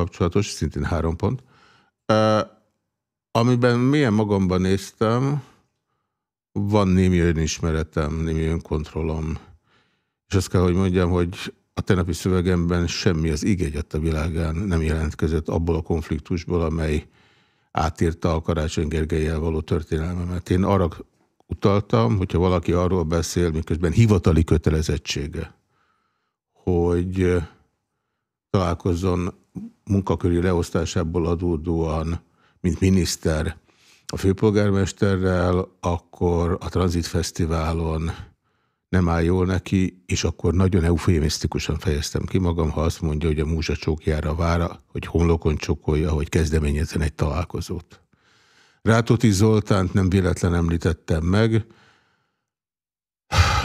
kapcsolatos, szintén három pont. Amiben milyen magamban néztem, van némi önismeretem, némi önkontrollom, és azt kell, hogy mondjam, hogy a tenapi szövegemben semmi az igégyet a világán nem jelentkezett abból a konfliktusból, amely átírta a Karácsony Gergelyel való történelmemet. Én arra utaltam, hogyha valaki arról beszél, miközben hivatali kötelezettsége, hogy találkozzon munkaköri leosztásából adódóan, mint miniszter a főpolgármesterrel, akkor a Transit Fesztiválon nem áll jól neki, és akkor nagyon eufémisztikusan fejeztem ki magam, ha azt mondja, hogy a múzsa csókjára vára, hogy homlokon csokolja, hogy kezdeményezen egy találkozót. Rátóti Zoltánt nem véletlen említettem meg,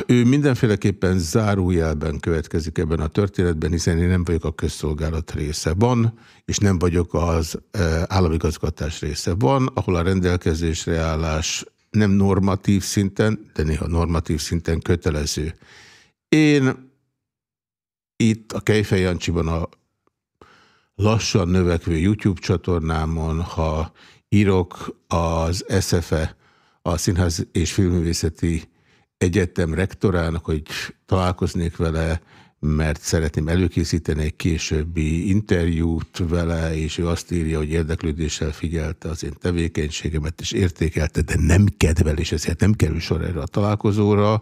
ő mindenféleképpen zárójelben következik ebben a történetben, hiszen én nem vagyok a közszolgálat része. Van, és nem vagyok az e, államigazgatás része. Van, ahol a rendelkezésre állás nem normatív szinten, de néha normatív szinten kötelező. Én itt a Kejfej Jancsiban a lassan növekvő YouTube csatornámon, ha írok az SFE, a Színház és Filmművészeti Egyetem rektorának, hogy találkoznék vele, mert szeretném előkészíteni egy későbbi interjút vele, és ő azt írja, hogy érdeklődéssel figyelte az én tevékenységemet, és értékelte, de nem kedvel, és ezért nem kerül sor erre a találkozóra.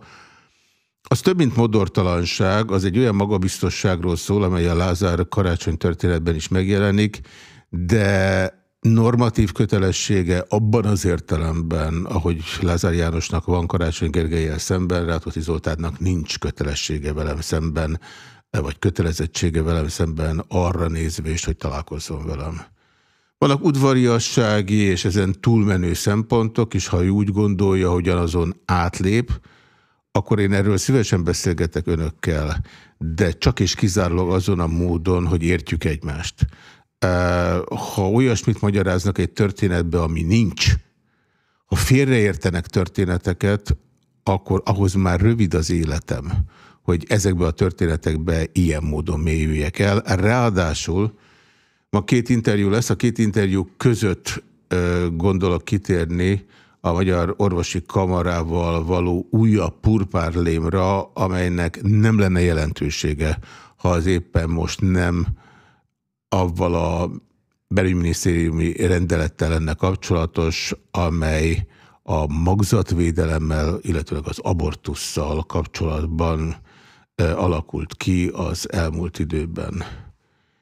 Az több, mint modortalanság, az egy olyan magabiztosságról szól, amely a Lázár karácsony történetben is megjelenik, de normatív kötelessége abban az értelemben, ahogy Lázár Jánosnak van Karácsony Gergelyel szemben, Rátóti Zoltánnak nincs kötelessége velem szemben, vagy kötelezettsége velem szemben arra nézvést, hogy találkozzon velem. Vannak udvariassági és ezen túlmenő szempontok, és ha úgy gondolja, hogy azon átlép, akkor én erről szívesen beszélgetek önökkel, de csak és kizárólag azon a módon, hogy értjük egymást ha olyasmit magyaráznak egy történetbe, ami nincs, ha félreértenek történeteket, akkor ahhoz már rövid az életem, hogy ezekbe a történetekbe ilyen módon mélyüljek el. Ráadásul ma két interjú lesz, a két interjú között gondolok kitérni a Magyar Orvosi Kamarával való újabb purpárlémra, amelynek nem lenne jelentősége, ha az éppen most nem avval a belügyminisztériumi rendelettel lenne kapcsolatos, amely a magzatvédelemmel, illetve az abortussal kapcsolatban alakult ki az elmúlt időben.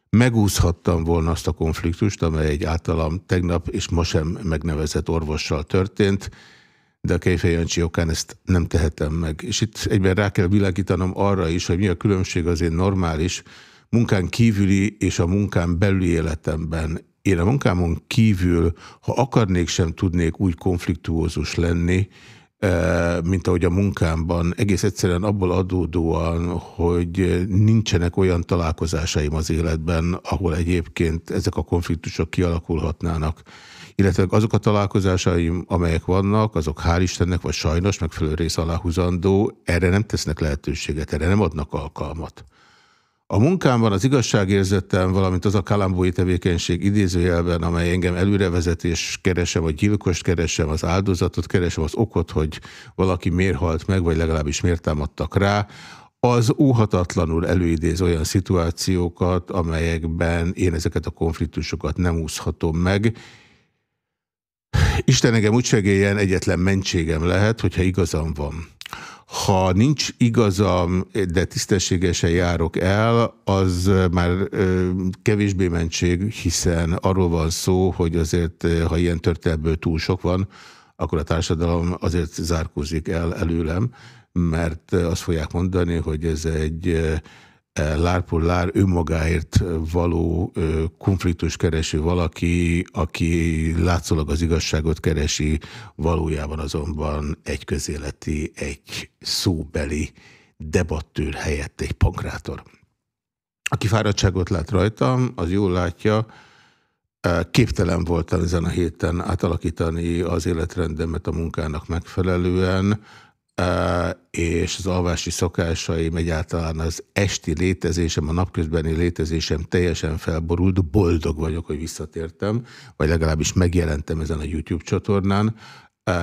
Megúszhattam volna azt a konfliktust, amely egy általam tegnap és ma sem megnevezett orvossal történt, de a Kejfej okán ezt nem tehetem meg. És itt egyben rá kell világítanom arra is, hogy mi a különbség az én normális, munkán kívüli és a munkán belüli életemben. Én a munkámon kívül, ha akarnék sem tudnék úgy konfliktuózus lenni, eh, mint ahogy a munkámban, egész egyszerűen abból adódóan, hogy nincsenek olyan találkozásaim az életben, ahol egyébként ezek a konfliktusok kialakulhatnának. Illetve azok a találkozásaim, amelyek vannak, azok hál' Istennek, vagy sajnos megfelelő rész aláhuzandó, erre nem tesznek lehetőséget, erre nem adnak alkalmat. A munkámban az igazságérzetem, valamint az a kalambói tevékenység idézőjelben, amely engem előrevezet és keresem, vagy gyilkost keresem, az áldozatot keresem, az okot, hogy valaki miért halt meg, vagy legalábbis miért támadtak rá, az óhatatlanul előidéz olyan szituációkat, amelyekben én ezeket a konfliktusokat nem úszhatom meg. Isten engem úgy segélyen, egyetlen mentségem lehet, hogyha igazam van. Ha nincs igazam, de tisztességesen járok el, az már kevésbé mentség, hiszen arról van szó, hogy azért, ha ilyen történetből túl sok van, akkor a társadalom azért zárkózik el előlem, mert azt fogják mondani, hogy ez egy lárpul lár önmagáért való konfliktus kereső valaki, aki látszólag az igazságot keresi, valójában azonban egy közéleti, egy szóbeli debattőr helyett egy pankrátor. Aki fáradtságot lát rajtam, az jól látja, képtelen voltam ezen a héten átalakítani az életrendemet a munkának megfelelően, és az alvási szokásaim, egyáltalán az esti létezésem, a napközbeni létezésem teljesen felborult, boldog vagyok, hogy visszatértem, vagy legalábbis megjelentem ezen a YouTube csatornán,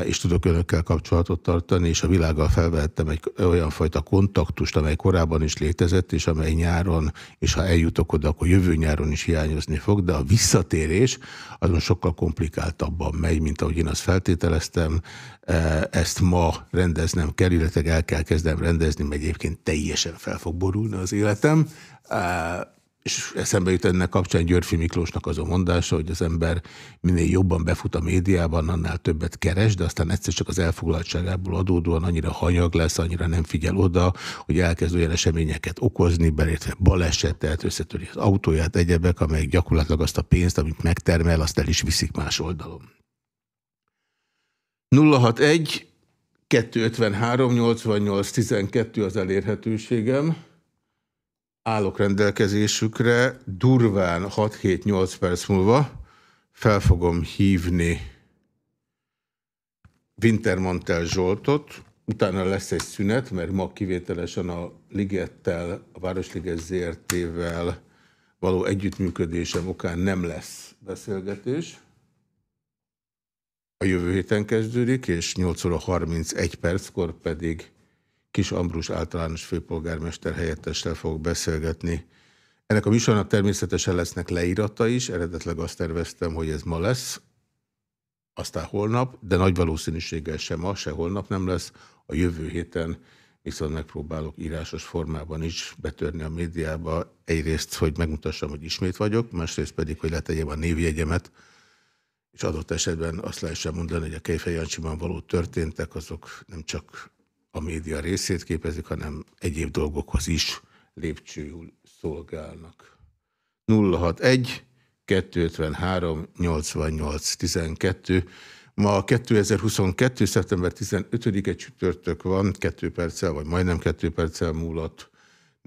és tudok önökkel kapcsolatot tartani, és a világgal felvehettem egy olyan fajta kontaktust, amely korábban is létezett, és amely nyáron, és ha eljutok oda, akkor jövő nyáron is hiányozni fog, de a visszatérés azon sokkal komplikáltabban megy, mint ahogy én azt feltételeztem. Ezt ma rendeznem kell, illetve el kell kezdem rendezni, mert egyébként teljesen fel fog borulni az életem és eszembe jut ennek kapcsán Györfi Miklósnak az a mondása, hogy az ember minél jobban befut a médiában, annál többet keres, de aztán egyszer csak az elfoglaltságából adódóan annyira hanyag lesz, annyira nem figyel oda, hogy elkezd olyan eseményeket okozni, belértve balesetet, összetöri az autóját, egyebek, amelyek gyakorlatilag azt a pénzt, amit megtermel, azt el is viszik más oldalon. 061 253 88 12 az elérhetőségem állok rendelkezésükre, durván 6-7-8 perc múlva fel fogom hívni Wintermantel Zsoltot, utána lesz egy szünet, mert ma kivételesen a Ligettel, a Városliget ZRT-vel való együttműködésem okán nem lesz beszélgetés. A jövő héten kezdődik, és 8 óra 31 perckor pedig Kis Ambrus általános főpolgármester helyettessel fog beszélgetni. Ennek a műsornak természetesen lesznek leírata is, eredetleg azt terveztem, hogy ez ma lesz, aztán holnap, de nagy valószínűséggel sem ma, se holnap nem lesz. A jövő héten viszont megpróbálok írásos formában is betörni a médiába. Egyrészt, hogy megmutassam, hogy ismét vagyok, másrészt pedig, hogy letegyem a névjegyemet, és adott esetben azt lehessen mondani, hogy a Kejfej Jancsiban való történtek, azok nem csak a média részét képezik, hanem egyéb dolgokhoz is lépcsőjül szolgálnak. 061 253 88 12 Ma 2022. szeptember 15-e csütörtök van, kettő perccel, vagy majdnem kettő perccel múlott,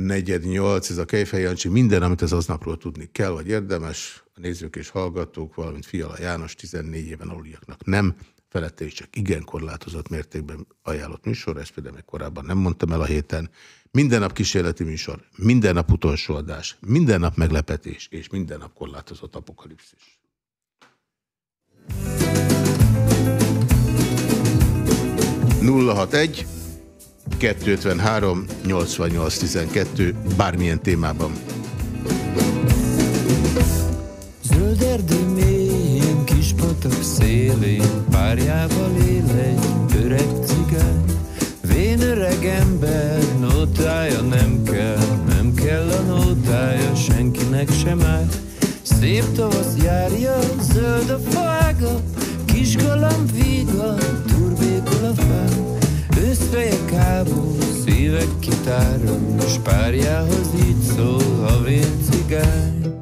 negyed nyolc, ez a Kejfej Jancsi, minden, amit az aznapról tudni kell, vagy érdemes, a nézők és hallgatók, valamint Fiala János 14 éven aluliaknak nem, felette is csak igen korlátozott mértékben ajánlott műsor, ezt például meg korábban nem mondtam el a héten. Minden nap kísérleti műsor, minden nap utolsó adás, minden nap meglepetés, és minden nap korlátozott apokalipszis. egy 253 88 12 bármilyen témában. Zöld erdő patak szélén Párjával él egy öreg cigány Vén öreg ember, nótája nem kell Nem kell a nótája, senkinek sem áll. Szép tavasz járja, zöld a fága Kis galamb víga, turbékol a fán Őszfeje kábul, szívek kitáron S párjához így szól a vén cigány.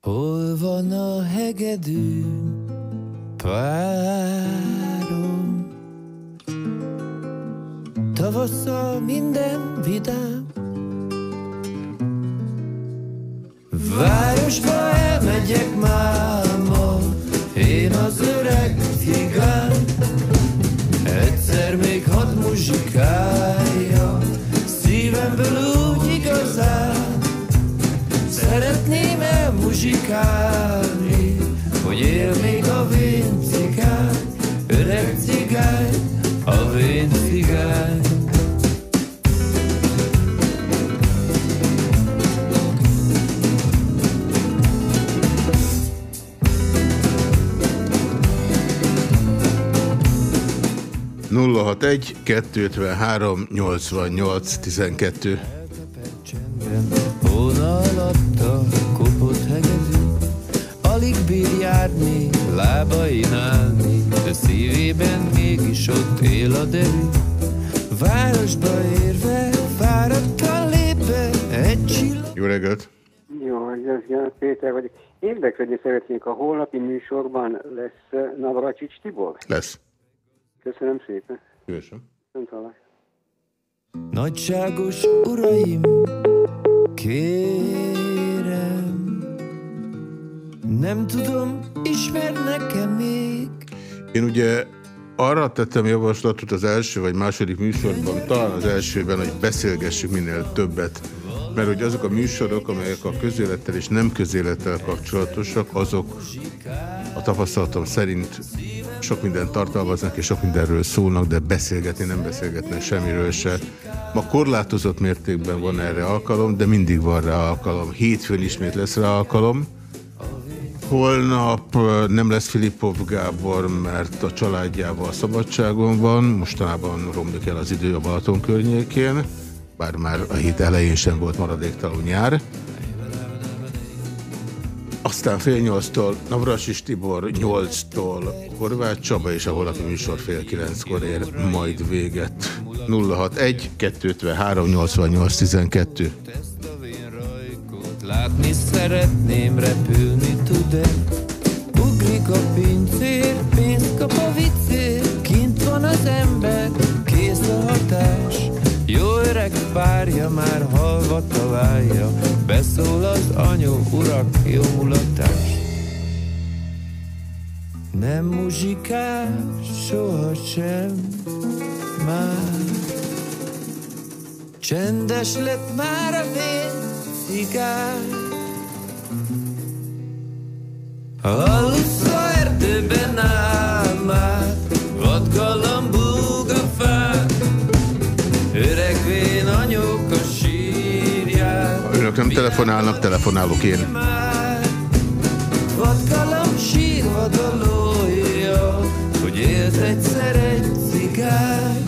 Hol van a hegedű párom? Tavasszal minden vidám. Városba elmegyek máma hadd muzsikálja Szívemből úgy igazán Szeretném elmuzsikálni, hogy él még a vén cigány, öreg cigány, a vén cigány. Nulla hat egy kettő három nyolcvannyolc tizenkettő alatta kopott hegedű, alig bír járni, lábain állni, de szívében mégis ott él a derű. Városba érve, fáradtan lépve, egy csillag... Jó reggelt! Jó, ez Péter vagyok. Érdeklődni szeretnék, a holnapi műsorban lesz Navracsics Tibor? Lesz. Köszönöm szépen. Köszönöm. Nagyságos uraim, kérem Nem tudom, ismernek-e még Én ugye arra tettem javaslatot az első vagy második műsorban, talán az elsőben, hogy beszélgessünk minél többet. Mert hogy azok a műsorok, amelyek a közélettel és nem közélettel kapcsolatosak, azok a tapasztalatom szerint sok mindent tartalmaznak és sok mindenről szólnak, de beszélgetni nem beszélgetnek semmiről se. Ma korlátozott mértékben van erre alkalom, de mindig van rá alkalom. Hétfőn ismét lesz rá alkalom. Holnap nem lesz Filipov Gábor, mert a családjával szabadságon van. Mostanában romlik el az idő a Balaton környékén, bár már a hét elején sem volt maradéktalan nyár. Aztán fél nyolctól Navrasis Tibor, nyolctól Horváth Csaba, és a holnapi műsor fél kilenckor ér majd véget. 061 253 88 12 Látni szeretném, repülni tud-e? Ugrik a pincér, pénzt kap a viccér, kint van az ember, kész a hatás. Jó öreg párja már halva találja, beszól az anyu, urak, jó mulatás. Nem muzsikás, sohasem már. Csendes lett már a vén, cigány. Alusz telefonálnak, telefonálok én. Vadgalamb sírva dalolja, hogy élt egyszer egy cigány,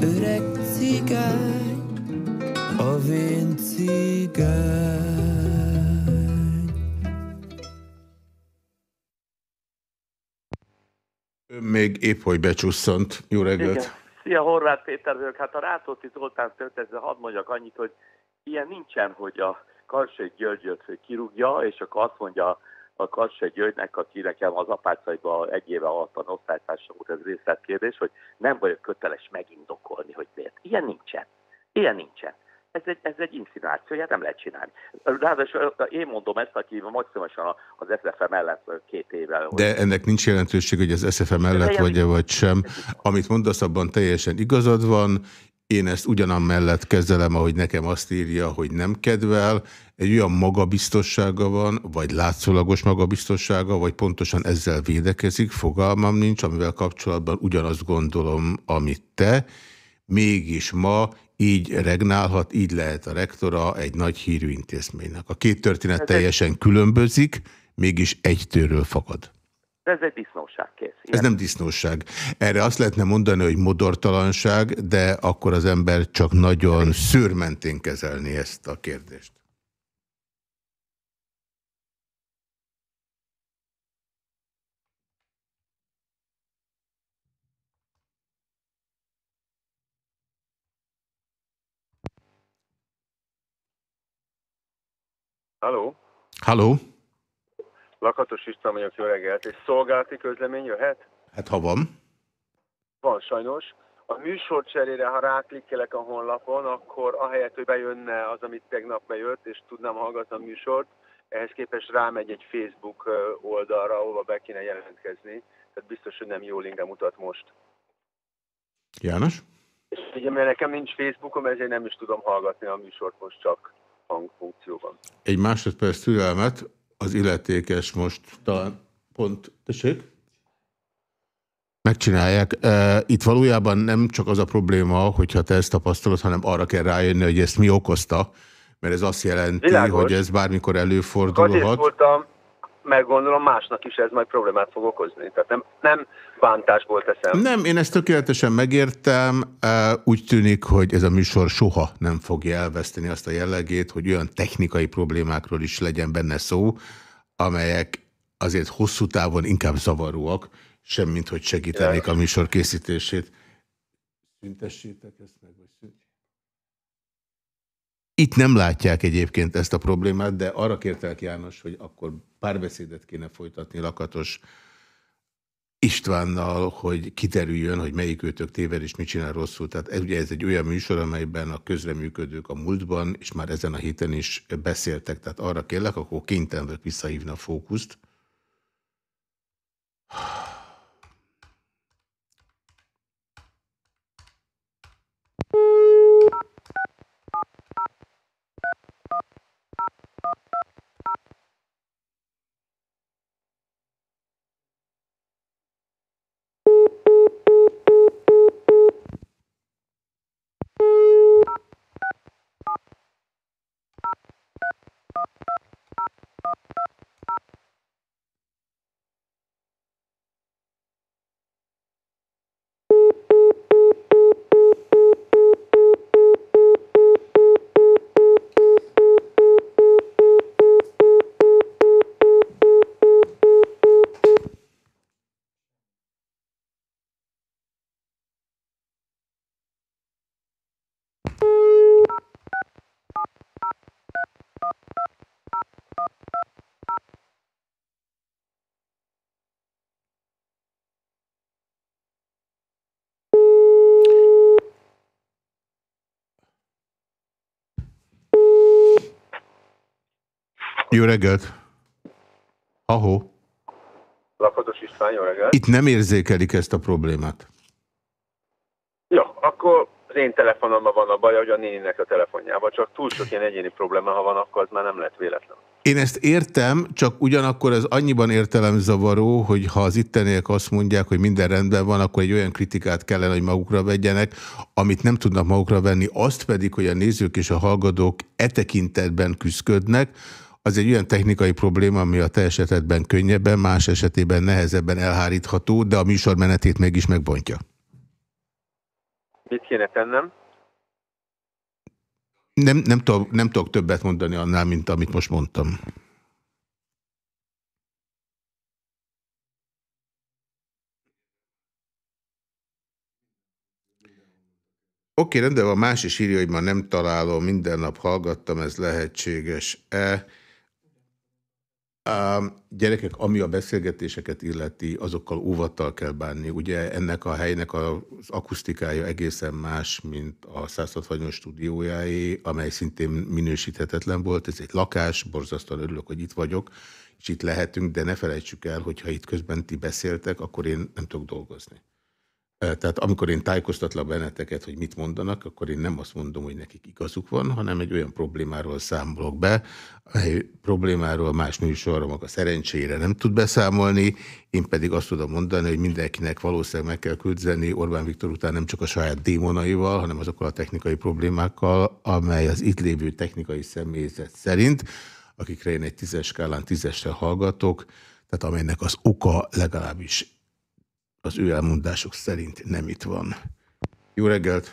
öreg cigány, a vén cigány. Ön még épp hogy becsusszant. Jó reggelt! Igen. Szia, Horváth Péter vagyok. Hát a Rátóti Zoltán történetben hadd mondjak annyit, hogy ilyen nincsen, hogy a Karsai Györgyöt kirúgja, és akkor azt mondja a Karsai Györgynek, aki nekem az apácaiban egy éve alatt a osztálytársam volt, ez részletkérdés, hogy nem vagyok köteles megindokolni, hogy miért. Ilyen nincsen. Ilyen nincsen. Ez egy, ez egy inszinuáció, hát nem lehet csinálni. Ráadásul én mondom ezt, aki maximálisan az SZFM mellett két évvel. De ennek nincs jelentőség, hogy az SFM mellett vagy-e vagy sem. Amit mondasz, abban teljesen igazad van. Én ezt ugyanam mellett kezelem, ahogy nekem azt írja, hogy nem kedvel. Egy olyan magabiztossága van, vagy látszólagos magabiztossága, vagy pontosan ezzel védekezik, fogalmam nincs, amivel kapcsolatban ugyanazt gondolom, amit te. Mégis ma így regnálhat, így lehet a rektora egy nagy hírű intézménynek. A két történet teljesen különbözik, mégis egy tőről fakad. Ez egy disznóság, kész. Ez nem disznóság. Erre azt lehetne mondani, hogy modortalanság, de akkor az ember csak nagyon szőrmentén kezelni ezt a kérdést. Halló, Halló? Lakatos István vagyok, jó reggelt. És szolgálati közlemény jöhet? Hát ha van. Van sajnos. A műsor cserére, ha ráklikkelek a honlapon, akkor ahelyett, hogy bejönne az, amit tegnap bejött, és tudnám hallgatni a műsort, ehhez képest rámegy egy Facebook oldalra, ahova be kéne jelentkezni. Tehát biztos, hogy nem jól inge mutat most. János? És ugye, mert nekem nincs Facebookom, ezért nem is tudom hallgatni a műsort most csak hangfunkcióban. Egy másodperc türelmet, az illetékes most talán pont, tessék? Megcsinálják. Itt valójában nem csak az a probléma, hogyha te ezt tapasztalod, hanem arra kell rájönni, hogy ezt mi okozta, mert ez azt jelenti, Világos. hogy ez bármikor Azért előfordulhat. voltam, meg gondolom másnak is ez majd problémát fog okozni. Tehát nem, nem bántásból teszem. Nem, én ezt tökéletesen megértem. Úgy tűnik, hogy ez a műsor soha nem fogja elveszteni azt a jellegét, hogy olyan technikai problémákról is legyen benne szó, amelyek azért hosszú távon inkább zavaróak, semmint hogy segítenék a műsor készítését. Szüntessétek ezt meg. Itt nem látják egyébként ezt a problémát, de arra kértelek János, hogy akkor párbeszédet kéne folytatni Lakatos Istvánnal, hogy kiterüljön, hogy melyik őtök téved és mit csinál rosszul. Tehát ez, ugye ez egy olyan műsor, amelyben a közreműködők a múltban, és már ezen a héten is beszéltek, tehát arra kérlek, akkor kénytelen visszahívni a fókuszt. Jó reggelt! Ahó! Lakatos István, jó reggelt! Itt nem érzékelik ezt a problémát. Jó, akkor az én telefonomban van a baj, hogy a néninek a telefonjában, csak túl sok ilyen egyéni probléma, ha van, akkor az már nem lehet véletlen. Én ezt értem, csak ugyanakkor ez annyiban értelemzavaró, hogy ha az itteniek azt mondják, hogy minden rendben van, akkor egy olyan kritikát kellene, hogy magukra vegyenek, amit nem tudnak magukra venni, azt pedig, hogy a nézők és a hallgatók e tekintetben küzdködnek, az egy olyan technikai probléma, ami a te esetedben könnyebben, más esetében nehezebben elhárítható, de a műsor menetét meg is megbontja. Mit kéne tennem? Nem, nem, tudok, nem tudok többet mondani annál, mint amit most mondtam. Oké, rendben van, más is írja, hogy ma nem találom, minden nap hallgattam, ez lehetséges-e? Gyerekek, ami a beszélgetéseket illeti, azokkal óvattal kell bánni. Ugye ennek a helynek az akusztikája egészen más, mint a 160-os stúdiójáé, amely szintén minősíthetetlen volt. Ez egy lakás, borzasztóan örülök, hogy itt vagyok, és itt lehetünk, de ne felejtsük el, hogy ha itt közben ti beszéltek, akkor én nem tudok dolgozni. Tehát amikor én tájékoztatlak benneteket, hogy mit mondanak, akkor én nem azt mondom, hogy nekik igazuk van, hanem egy olyan problémáról számolok be, egy problémáról más műsorra maga szerencsére nem tud beszámolni, én pedig azt tudom mondani, hogy mindenkinek valószínűleg meg kell küldeni Orbán Viktor után nem csak a saját démonaival, hanem azokkal a technikai problémákkal, amely az itt lévő technikai személyzet szerint, akikre én egy tízes skálán tízesre hallgatok, tehát amelynek az oka legalábbis az ő elmondások szerint nem itt van. Jó reggelt!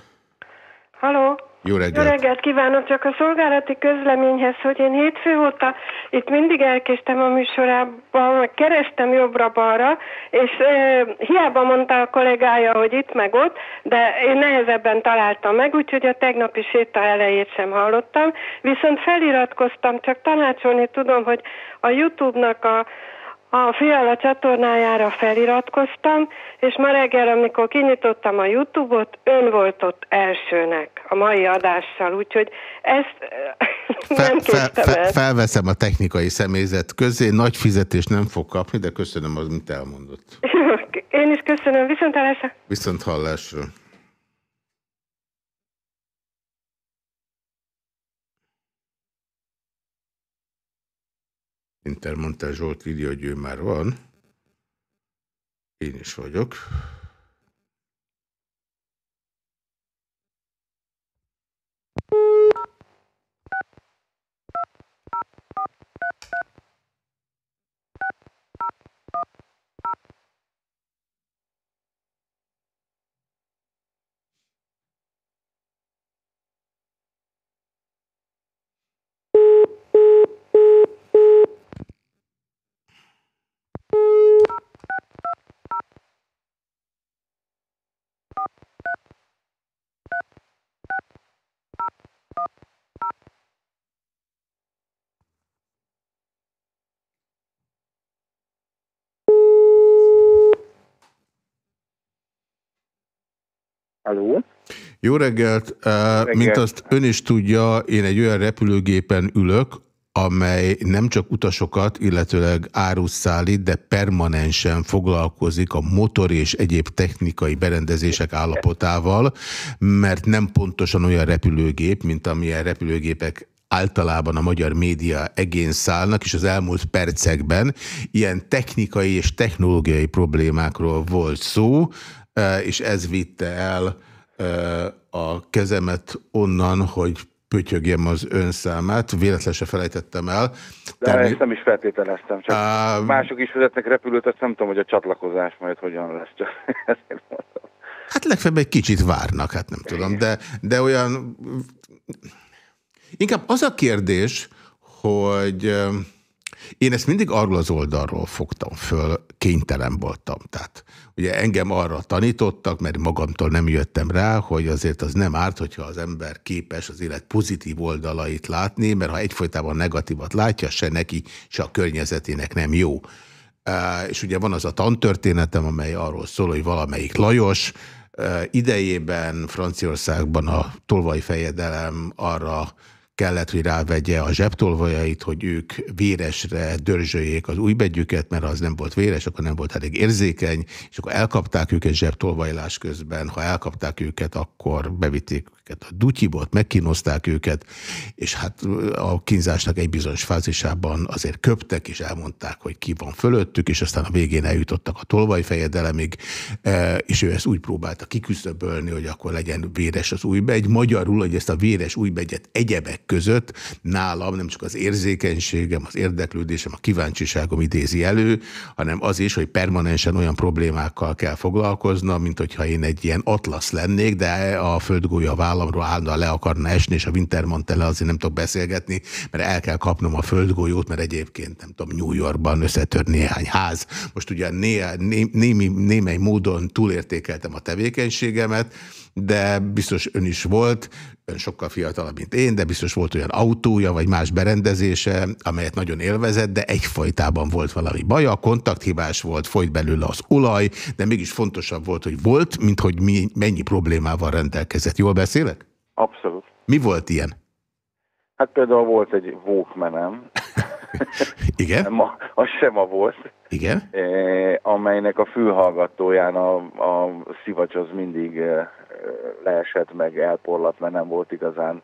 Haló! Jó reggelt! Jó reggelt kívánok! Csak a szolgálati közleményhez, hogy én hétfő óta itt mindig elkésztem a műsorában, kerestem jobbra-balra, és e, hiába mondta a kollégája, hogy itt meg ott, de én nehezebben találtam meg, úgyhogy a tegnapi séta elejét sem hallottam. Viszont feliratkoztam, csak tanácsolni tudom, hogy a YouTube-nak a a Fiala csatornájára feliratkoztam, és ma reggel, amikor kinyitottam a Youtube-ot, ön volt ott elsőnek a mai adással, úgyhogy ezt fel, nem fel, fel, Felveszem a technikai személyzet közé, nagy fizetés nem fog kapni, de köszönöm az, amit elmondott. Én is köszönöm, viszont hallásra. Viszont hallásra. Intermontel Zsolt írja, hogy ő már van. Én is vagyok. Halló? Jó reggelt! reggelt! Mint azt ön is tudja, én egy olyan repülőgépen ülök, amely nem csak utasokat, illetőleg árus szállít, de permanensen foglalkozik a motor és egyéb technikai berendezések állapotával, mert nem pontosan olyan repülőgép, mint amilyen repülőgépek általában a magyar média egén szállnak, és az elmúlt percekben ilyen technikai és technológiai problémákról volt szó, és ez vitte el a kezemet onnan, hogy pötyögjem az önszámát, véletlen se felejtettem el. De Termi... ezt nem is feltételeztem, csak uh, mások is vezetnek repülőt, azt nem tudom, hogy a csatlakozás majd hogyan lesz. Csak hát legfeljebb egy kicsit várnak, hát nem tudom, de, de olyan... Inkább az a kérdés, hogy én ezt mindig arról az oldalról fogtam föl, kénytelen voltam. Tehát ugye engem arra tanítottak, mert magamtól nem jöttem rá, hogy azért az nem árt, hogyha az ember képes az élet pozitív oldalait látni, mert ha egyfolytában negatívat látja, se neki, se a környezetének nem jó. És ugye van az a tantörténetem, amely arról szól, hogy valamelyik Lajos idejében Franciaországban a tolvaj fejedelem arra kellett, hogy rávegye a zsebtolvajait, hogy ők véresre dörzsöljék az újbegyüket, mert az nem volt véres, akkor nem volt elég érzékeny, és akkor elkapták őket zsebtolvajlás közben. Ha elkapták őket, akkor bevitték őket a dutyibot, megkínozták őket, és hát a kínzásnak egy bizonyos fázisában azért köptek, és elmondták, hogy ki van fölöttük, és aztán a végén eljutottak a tolvajfejedelemig, e, és ő ezt úgy próbálta kiküszöbölni, hogy akkor legyen véres az újbegy. Magyarul, hogy ezt a véres újbegyet egyebek között nálam nem csak az érzékenységem, az érdeklődésem, a kíváncsiságom idézi elő, hanem az is, hogy permanensen olyan problémákkal kell foglalkoznom, mint hogyha én egy ilyen atlasz lennék, de a földgója vállamról állandóan le akarna esni, és a Wintermantele azért nem tudok beszélgetni, mert el kell kapnom a földgolyót, mert egyébként nem tudom, New Yorkban összetör néhány ház. Most ugye né, né, némi, némely módon túlértékeltem a tevékenységemet, de biztos ön is volt, ön sokkal fiatalabb, mint én, de biztos volt olyan autója, vagy más berendezése, amelyet nagyon élvezett, de egyfajtában volt valami baja, kontakthibás volt, folyt belőle az olaj, de mégis fontosabb volt, hogy volt, mint hogy mi, mennyi problémával rendelkezett. Jól beszélek? Abszolút. Mi volt ilyen? Hát például volt egy Walkmanem. Igen? Ma, az sem a volt. Igen? Eh, amelynek a fülhallgatóján a, a szivacs az mindig eh, leesett meg, elporlat, mert nem volt igazán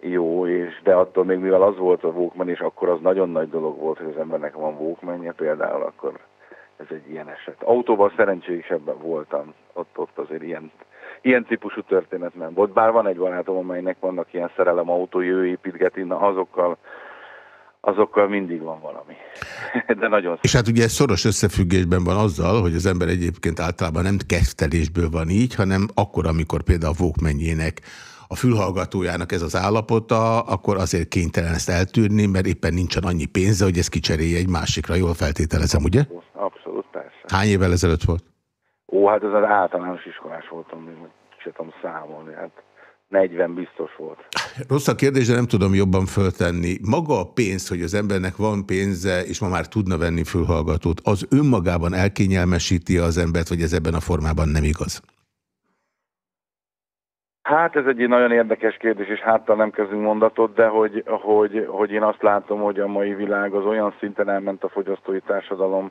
jó, és de attól még mivel az volt a Walkman, és akkor az nagyon nagy dolog volt, hogy az embernek van Walkmanje például, akkor ez egy ilyen eset. Autóban szerencsésebben voltam, ott, ott azért ilyen, ilyen típusú történet nem volt. Bár van egy barátom, amelynek vannak ilyen szerelem autói, ő építgeti, na azokkal azokkal mindig van valami. De nagyon És hát ugye ez szoros összefüggésben van azzal, hogy az ember egyébként általában nem kettelésből van így, hanem akkor, amikor például a Walkmanjének a fülhallgatójának ez az állapota, akkor azért kénytelen ezt eltűrni, mert éppen nincsen annyi pénze, hogy ezt kicserélje egy másikra. Jól feltételezem, ugye? Abszolút, persze. Hány évvel ezelőtt volt? Ó, hát ez az általános iskolás voltam, még sem tudom számolni. Hát 40 biztos volt. Rossz a kérdés, de nem tudom jobban föltenni. Maga a pénz, hogy az embernek van pénze, és ma már tudna venni fülhallgatót, az önmagában elkényelmesíti az embert, vagy ez ebben a formában nem igaz? Hát ez egy nagyon érdekes kérdés, és háttal nem kezdünk mondatot, de hogy, hogy, hogy én azt látom, hogy a mai világ az olyan szinten elment a fogyasztói társadalom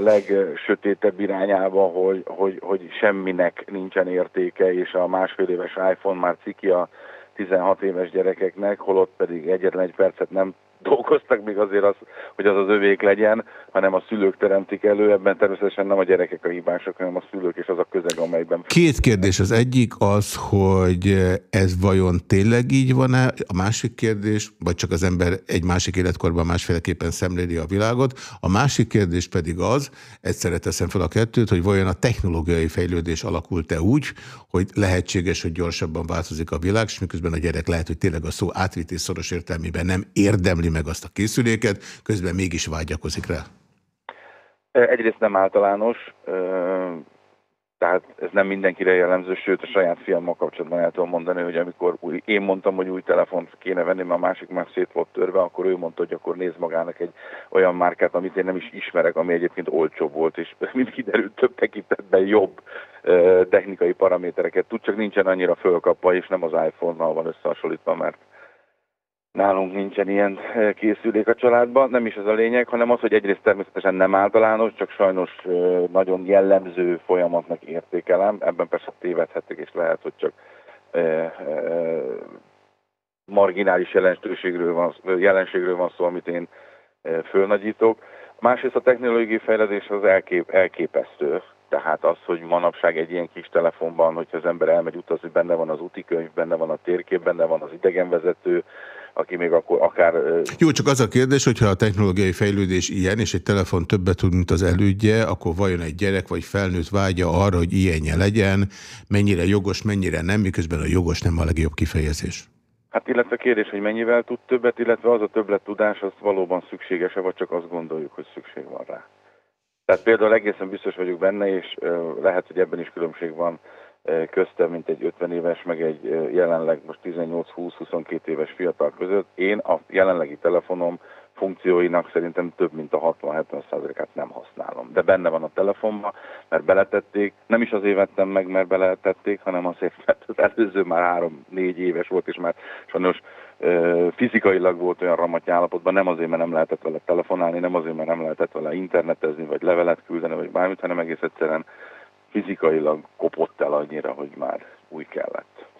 legsötétebb irányába, hogy, hogy, hogy semminek nincsen értéke, és a másfél éves iPhone már ciki a 16 éves gyerekeknek, holott pedig egyetlen egy percet nem dolgoztak még azért az, hogy az az övék legyen, hanem a szülők teremtik elő, ebben természetesen nem a gyerekek a hibások, hanem a szülők és az a közeg, amelyben... Két kérdés. Az egyik az, hogy ez vajon tényleg így van-e? A másik kérdés, vagy csak az ember egy másik életkorban másféleképpen szemléli a világot. A másik kérdés pedig az, egyszerre teszem fel a kettőt, hogy vajon a technológiai fejlődés alakult-e úgy, hogy lehetséges, hogy gyorsabban változik a világ, és miközben a gyerek lehet, hogy tényleg a szó átvités szoros értelmében nem érdemli meg azt a készüléket, közben mégis vágyakozik rá? Egyrészt nem általános, tehát ez nem mindenkire jellemző, sőt a saját fiammal kapcsolatban el tudom mondani, hogy amikor új, én mondtam, hogy új telefont kéne venni, mert a másik már szét volt törve, akkor ő mondta, hogy akkor néz magának egy olyan márkát, amit én nem is ismerek, ami egyébként olcsóbb volt, és mint kiderült, több tekintetben jobb technikai paramétereket tud, csak nincsen annyira fölkapva, és nem az iPhone-nal van összehasonlítva, mert Nálunk nincsen ilyen eh, készülék a családban, nem is ez a lényeg, hanem az, hogy egyrészt természetesen nem általános, csak sajnos eh, nagyon jellemző folyamatnak értékelem. Ebben persze tévedhetek, és lehet, hogy csak eh, marginális jelenségről van, jelenségről van szó, amit én fölnagyítok. Másrészt a technológiai fejlődés az elkép, elképesztő. Tehát az, hogy manapság egy ilyen kis telefonban, hogyha az ember elmegy utazni, benne van az útikönyv, benne van a térkép, benne van az idegenvezető, aki még akkor akár... Jó, csak az a kérdés, hogyha a technológiai fejlődés ilyen, és egy telefon többet tud, mint az elődje, akkor vajon egy gyerek vagy felnőtt vágya arra, hogy ilyenje legyen, mennyire jogos, mennyire nem, miközben a jogos nem a legjobb kifejezés? Hát illetve a kérdés, hogy mennyivel tud többet, illetve az a többlet tudás, az valóban szükséges-e, vagy csak azt gondoljuk, hogy szükség van rá. Tehát például egészen biztos vagyok benne, és lehet, hogy ebben is különbség van köztem, mint egy 50 éves, meg egy jelenleg most 18-20-22 éves fiatal között. Én a jelenlegi telefonom funkcióinak szerintem több mint a 60-70%-át nem használom. De benne van a telefonban, mert beletették. Nem is azért vettem meg, mert beletették, hanem azért, mert az előző már három-négy éves volt, és már sajnos fizikailag volt olyan ramatty állapotban, nem azért, mert nem lehetett vele telefonálni, nem azért, mert nem lehetett vele internetezni, vagy levelet küldeni, vagy bármit, hanem egész egyszerűen fizikailag kopott el annyira, hogy már új kellett.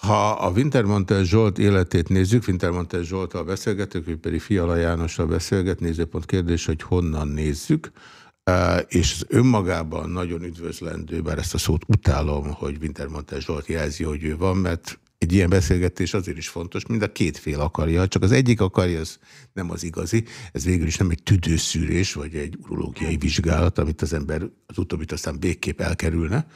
Ha a Wintermantel Zsolt életét nézzük, Wintermantel Zsoltal beszélgetünk, ő pedig Fiala Jánossal beszélget, nézőpont kérdés, hogy honnan nézzük, és az önmagában nagyon üdvözlendő, bár ezt a szót utálom, hogy Wintermantel Zsolt jelzi, hogy ő van, mert egy ilyen beszélgetés azért is fontos, mind a két fél akarja, csak az egyik akarja, ez nem az igazi, ez végül is nem egy tüdőszűrés, vagy egy urológiai vizsgálat, amit az ember az utóbbit aztán végképp elkerülne.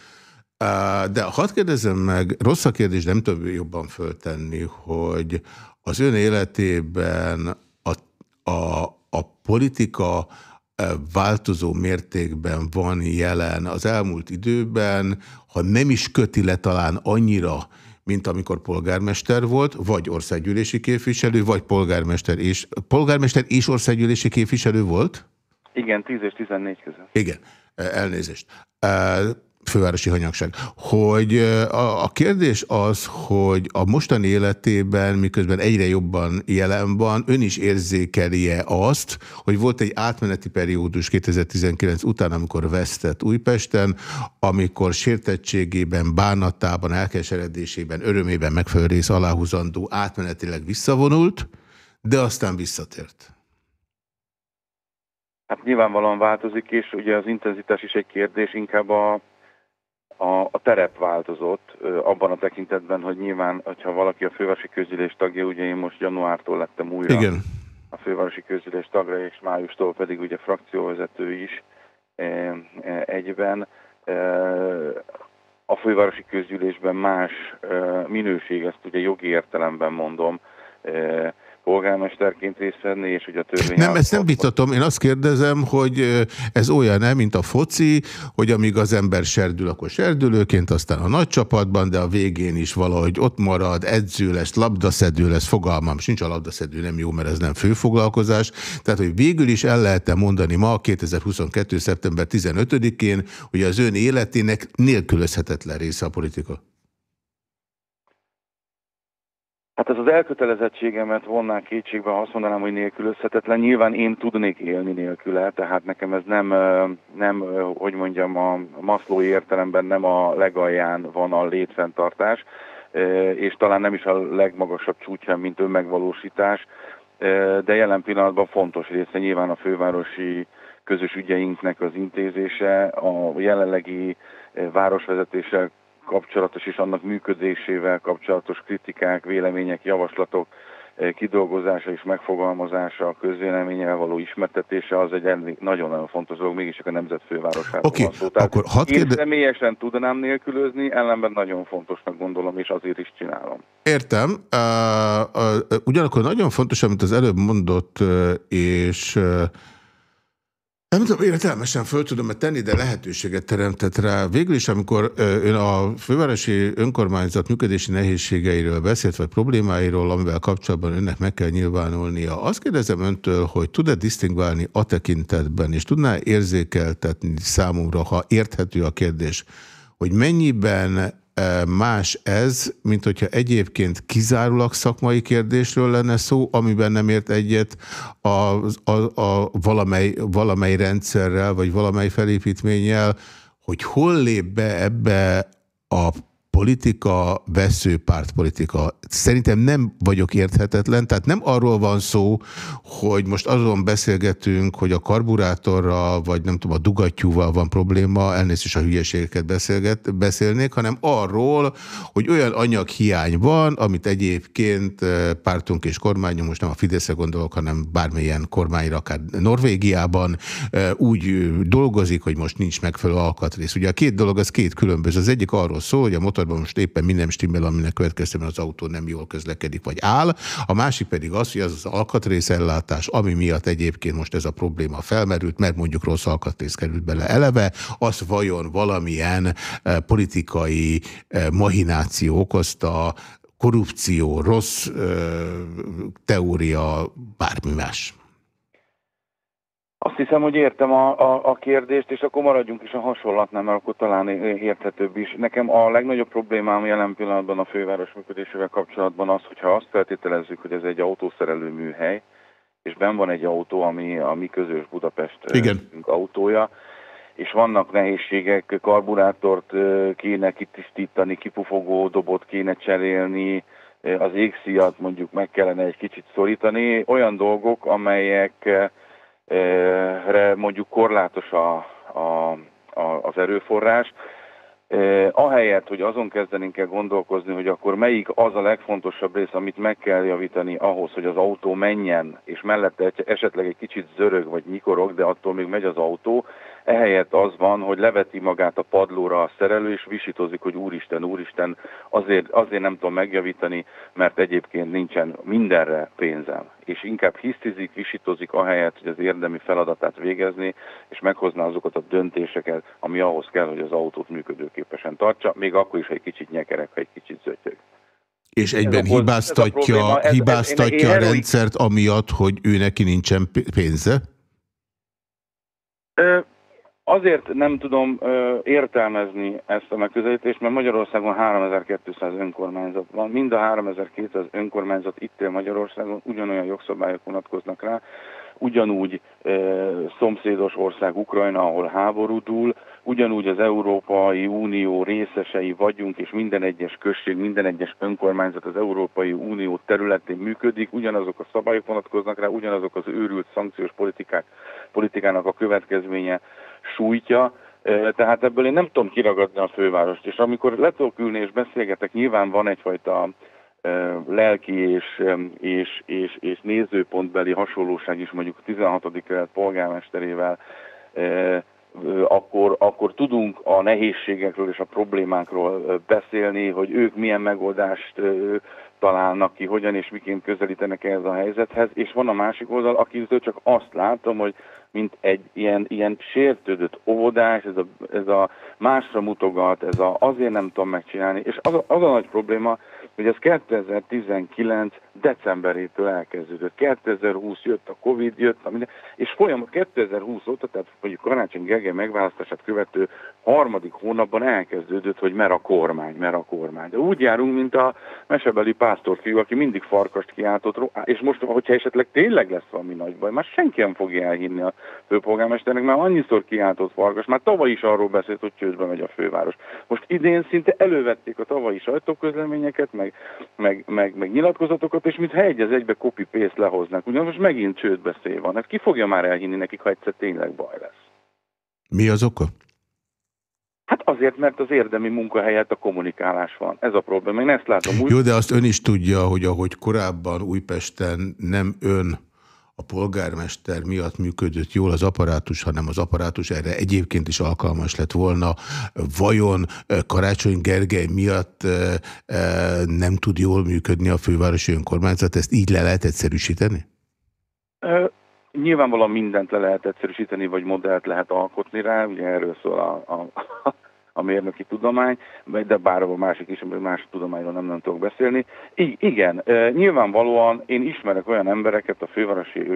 De hadd kérdezem meg, rossz a kérdés, nem több jobban föltenni, hogy az ön életében a, a, a politika változó mértékben van jelen az elmúlt időben, ha nem is köti le talán annyira, mint amikor polgármester volt, vagy országgyűlési képviselő, vagy polgármester és, polgármester és országgyűlési képviselő volt? Igen, 10 és 14 között. Igen, elnézést fővárosi hanyagság. Hogy a, a kérdés az, hogy a mostani életében, miközben egyre jobban jelen van, ön is érzékelje azt, hogy volt egy átmeneti periódus 2019 után, amikor vesztett Újpesten, amikor sértettségében, bánatában, elkeseredésében, örömében megfelelő rész aláhúzandó átmenetileg visszavonult, de aztán visszatért. Hát nyilvánvalóan változik, és ugye az intenzitás is egy kérdés, inkább a a, a terep változott abban a tekintetben, hogy nyilván, hogyha valaki a fővárosi közgyűlés tagja, ugye én most januártól lettem újra Igen. a fővárosi közgyűlés tagra, és májustól pedig ugye frakcióvezető is e, e, egyben. E, a fővárosi közgyűlésben más minőség, ezt ugye jogi értelemben mondom, polgármesterként részt venni, és hogy a törvény... Nem, ezt nem vitatom, én azt kérdezem, hogy ez olyan nem, mint a foci, hogy amíg az ember serdül, akkor serdülőként, aztán a nagy csapatban, de a végén is valahogy ott marad, edző lesz, labdaszedő lesz, fogalmam sincs, a labdaszedő nem jó, mert ez nem főfoglalkozás. Tehát, hogy végül is el lehet -e mondani ma, 2022. szeptember 15-én, hogy az ön életének nélkülözhetetlen része a politika? Hát ez az elkötelezettségemet vonná kétségbe, ha azt mondanám, hogy nélkülözhetetlen. Nyilván én tudnék élni nélküle, tehát nekem ez nem, nem hogy mondjam, a maszlói értelemben nem a legalján van a létfenntartás, és talán nem is a legmagasabb csúcsán, mint önmegvalósítás, de jelen pillanatban fontos része nyilván a fővárosi közös ügyeinknek az intézése, a jelenlegi városvezetéssel kapcsolatos és annak működésével kapcsolatos kritikák, vélemények, javaslatok eh, kidolgozása és megfogalmazása, a közvéleménnyel való ismertetése az egy nagyon-nagyon fontos dolog, mégis a nemzetfővárosáról okay, van szó. akkor hadd én kérde... személyesen tudnám nélkülözni, ellenben nagyon fontosnak gondolom, és azért is csinálom. Értem. Uh, uh, ugyanakkor nagyon fontos, amit az előbb mondott, uh, és nem tudom, értelmesen föl tudom -e tenni, de lehetőséget teremtett rá. Végül is, amikor ön a fővárosi önkormányzat működési nehézségeiről beszélt, vagy problémáiról, amivel kapcsolatban önnek meg kell nyilvánulnia, azt kérdezem öntől, hogy tud-e disztingválni a tekintetben, és tudná érzékeltetni számomra, ha érthető a kérdés, hogy mennyiben más ez, mint hogyha egyébként kizárólag szakmai kérdésről lenne szó, amiben nem ért egyet a, a, a valamely, valamely rendszerrel, vagy valamely felépítménnyel, hogy hol lép be ebbe a politika, vesző pártpolitika. Szerintem nem vagyok érthetetlen, tehát nem arról van szó, hogy most azon beszélgetünk, hogy a karburátorral, vagy nem tudom, a dugattyúval van probléma, elnézést a hülyeségeket beszélget, beszélnék, hanem arról, hogy olyan anyaghiány van, amit egyébként eh, pártunk és kormányunk, most nem a Fideszre gondolok, hanem bármilyen kormányra, akár Norvégiában eh, úgy dolgozik, hogy most nincs megfelelő alkatrész. Ugye a két dolog az két különböző. Az egyik arról szól, hogy a motor motorban most éppen minden stimmel, aminek következtében az autó nem jól közlekedik, vagy áll. A másik pedig az, hogy az az alkatrészellátás, ami miatt egyébként most ez a probléma felmerült, mert mondjuk rossz alkatrész került bele eleve, az vajon valamilyen eh, politikai eh, mahináció okozta, korrupció, rossz teória, bármi más. Azt hiszem, hogy értem a, a, a kérdést, és akkor maradjunk is a hasonlatnál, mert akkor talán érthetőbb is. Nekem a legnagyobb problémám jelen pillanatban a főváros működésével kapcsolatban az, hogyha azt feltételezzük, hogy ez egy autószerelő műhely, és ben van egy autó, ami a mi közös Budapest Igen. autója, és vannak nehézségek, karburátort kéne kitisztítani, kipufogó dobot kéne cserélni, az égszíjat mondjuk meg kellene egy kicsit szorítani, olyan dolgok, amelyekre mondjuk korlátos a, a, a, az erőforrás, ahelyett, hogy azon kezdenénk el gondolkozni, hogy akkor melyik az a legfontosabb rész, amit meg kell javítani ahhoz, hogy az autó menjen, és mellette esetleg egy kicsit zörög vagy nyikorog, de attól még megy az autó, ehelyett az van, hogy leveti magát a padlóra a szerelő, és visítozik, hogy úristen, úristen, azért, azért nem tudom megjavítani, mert egyébként nincsen mindenre pénzem. És inkább hisztizik, visítozik, ahelyett, hogy az érdemi feladatát végezni, és meghozná azokat a döntéseket, ami ahhoz kell, hogy az autót működőképesen tartsa, még akkor is, ha egy kicsit nyekerek, ha egy kicsit zötyög. És egyben hibáztatja, ez a, hibáztatja a, a rendszert amiatt, hogy ő neki nincsen pénze? Azért nem tudom ö, értelmezni ezt a megközelítést, mert Magyarországon 3200 önkormányzat van. Mind a 3200 önkormányzat itt él Magyarországon, ugyanolyan jogszabályok vonatkoznak rá, ugyanúgy ö, szomszédos ország Ukrajna, ahol háború dúl, ugyanúgy az Európai Unió részesei vagyunk, és minden egyes község, minden egyes önkormányzat az Európai Unió területén működik, ugyanazok a szabályok vonatkoznak rá, ugyanazok az őrült szankciós politikák, politikának a következménye sújtja, tehát ebből én nem tudom kiragadni a fővárost, és amikor le tudok ülni és beszélgetek, nyilván van egyfajta lelki és, és, és, és nézőpontbeli hasonlóság is mondjuk a 16. kelet polgármesterével, akkor, akkor tudunk a nehézségekről és a problémákról beszélni, hogy ők milyen megoldást találnak ki, hogyan és miként közelítenek ehhez a helyzethez, és van a másik oldal, akitől csak azt látom, hogy mint egy ilyen, ilyen sértődött óvodás, ez a, ez a másra mutogat, ez a azért nem tudom megcsinálni, és az a, az a nagy probléma, hogy ez 2019 decemberétől elkezdődött. 2020 jött a Covid, jött a minden, és folyamat 2020 óta, tehát mondjuk Karácsony Gergely megválasztását követő harmadik hónapban elkezdődött, hogy mer a kormány, mer a kormány. De úgy járunk, mint a mesebeli pásztorfiú, aki mindig farkast kiáltott, és most, hogyha esetleg tényleg lesz valami nagy baj, már senki nem fogja elhinni a főpolgármesternek, mert annyiszor kiáltott farkas, már tavaly is arról beszélt, hogy csődbe megy a főváros. Most idén szinte elővették a tavalyi sajtóközleményeket, meg, meg, meg, meg nyilatkozatokat, és mintha egy az egybe copy-paste lehoznak. Ugyan most megint csődbeszél van. Hát ki fogja már elhinni nekik, ha egyszer tényleg baj lesz? Mi az oka? Hát azért, mert az érdemi munkahelyet a kommunikálás van. Ez a probléma. Én ezt látom úgy. Jó, de azt ön is tudja, hogy ahogy korábban Újpesten nem ön a polgármester miatt működött jól az apparátus, hanem az apparátus erre egyébként is alkalmas lett volna. Vajon Karácsony Gergely miatt nem tud jól működni a fővárosi önkormányzat? Ezt így le lehet egyszerűsíteni? Nyilvánvalóan mindent le lehet egyszerűsíteni, vagy modellt lehet alkotni rá, ugye erről szól a, a, a mérnöki tudomány, de bár a másik is, más tudományról nem, nem tudok beszélni. I igen, nyilvánvalóan én ismerek olyan embereket a fővárosi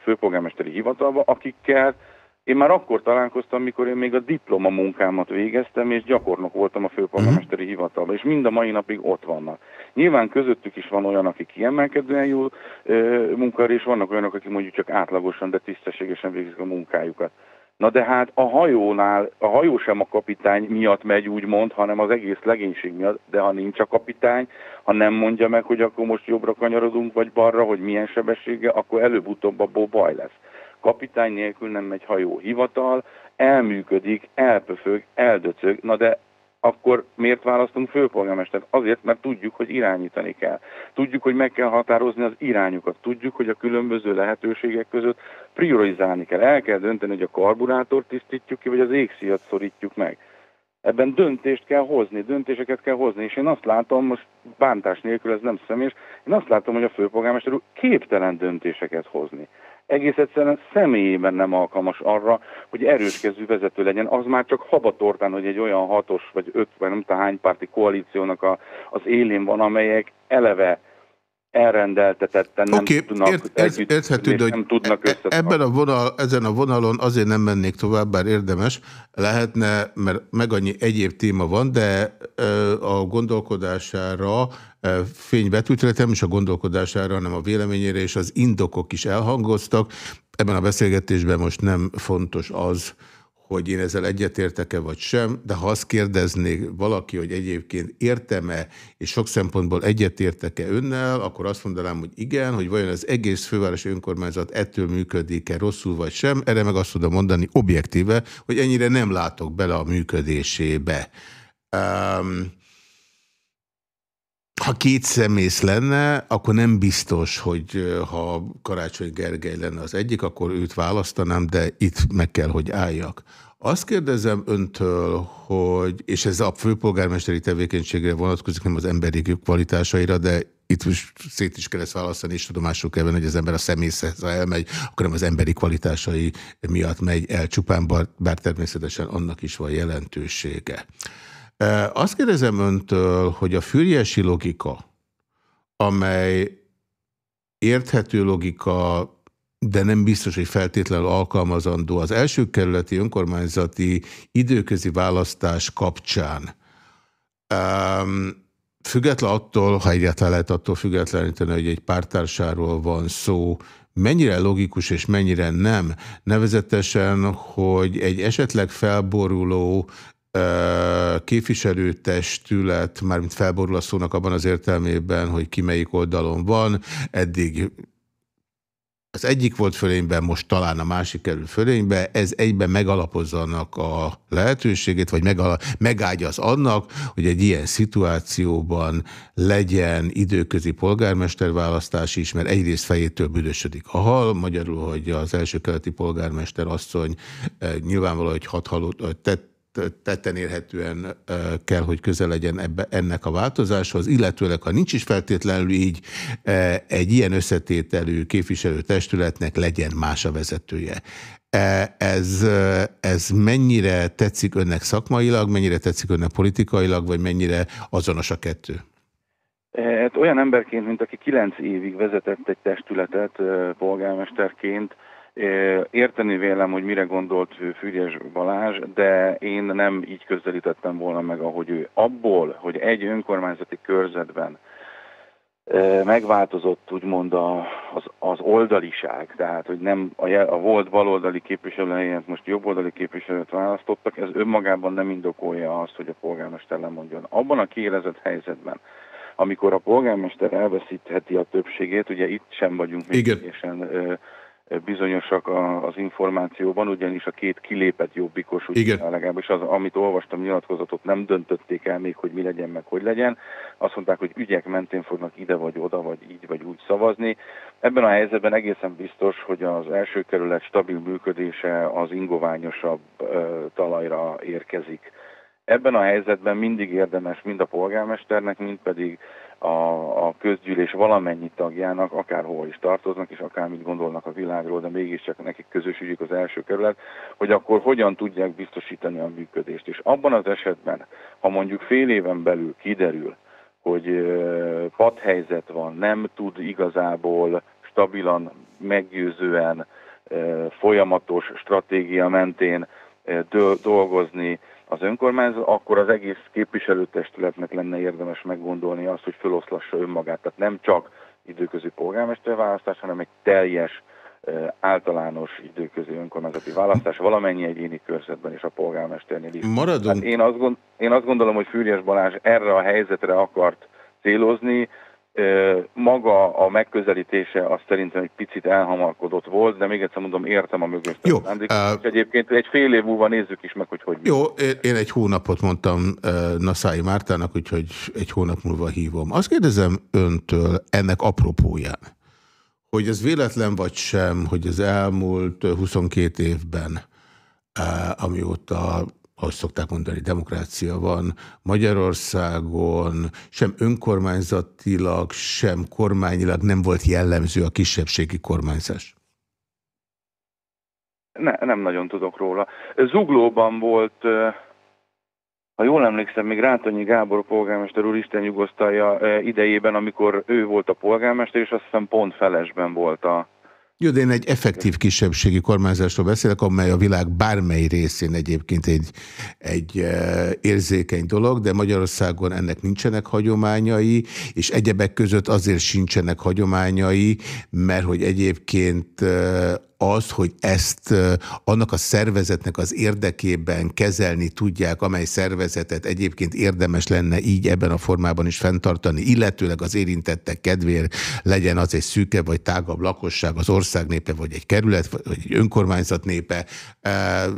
főpolgármesteri hivatalba, akikkel én már akkor találkoztam, mikor én még a diploma munkámat végeztem, és gyakornok voltam a főpolgármesteri mhm. hivatalban, és mind a mai napig ott vannak. Nyilván közöttük is van olyan, aki kiemelkedően jó munkára, és vannak olyanok, akik mondjuk csak átlagosan, de tisztességesen végzik a munkájukat. Na de hát a hajónál, a hajó sem a kapitány miatt megy úgymond, hanem az egész legénység miatt, de ha nincs a kapitány, ha nem mondja meg, hogy akkor most jobbra kanyarodunk, vagy balra, hogy milyen sebessége, akkor előbb-utóbb abból baj lesz. Kapitány nélkül nem megy hajó hivatal, elműködik, elpöfög, eldöcög, na de akkor miért választunk főpolgármestert? Azért, mert tudjuk, hogy irányítani kell. Tudjuk, hogy meg kell határozni az irányokat. Tudjuk, hogy a különböző lehetőségek között priorizálni kell. El kell dönteni, hogy a karburátort tisztítjuk ki, vagy az égszíjat szorítjuk meg. Ebben döntést kell hozni, döntéseket kell hozni, és én azt látom, most bántás nélkül ez nem személyes, én azt látom, hogy a főpolgármester úr képtelen döntéseket hozni. Egész egyszerűen személyében nem alkalmas arra, hogy erős kezű vezető legyen. Az már csak habatortán, hogy egy olyan hatos vagy öt, vagy nem tudom hány párti koalíciónak a, az élén van, amelyek eleve elrendeltetetten nem okay, tudnak ért, együtt, érthető, de nem tudnak e- ebben a vonal, ezen a vonalon azért nem mennék tovább, bár érdemes lehetne, mert meg annyi egyéb téma van, de a gondolkodására fénybetűt, nem is a gondolkodására, hanem a véleményére és az indokok is elhangoztak. Ebben a beszélgetésben most nem fontos az, hogy én ezzel egyetértek-e vagy sem, de ha azt kérdeznék valaki, hogy egyébként értem-e, és sok szempontból egyetértek-e önnel, akkor azt mondanám, hogy igen, hogy vajon az egész fővárosi önkormányzat ettől működik-e rosszul vagy sem, erre meg azt tudom mondani objektíve, hogy ennyire nem látok bele a működésébe. Um, ha két szemész lenne, akkor nem biztos, hogy ha Karácsony Gergely lenne az egyik, akkor őt választanám, de itt meg kell, hogy álljak. Azt kérdezem öntől, hogy, és ez a főpolgármesteri tevékenységre vonatkozik, nem az emberi kvalitásaira, de itt most szét is kell ezt választani, és tudomásul kell venni, hogy az ember a személyhez, ha elmegy, akkor nem az emberi kvalitásai miatt megy el csupán, bár természetesen annak is van jelentősége. Azt kérdezem öntől, hogy a füriyesi logika, amely érthető logika, de nem biztos, hogy feltétlenül alkalmazandó az első kerületi önkormányzati időközi választás kapcsán. Um, független attól, ha egyáltalán lehet attól függetleníteni, hogy egy pártársáról van szó, mennyire logikus és mennyire nem, nevezetesen, hogy egy esetleg felboruló képviselőtestület, mármint felborul a szónak abban az értelmében, hogy ki melyik oldalon van, eddig az egyik volt fölényben, most talán a másik kerül fölénybe, ez egyben megalapozza annak a lehetőségét, vagy megáldja az annak, hogy egy ilyen szituációban legyen időközi polgármesterválasztás is, mert egyrészt fejétől büdösödik a hal, magyarul, hogy az első keleti polgármester asszony eh, nyilvánvaló, hogy hat halott, tett tetten érhetően kell, hogy közel legyen ebbe, ennek a változáshoz, illetőleg, ha nincs is feltétlenül így, egy ilyen összetételű képviselő testületnek legyen más a vezetője. Ez, ez mennyire tetszik önnek szakmailag, mennyire tetszik önnek politikailag, vagy mennyire azonos a kettő? Hát olyan emberként, mint aki kilenc évig vezetett egy testületet polgármesterként, Érteni vélem, hogy mire gondolt Füriyes Balázs, de én nem így közelítettem volna meg, ahogy ő. Abból, hogy egy önkormányzati körzetben megváltozott úgymond a, az, az oldaliság, tehát hogy nem a, a volt baloldali képviselő helyett most jobboldali képviselőt választottak, ez önmagában nem indokolja azt, hogy a polgármester lemondjon. Abban a kiélezett helyzetben, amikor a polgármester elveszítheti a többségét, ugye itt sem vagyunk még teljesen bizonyosak az információban, ugyanis a két kilépett jobbikos, ugye legalábbis az, amit olvastam nyilatkozatot, nem döntötték el még, hogy mi legyen, meg hogy legyen. Azt mondták, hogy ügyek mentén fognak ide vagy oda, vagy így vagy úgy szavazni. Ebben a helyzetben egészen biztos, hogy az első kerület stabil működése az ingoványosabb talajra érkezik. Ebben a helyzetben mindig érdemes mind a polgármesternek, mind pedig a, a közgyűlés valamennyi tagjának, akárhol is tartoznak, és akármit gondolnak a világról, de mégiscsak nekik közös ügyük az első kerület, hogy akkor hogyan tudják biztosítani a működést. És abban az esetben, ha mondjuk fél éven belül kiderül, hogy padhelyzet van, nem tud igazából stabilan, meggyőzően, folyamatos stratégia mentén dolgozni, az önkormányzat, akkor az egész képviselőtestületnek lenne érdemes meggondolni azt, hogy feloszlassa önmagát. Tehát nem csak időközi polgármesterválasztás, hanem egy teljes általános időközi önkormányzati választás valamennyi egyéni körzetben és a polgármesternél is. Maradunk. Hát én, azt gond, én azt gondolom, hogy Fűrjes Balázs erre a helyzetre akart célozni, maga a megközelítése az szerintem egy picit elhamarkodott volt, de még egyszer mondom, értem a mögött. Jó. Uh, egyébként egy fél év múlva nézzük is meg, hogy hogy... Jó, én egy hónapot mondtam uh, Naszái Mártának, úgyhogy egy hónap múlva hívom. Azt kérdezem öntől ennek apropóján, hogy ez véletlen vagy sem, hogy az elmúlt 22 évben, uh, amióta ahogy szokták mondani, demokrácia van Magyarországon, sem önkormányzatilag, sem kormányilag nem volt jellemző a kisebbségi kormányzás. Ne, nem nagyon tudok róla. Zuglóban volt, ha jól emlékszem, még Rátonyi Gábor polgármester úr Isten nyugosztalja idejében, amikor ő volt a polgármester, és azt hiszem pont felesben volt a, jó, de én egy effektív kisebbségi kormányzásról beszélek, amely a világ bármely részén egyébként egy, egy érzékeny dolog, de Magyarországon ennek nincsenek hagyományai, és egyebek között azért sincsenek hagyományai, mert hogy egyébként az, hogy ezt annak a szervezetnek az érdekében kezelni tudják, amely szervezetet egyébként érdemes lenne így ebben a formában is fenntartani, illetőleg az érintettek kedvéért legyen az egy szűke vagy tágabb lakosság, az ország népe, vagy egy kerület, vagy egy önkormányzat népe,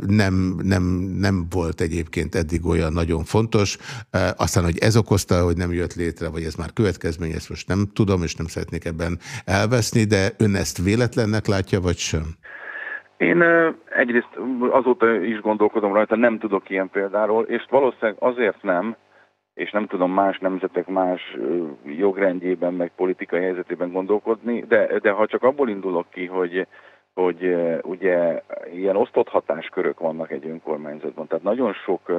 nem, nem, nem volt egyébként eddig olyan nagyon fontos. Aztán, hogy ez okozta, hogy nem jött létre, vagy ez már következmény, ezt most nem tudom, és nem szeretnék ebben elveszni, de ön ezt véletlennek látja, vagy sem? Én egyrészt azóta is gondolkodom rajta, nem tudok ilyen példáról, és valószínűleg azért nem, és nem tudom más nemzetek más jogrendjében, meg politikai helyzetében gondolkodni, de, de ha csak abból indulok ki, hogy, hogy ugye ilyen osztott hatáskörök vannak egy önkormányzatban, tehát nagyon sok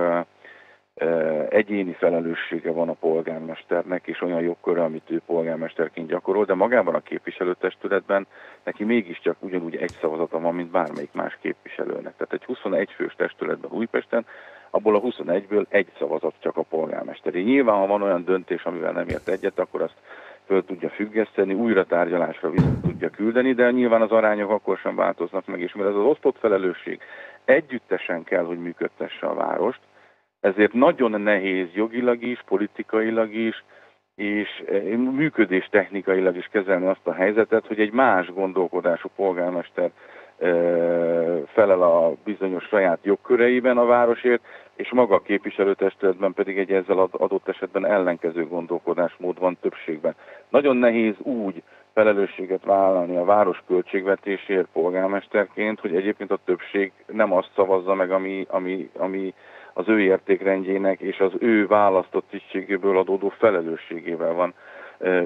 egyéni felelőssége van a polgármesternek, és olyan jogköre, amit ő polgármesterként gyakorol, de magában a képviselőtestületben neki mégiscsak ugyanúgy egy szavazata van, mint bármelyik más képviselőnek. Tehát egy 21 fős testületben Újpesten, abból a 21-ből egy szavazat csak a polgármesteri. Nyilván, ha van olyan döntés, amivel nem ért egyet, akkor azt föl tudja függeszteni, újra tárgyalásra vissza tudja küldeni, de nyilván az arányok akkor sem változnak meg, és mert ez az osztott felelősség együttesen kell, hogy működtesse a várost, ezért nagyon nehéz jogilag is, politikailag is, és eh, működés technikailag is kezelni azt a helyzetet, hogy egy más gondolkodású polgármester eh, felel a bizonyos saját jogköreiben a városért, és maga a képviselőtestületben pedig egy ezzel adott esetben ellenkező gondolkodásmód van többségben. Nagyon nehéz úgy felelősséget vállalni a város költségvetésért polgármesterként, hogy egyébként a többség nem azt szavazza meg, ami, ami, ami az ő értékrendjének és az ő választott tisztségéből adódó felelősségével van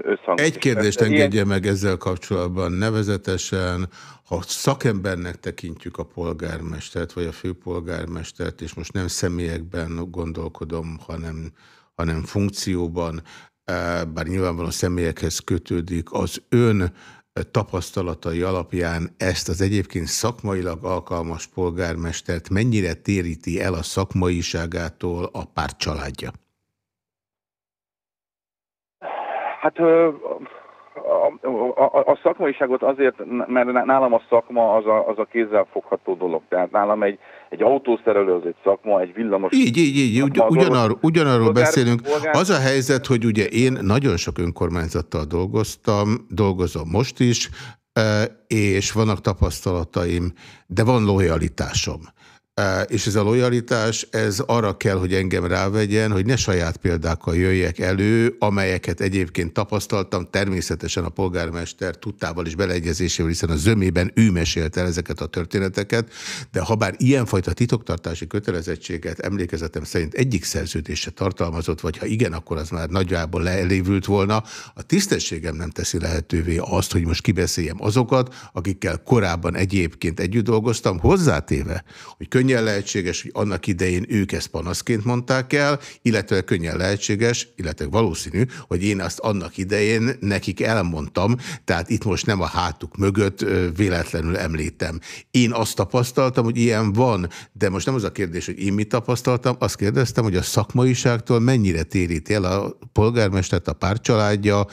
összhangban. Egy kérdést engedje meg ezzel kapcsolatban, nevezetesen, ha szakembernek tekintjük a polgármestert, vagy a főpolgármestert, és most nem személyekben gondolkodom, hanem, hanem funkcióban, bár nyilvánvalóan személyekhez kötődik, az ön tapasztalatai alapján ezt az egyébként szakmailag alkalmas polgármestert mennyire téríti el a szakmaiságától a párt családja? Hát a, a, a szakmaiságot azért, mert nálam a szakma az a, az a kézzel fogható dolog. Tehát nálam egy, egy autószerelő az egy szakma, egy villamos... Így, így, így. Ugy, ugyanarról, ugyanarról beszélünk. Polgár... Az a helyzet, hogy ugye én nagyon sok önkormányzattal dolgoztam, dolgozom most is, és vannak tapasztalataim, de van lojalitásom. És ez a lojalitás, ez arra kell, hogy engem rávegyen, hogy ne saját példákkal jöjjek elő, amelyeket egyébként tapasztaltam, természetesen a polgármester tudtával is beleegyezésével, hiszen a zömében ő mesélte el ezeket a történeteket, de ha bár ilyenfajta titoktartási kötelezettséget emlékezetem szerint egyik szerződése tartalmazott, vagy ha igen, akkor az már nagyjából leelévült volna, a tisztességem nem teszi lehetővé azt, hogy most kibeszéljem azokat, akikkel korábban egyébként együtt dolgoztam, hozzátéve, hogy könnyen lehetséges, hogy annak idején ők ezt panaszként mondták el, illetve könnyen lehetséges, illetve valószínű, hogy én azt annak idején nekik elmondtam, tehát itt most nem a hátuk mögött véletlenül említem. Én azt tapasztaltam, hogy ilyen van, de most nem az a kérdés, hogy én mit tapasztaltam, azt kérdeztem, hogy a szakmaiságtól mennyire téríti el a polgármestert, a párcsaládja,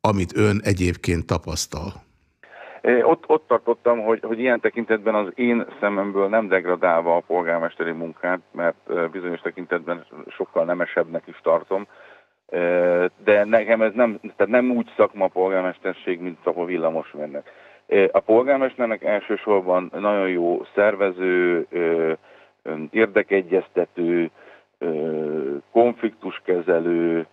amit ön egyébként tapasztal. Ott, ott tartottam, hogy, hogy ilyen tekintetben az én szememből nem degradálva a polgármesteri munkát, mert bizonyos tekintetben sokkal nemesebbnek is tartom, de nekem ez nem, tehát nem úgy szakma a polgármesterség, mint a villamosmérnek. A polgármesternek elsősorban nagyon jó szervező, érdekegyeztető, konfliktuskezelő,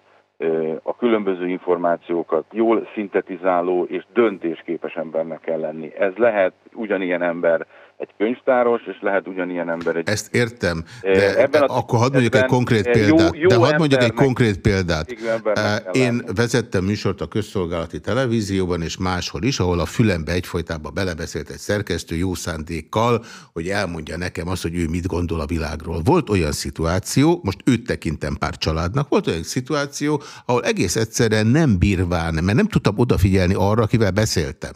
a különböző információkat jól szintetizáló és döntésképes embernek kell lenni. Ez lehet ugyanilyen ember egy könyvtáros, és lehet ugyanilyen ember egy... Ezt értem, de ebben a, akkor hadd mondjuk egy konkrét példát. Jó, jó de hadd mondjuk egy konkrét példát. Én vezettem műsort a közszolgálati televízióban, és máshol is, ahol a fülembe egyfolytában belebeszélt egy szerkesztő jó szándékkal, hogy elmondja nekem azt, hogy ő mit gondol a világról. Volt olyan szituáció, most őt tekintem pár családnak, volt olyan szituáció, ahol egész egyszerűen nem bírván, mert nem tudtam odafigyelni arra, akivel beszéltem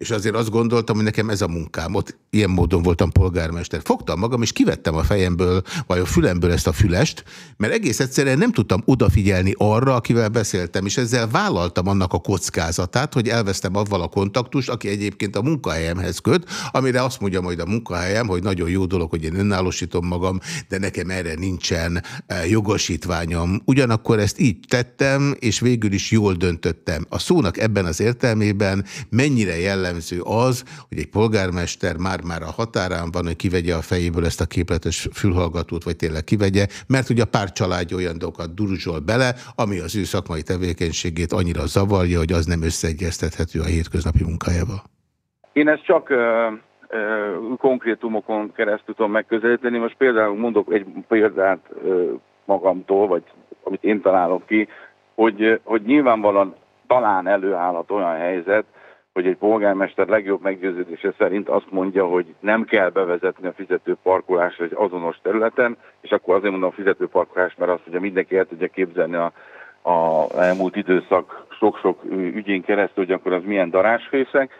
és azért azt gondoltam, hogy nekem ez a munkám. Ott ilyen módon voltam polgármester. Fogtam magam, és kivettem a fejemből, vagy a fülemből ezt a fülest, mert egész egyszerűen nem tudtam odafigyelni arra, akivel beszéltem, és ezzel vállaltam annak a kockázatát, hogy elvesztem avval a kontaktust, aki egyébként a munkahelyemhez köt, amire azt mondja majd a munkahelyem, hogy nagyon jó dolog, hogy én önállósítom magam, de nekem erre nincsen e, jogosítványom. Ugyanakkor ezt így tettem, és végül is jól döntöttem. A szónak ebben az értelmében mennyire jellem jellemző az, hogy egy polgármester már-már a határán van, hogy kivegye a fejéből ezt a képletes fülhallgatót, vagy tényleg kivegye, mert ugye a pár család olyan dolgokat duruzsol bele, ami az ő szakmai tevékenységét annyira zavarja, hogy az nem összeegyeztethető a hétköznapi munkájával. Én ezt csak konkrétumokon keresztül tudom megközelíteni. Most például mondok egy példát magamtól, vagy amit én találok ki, hogy, hogy nyilvánvalóan talán előállhat olyan helyzet, hogy egy polgármester legjobb meggyőződése szerint azt mondja, hogy nem kell bevezetni a fizetőparkolásra egy azonos területen, és akkor azért mondom a fizetőparkolás, mert azt, hogy mindenki el tudja képzelni a, a elmúlt időszak sok-sok ügyén keresztül, hogy akkor az milyen darásfészek,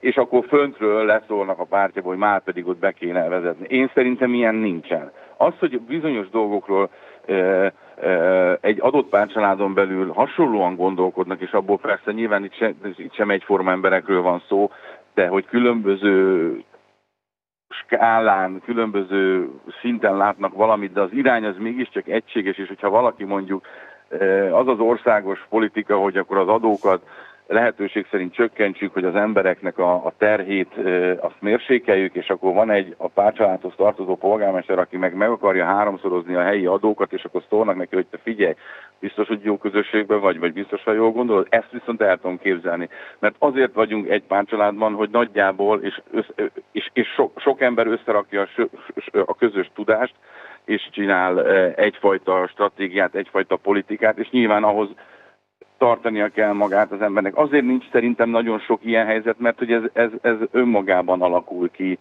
és akkor föntről leszólnak a pártjából, hogy már pedig ott be kéne vezetni. Én szerintem ilyen nincsen. Az, hogy bizonyos dolgokról egy adott párcsaládon belül hasonlóan gondolkodnak, és abból persze nyilván itt sem, itt sem egyforma emberekről van szó, de hogy különböző skálán, különböző szinten látnak valamit, de az irány az mégiscsak egységes, és hogyha valaki mondjuk az az országos politika, hogy akkor az adókat lehetőség szerint csökkentsük, hogy az embereknek a, a terhét e, azt mérsékeljük, és akkor van egy a párcsaládhoz tartozó polgármester, aki meg meg akarja háromszorozni a helyi adókat, és akkor szólnak neki, hogy te figyelj, biztos, hogy jó közösségben vagy, vagy biztos, hogy jól gondolod. Ezt viszont el tudom képzelni. Mert azért vagyunk egy párcsaládban, hogy nagyjából, és, és, és sok, sok ember összerakja a, a közös tudást, és csinál egyfajta stratégiát, egyfajta politikát, és nyilván ahhoz tartania kell magát az embernek. Azért nincs szerintem nagyon sok ilyen helyzet, mert hogy ez, ez, ez önmagában alakul ki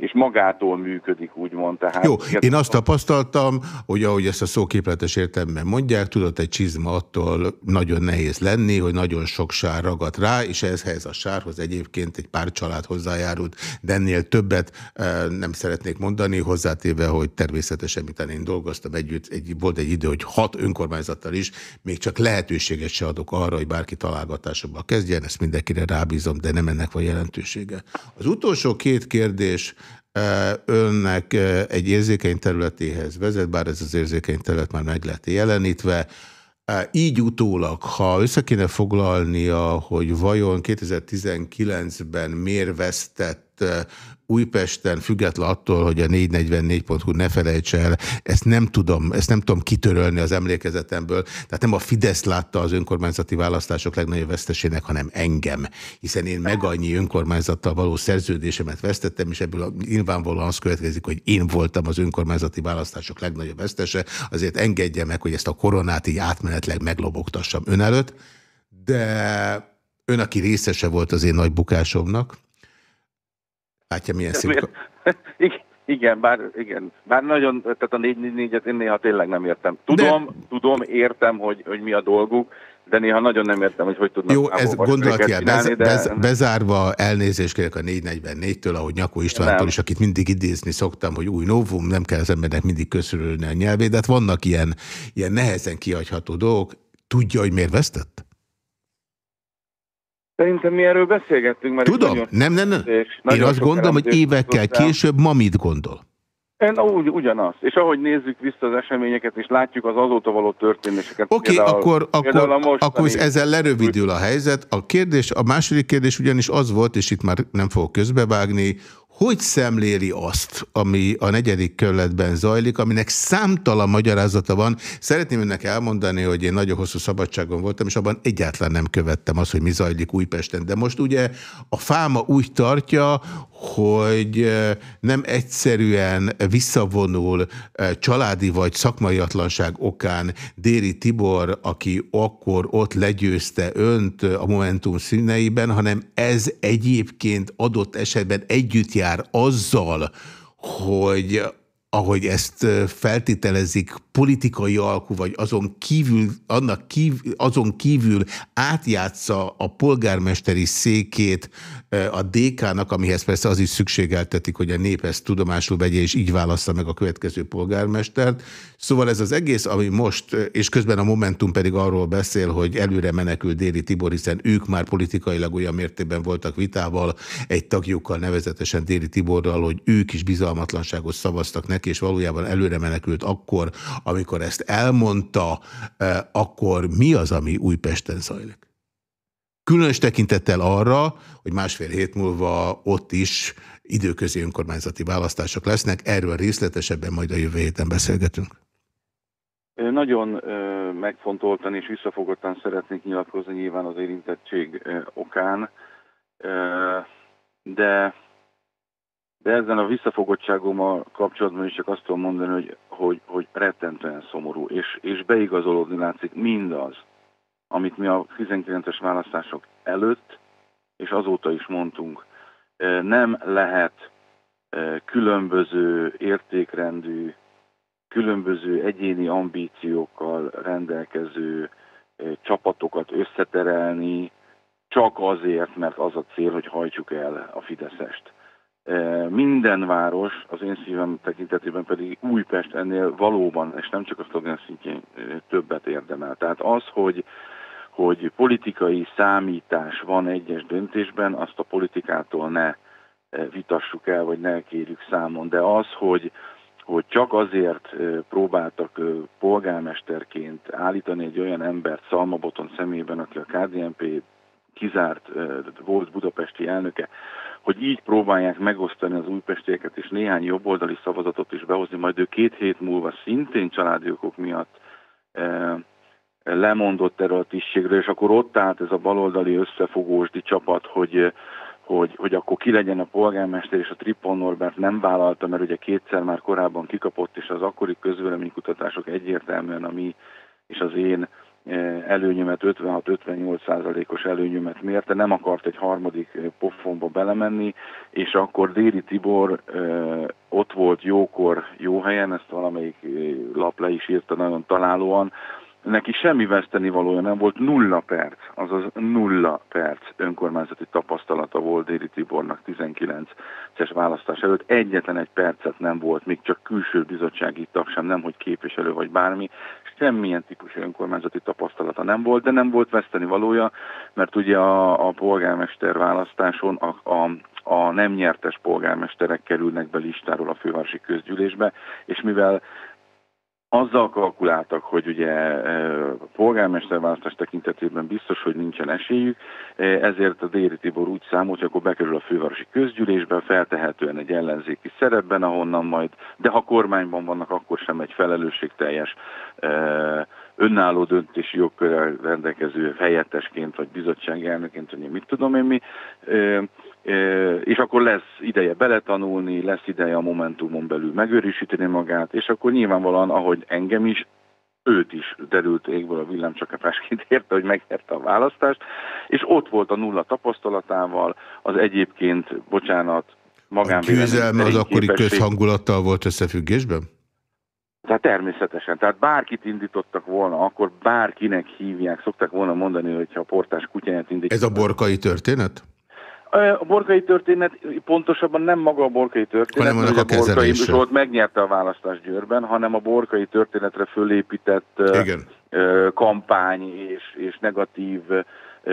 és magától működik, úgymond. Tehát Jó, én azt tapasztaltam, hogy ahogy ezt a szóképletes értelemben mondják, tudott egy csizma attól nagyon nehéz lenni, hogy nagyon sok sár ragadt rá, és ehhez a sárhoz egyébként egy pár család hozzájárult, de ennél többet nem szeretnék mondani, hozzátéve, hogy természetesen, mint én dolgoztam együtt, egy, volt egy idő, hogy hat önkormányzattal is, még csak lehetőséget se adok arra, hogy bárki találgatásokba kezdjen, ezt mindenkire rábízom, de nem ennek van jelentősége. Az utolsó két kérdés, kérdés önnek egy érzékeny területéhez vezet, bár ez az érzékeny terület már meg lett jelenítve, így utólag, ha össze kéne foglalnia, hogy vajon 2019-ben miért vesztett Újpesten, független attól, hogy a 444.hu ne felejts el, ezt nem tudom, ezt nem tudom kitörölni az emlékezetemből, tehát nem a Fidesz látta az önkormányzati választások legnagyobb vesztesének, hanem engem, hiszen én meg annyi önkormányzattal való szerződésemet vesztettem, és ebből nyilvánvalóan az következik, hogy én voltam az önkormányzati választások legnagyobb vesztese, azért engedje meg, hogy ezt a koronát így átmenetleg meglobogtassam ön előtt, de ön, aki részese volt az én nagy bukásomnak, Látja, milyen szép... Igen, bár, igen, bár nagyon, tehát a 4-4-et én néha tényleg nem értem. Tudom, de... tudom, értem, hogy, hogy mi a dolguk, de néha nagyon nem értem, hogy hogy tudnak Jó, ez gondolatján bez, bez, bezárva elnézést kérek a 444-től, ahogy Nyakó Istvántól is, akit mindig idézni szoktam, hogy új novum, nem kell az embernek mindig köszönölni a nyelvét, de hát vannak ilyen, ilyen nehezen kihagyható dolgok. Tudja, hogy miért vesztett? Szerintem mi erről beszélgettünk. Mert Tudom, nem, nem, nem. Én azt gondolom, hogy évekkel később ma mit gondol? Én úgy, ugyanaz. És ahogy nézzük vissza az eseményeket, és látjuk az azóta való történéseket. Oké, okay, akkor, akkor, akkor ezzel lerövidül a helyzet. A kérdés, a második kérdés ugyanis az volt, és itt már nem fogok közbevágni, hogy szemléli azt, ami a negyedik kerületben zajlik, aminek számtalan magyarázata van. Szeretném önnek elmondani, hogy én nagyon hosszú szabadságon voltam, és abban egyáltalán nem követtem azt, hogy mi zajlik Újpesten. De most ugye a fáma úgy tartja, hogy nem egyszerűen visszavonul családi vagy szakmaiatlanság okán Déri Tibor, aki akkor ott legyőzte önt a Momentum színeiben, hanem ez egyébként adott esetben együtt jár azzal, hogy ahogy ezt feltételezik, politikai alkú, vagy azon kívül, annak kívül, azon kívül átjátsza a polgármesteri székét a DK-nak, amihez persze az is szükségeltetik, hogy a nép ezt tudomásul vegye, és így válaszza meg a következő polgármestert. Szóval ez az egész, ami most, és közben a Momentum pedig arról beszél, hogy előre menekül Déli Tibor, hiszen ők már politikailag olyan mértékben voltak vitával egy tagjukkal, nevezetesen Déli Tiborral, hogy ők is bizalmatlanságot szavaztak neki, és valójában előre menekült akkor, amikor ezt elmondta, akkor mi az, ami Újpesten zajlik? Különös tekintettel arra, hogy másfél hét múlva ott is időközi önkormányzati választások lesznek, erről részletesebben majd a jövő héten beszélgetünk. Nagyon megfontoltan és visszafogottan szeretnék nyilatkozni nyilván az érintettség okán, de, de ezzel a visszafogottságommal kapcsolatban is csak azt tudom mondani, hogy, hogy, hogy rettentően szomorú, és, és beigazolódni látszik mindaz, amit mi a 19-es választások előtt és azóta is mondtunk. Nem lehet különböző értékrendű, különböző egyéni ambíciókkal rendelkező csapatokat összeterelni, csak azért, mert az a cél, hogy hajtsuk el a Fideszest. Minden város, az én szívem tekintetében pedig Újpest ennél valóban, és nem csak a szlogen szintjén többet érdemel. Tehát az, hogy hogy politikai számítás van egyes döntésben, azt a politikától ne vitassuk el, vagy ne kérjük számon. De az, hogy, hogy csak azért próbáltak polgármesterként állítani egy olyan embert Szalmaboton szemében, aki a KDNP kizárt volt budapesti elnöke, hogy így próbálják megosztani az újpestieket és néhány jobboldali szavazatot is behozni, majd ő két hét múlva szintén családi okok miatt lemondott erről a tisztségről, és akkor ott állt ez a baloldali összefogósdi csapat, hogy, hogy, hogy akkor ki legyen a polgármester, és a Tripon Norbert nem vállalta, mert ugye kétszer már korábban kikapott, és az akkori közvéleménykutatások egyértelműen a mi és az én előnyömet, 56-58 százalékos előnyömet mérte, nem akart egy harmadik eh, pofonba belemenni, és akkor Déri Tibor eh, ott volt jókor, jó helyen, ezt valamelyik lap le is írta nagyon találóan, neki semmi veszteni valója nem volt, nulla perc, azaz nulla perc önkormányzati tapasztalata volt Déri Tibornak 19-es választás előtt. Egyetlen egy percet nem volt, még csak külső bizottsági tag sem, nem hogy képviselő vagy bármi, semmilyen típusú önkormányzati tapasztalata nem volt, de nem volt veszteni valója, mert ugye a, a polgármester választáson a, a, a nem nyertes polgármesterek kerülnek be listáról a fővárosi közgyűlésbe, és mivel azzal kalkuláltak, hogy ugye e, polgármesterválasztás tekintetében biztos, hogy nincsen esélyük, e, ezért a Déri Tibor úgy számolt, hogy akkor bekerül a fővárosi közgyűlésbe, feltehetően egy ellenzéki szerepben, ahonnan majd, de ha kormányban vannak, akkor sem egy felelősségteljes e, önálló döntési jogkörrel rendelkező helyettesként, vagy bizottsági elnöként, hogy mit tudom én mi, és akkor lesz ideje beletanulni, lesz ideje a Momentumon belül megőrisíteni magát, és akkor nyilvánvalóan, ahogy engem is, őt is derült égből a villámcsakapásként érte, hogy megérte a választást, és ott volt a nulla tapasztalatával, az egyébként, bocsánat, magánvélemény. A győzelme az akkori közhangulattal volt összefüggésben? Tehát természetesen. Tehát bárkit indítottak volna, akkor bárkinek hívják. Szokták volna mondani, hogyha a portás kutyáját indítják. Ez a borkai történet? A borkai történet, pontosabban nem maga a borkai történet, hanem a, a borkai volt megnyerte a választást Győrben, hanem a borkai történetre fölépített Igen. kampány és, és negatív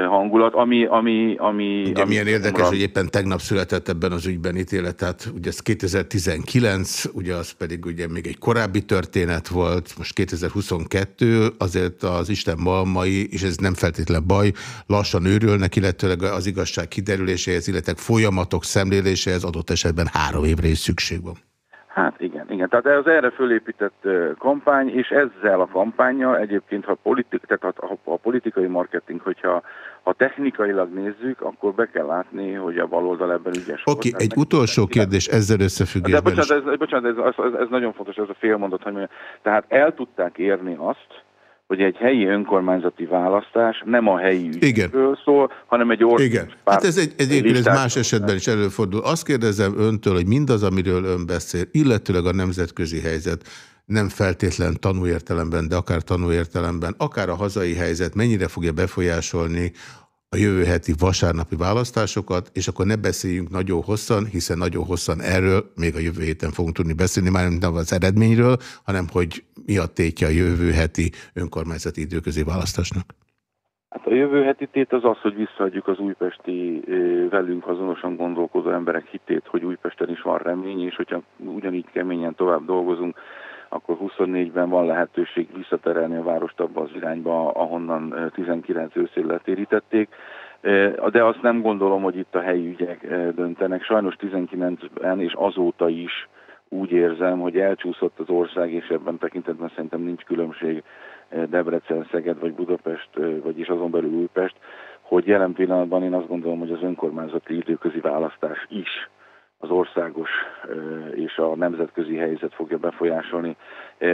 hangulat, ami... ami, ami ugye ami milyen érdekes, hogy éppen tegnap született ebben az ügyben ítélet, tehát ugye ez 2019, ugye az pedig ugye még egy korábbi történet volt, most 2022, azért az Isten malmai, és ez nem feltétlen baj, lassan őrülnek, illetőleg az igazság kiderüléséhez, illetve folyamatok szemléléséhez adott esetben három évre is szükség van. Hát igen, igen. Tehát ez erre fölépített kampány, és ezzel a kampányjal egyébként, ha, politik, tehát ha, ha a politikai marketing, hogyha ha technikailag nézzük, akkor be kell látni, hogy a baloldal ebben ügyes. Oké, okay, egy utolsó kérdés ezzel összefüggésben. De bocsánat, ez, bocsánat ez, ez, ez nagyon fontos, ez a félmondat, hogy mondjam. Tehát el tudták érni azt, hogy egy helyi önkormányzati választás nem a helyi ügyről szól, hanem egy ország. Igen. Hát ez egy, egyébként ez más esetben is előfordul. Azt kérdezem öntől, hogy mindaz, amiről ön beszél, illetőleg a nemzetközi helyzet, nem feltétlen tanúértelemben, de akár tanúértelemben, akár a hazai helyzet mennyire fogja befolyásolni a jövő heti vasárnapi választásokat, és akkor ne beszéljünk nagyon hosszan, hiszen nagyon hosszan erről még a jövő héten fogunk tudni beszélni, már nem az eredményről, hanem hogy mi a tétje a jövő heti önkormányzati időközi választásnak. Hát a jövő heti tét az az, hogy visszaadjuk az újpesti velünk azonosan gondolkozó emberek hitét, hogy Újpesten is van remény, és hogyha ugyanígy keményen tovább dolgozunk, akkor 24-ben van lehetőség visszaterelni a várost abba az irányba, ahonnan 19 őszél letérítették. De azt nem gondolom, hogy itt a helyi ügyek döntenek. Sajnos 19-ben és azóta is úgy érzem, hogy elcsúszott az ország, és ebben tekintetben szerintem nincs különbség Debrecen, Szeged vagy Budapest, vagyis azon belül Újpest, hogy jelen pillanatban én azt gondolom, hogy az önkormányzati időközi választás is az országos és a nemzetközi helyzet fogja befolyásolni.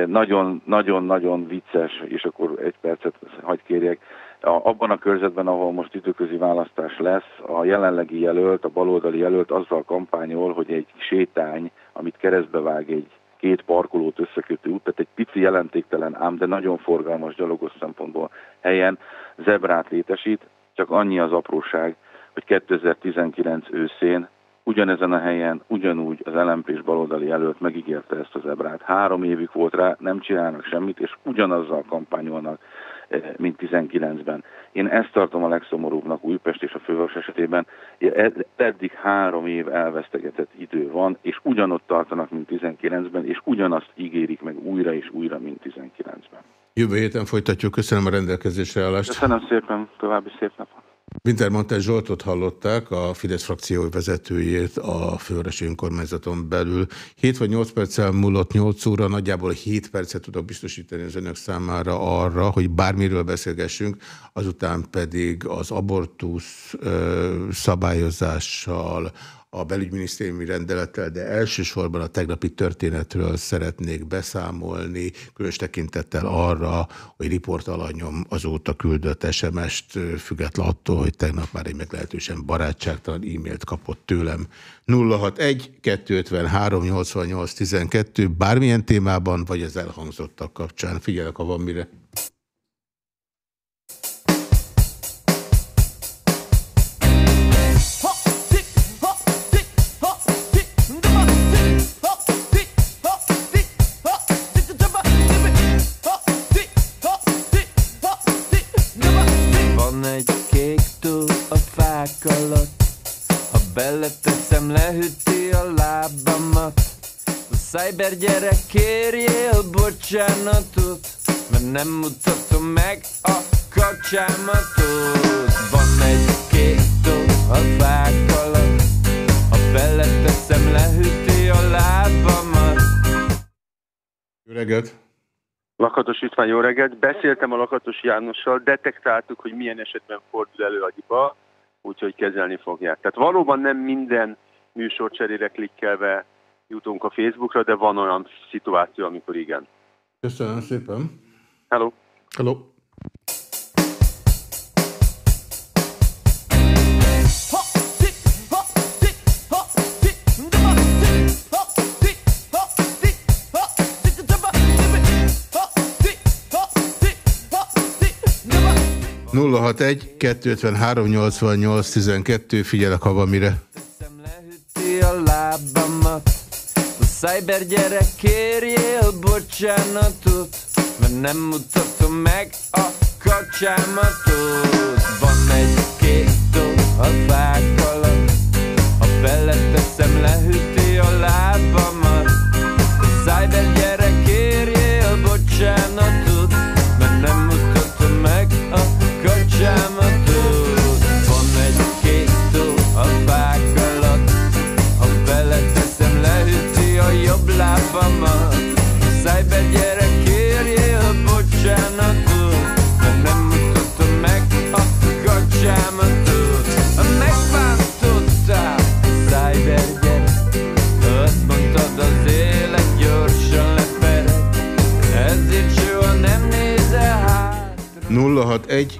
Nagyon-nagyon-nagyon vicces, és akkor egy percet hagy kérjek, abban a körzetben, ahol most időközi választás lesz, a jelenlegi jelölt, a baloldali jelölt azzal kampányol, hogy egy sétány, amit keresztbe vág egy két parkolót összekötő út, tehát egy pici jelentéktelen, ám de nagyon forgalmas gyalogos szempontból helyen zebrát létesít, csak annyi az apróság, hogy 2019 őszén ugyanezen a helyen, ugyanúgy az LMP és baloldali előtt megígérte ezt az ebrát. Három évig volt rá, nem csinálnak semmit, és ugyanazzal kampányolnak, eh, mint 19-ben. Én ezt tartom a legszomorúbbnak Újpest és a főváros esetében. Eddig három év elvesztegetett idő van, és ugyanott tartanak, mint 19-ben, és ugyanazt ígérik meg újra és újra, mint 19-ben. Jövő héten folytatjuk. Köszönöm a rendelkezésre állást. Köszönöm szépen, további szép napot. Wintermantel Zsoltot hallották, a Fidesz frakció vezetőjét a fővárosi önkormányzaton belül. 7 vagy 8 perccel múlott 8 óra, nagyjából 7 percet tudok biztosítani az önök számára arra, hogy bármiről beszélgessünk, azután pedig az abortusz szabályozással, a belügyminisztériumi rendelettel, de elsősorban a tegnapi történetről szeretnék beszámolni, különös tekintettel arra, hogy riportalanyom azóta küldött SMS-t, független attól, hogy tegnap már egy meglehetősen barátságtalan e-mailt kapott tőlem. 061 253 88 12 bármilyen témában, vagy az elhangzottak kapcsán. Figyelek, ha van mire. Beleteszem, lehűti a lábamat A cyber gyerek kérjél bocsánatot Mert nem mutatom meg a kacsámatot Van egy kék tó a fák alatt Ha beleteszem, lehűti a lábamat Jó reggelt! Lakatos István, jó reggelt! Beszéltem a Lakatos Jánossal, detektáltuk, hogy milyen esetben fordul elő a hiba úgyhogy kezelni fogják. Tehát valóban nem minden műsorcserére klikkelve jutunk a Facebookra, de van olyan szituáció, amikor igen. Köszönöm szépen. Hello. Hello. 061 253 88 12, figyelek, ha van mire. A cyber gyerek kérjél bocsánatot, mert nem mutatom meg a kacsámatot. Van egy kék tó a fák alatt, ha beleteszem, lehűti a lábamat. Kacsámatot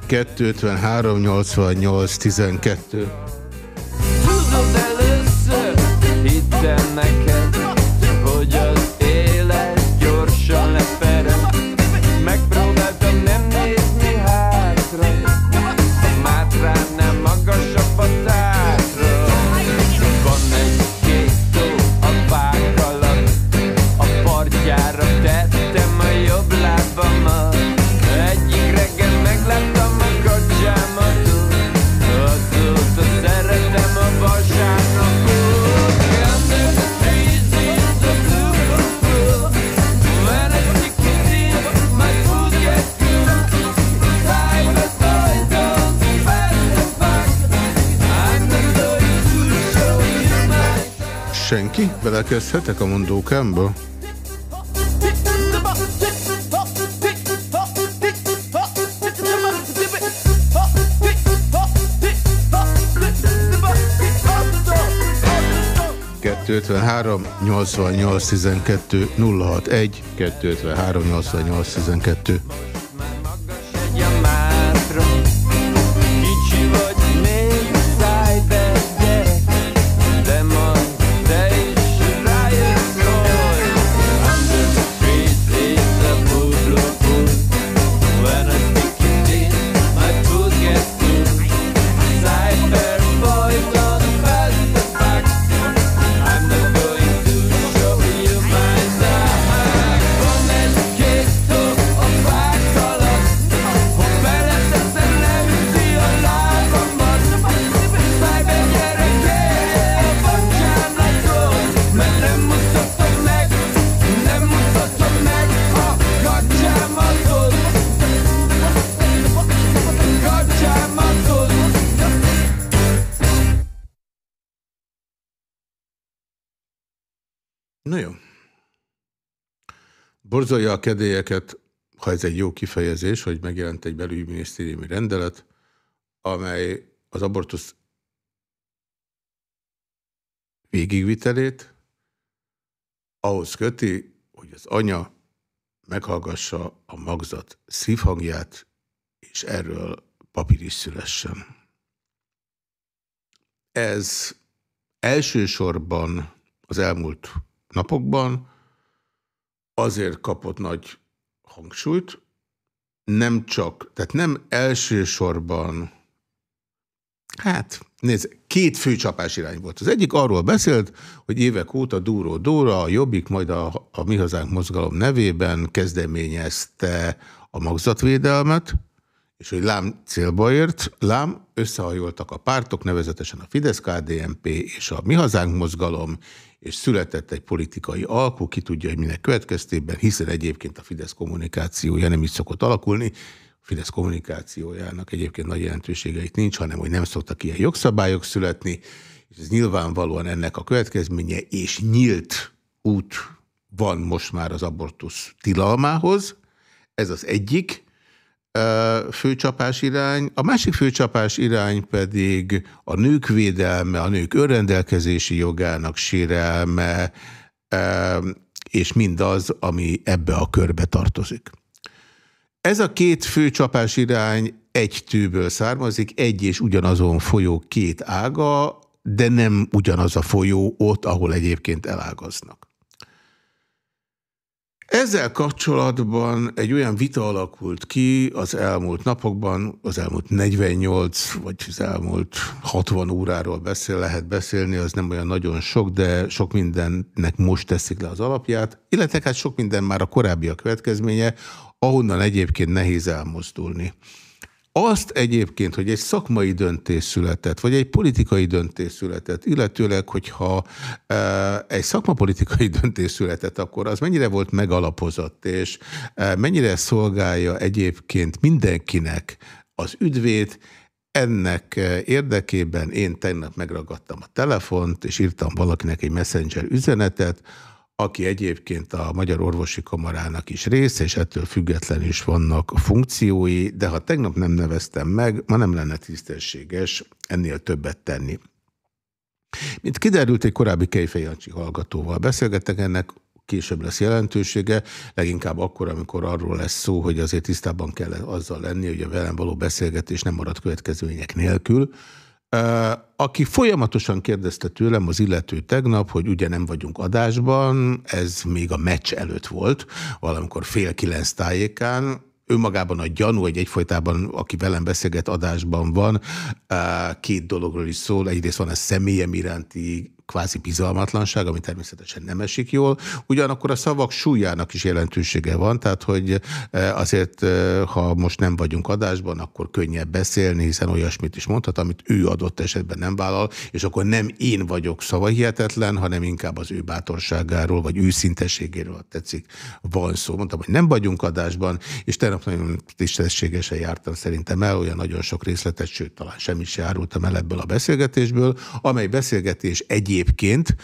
253 88 12. Senki? Belekezdhetek a mondókámba? ...253 88 12 061 253 88 12 Borzolja a kedélyeket, ha ez egy jó kifejezés, hogy megjelent egy belügyminisztériumi rendelet, amely az abortusz végigvitelét ahhoz köti, hogy az anya meghallgassa a magzat szívhangját, és erről papír is szülessen. Ez elsősorban az elmúlt napokban azért kapott nagy hangsúlyt, nem csak, tehát nem elsősorban, hát nézd, két fő csapás irány volt. Az egyik arról beszélt, hogy évek óta Dúró Dóra, a Jobbik, majd a, a Mi Hazánk mozgalom nevében kezdeményezte a magzatvédelmet, és hogy lám célba ért, lám összehajoltak a pártok, nevezetesen a Fidesz-KDNP és a Mi Hazánk mozgalom, és született egy politikai alkú, ki tudja, hogy minek következtében, hiszen egyébként a Fidesz kommunikációja nem így szokott alakulni, a Fidesz kommunikációjának egyébként nagy jelentőségeit nincs, hanem hogy nem szoktak ilyen jogszabályok születni, és ez nyilvánvalóan ennek a következménye, és nyílt út van most már az abortusz tilalmához, ez az egyik, főcsapás irány, a másik főcsapás irány pedig a nők védelme, a nők önrendelkezési jogának sérelme, és mindaz, ami ebbe a körbe tartozik. Ez a két főcsapás irány egy tűből származik, egy és ugyanazon folyó két ága, de nem ugyanaz a folyó ott, ahol egyébként elágaznak. Ezzel kapcsolatban egy olyan vita alakult ki az elmúlt napokban, az elmúlt 48 vagy az elmúlt 60 óráról beszél, lehet beszélni, az nem olyan nagyon sok, de sok mindennek most teszik le az alapját, illetve hát sok minden már a korábbi a következménye, ahonnan egyébként nehéz elmozdulni. Azt egyébként, hogy egy szakmai döntés született, vagy egy politikai döntés született, illetőleg, hogyha e, egy szakmapolitikai döntés született, akkor az mennyire volt megalapozott, és e, mennyire szolgálja egyébként mindenkinek az üdvét, ennek érdekében én tegnap megragadtam a telefont, és írtam valakinek egy messenger üzenetet, aki egyébként a Magyar Orvosi Kamarának is része, és ettől független is vannak funkciói, de ha tegnap nem neveztem meg, ma nem lenne tisztességes ennél többet tenni. Mint kiderült, egy korábbi Kejfej Jancsi hallgatóval beszélgettek, ennek később lesz jelentősége, leginkább akkor, amikor arról lesz szó, hogy azért tisztában kell azzal lenni, hogy a velem való beszélgetés nem marad következmények nélkül. Aki folyamatosan kérdezte tőlem az illető tegnap, hogy ugye nem vagyunk adásban, ez még a meccs előtt volt, valamikor fél kilenc tájékán, önmagában a gyanú, hogy egyfolytában, aki velem beszélget adásban van, két dologról is szól. Egyrészt van a személyem iránti kvázi bizalmatlanság, ami természetesen nem esik jól. Ugyanakkor a szavak súlyának is jelentősége van, tehát hogy e, azért, e, ha most nem vagyunk adásban, akkor könnyebb beszélni, hiszen olyasmit is mondhat, amit ő adott esetben nem vállal, és akkor nem én vagyok szavahihetetlen, hanem inkább az ő bátorságáról, vagy őszintességéről tetszik, van szó. Mondtam, hogy nem vagyunk adásban, és tegnap nagyon tisztességesen jártam szerintem el, olyan nagyon sok részletet, sőt, talán semmit se árultam el ebből a beszélgetésből, amely beszélgetés egyéb egyébként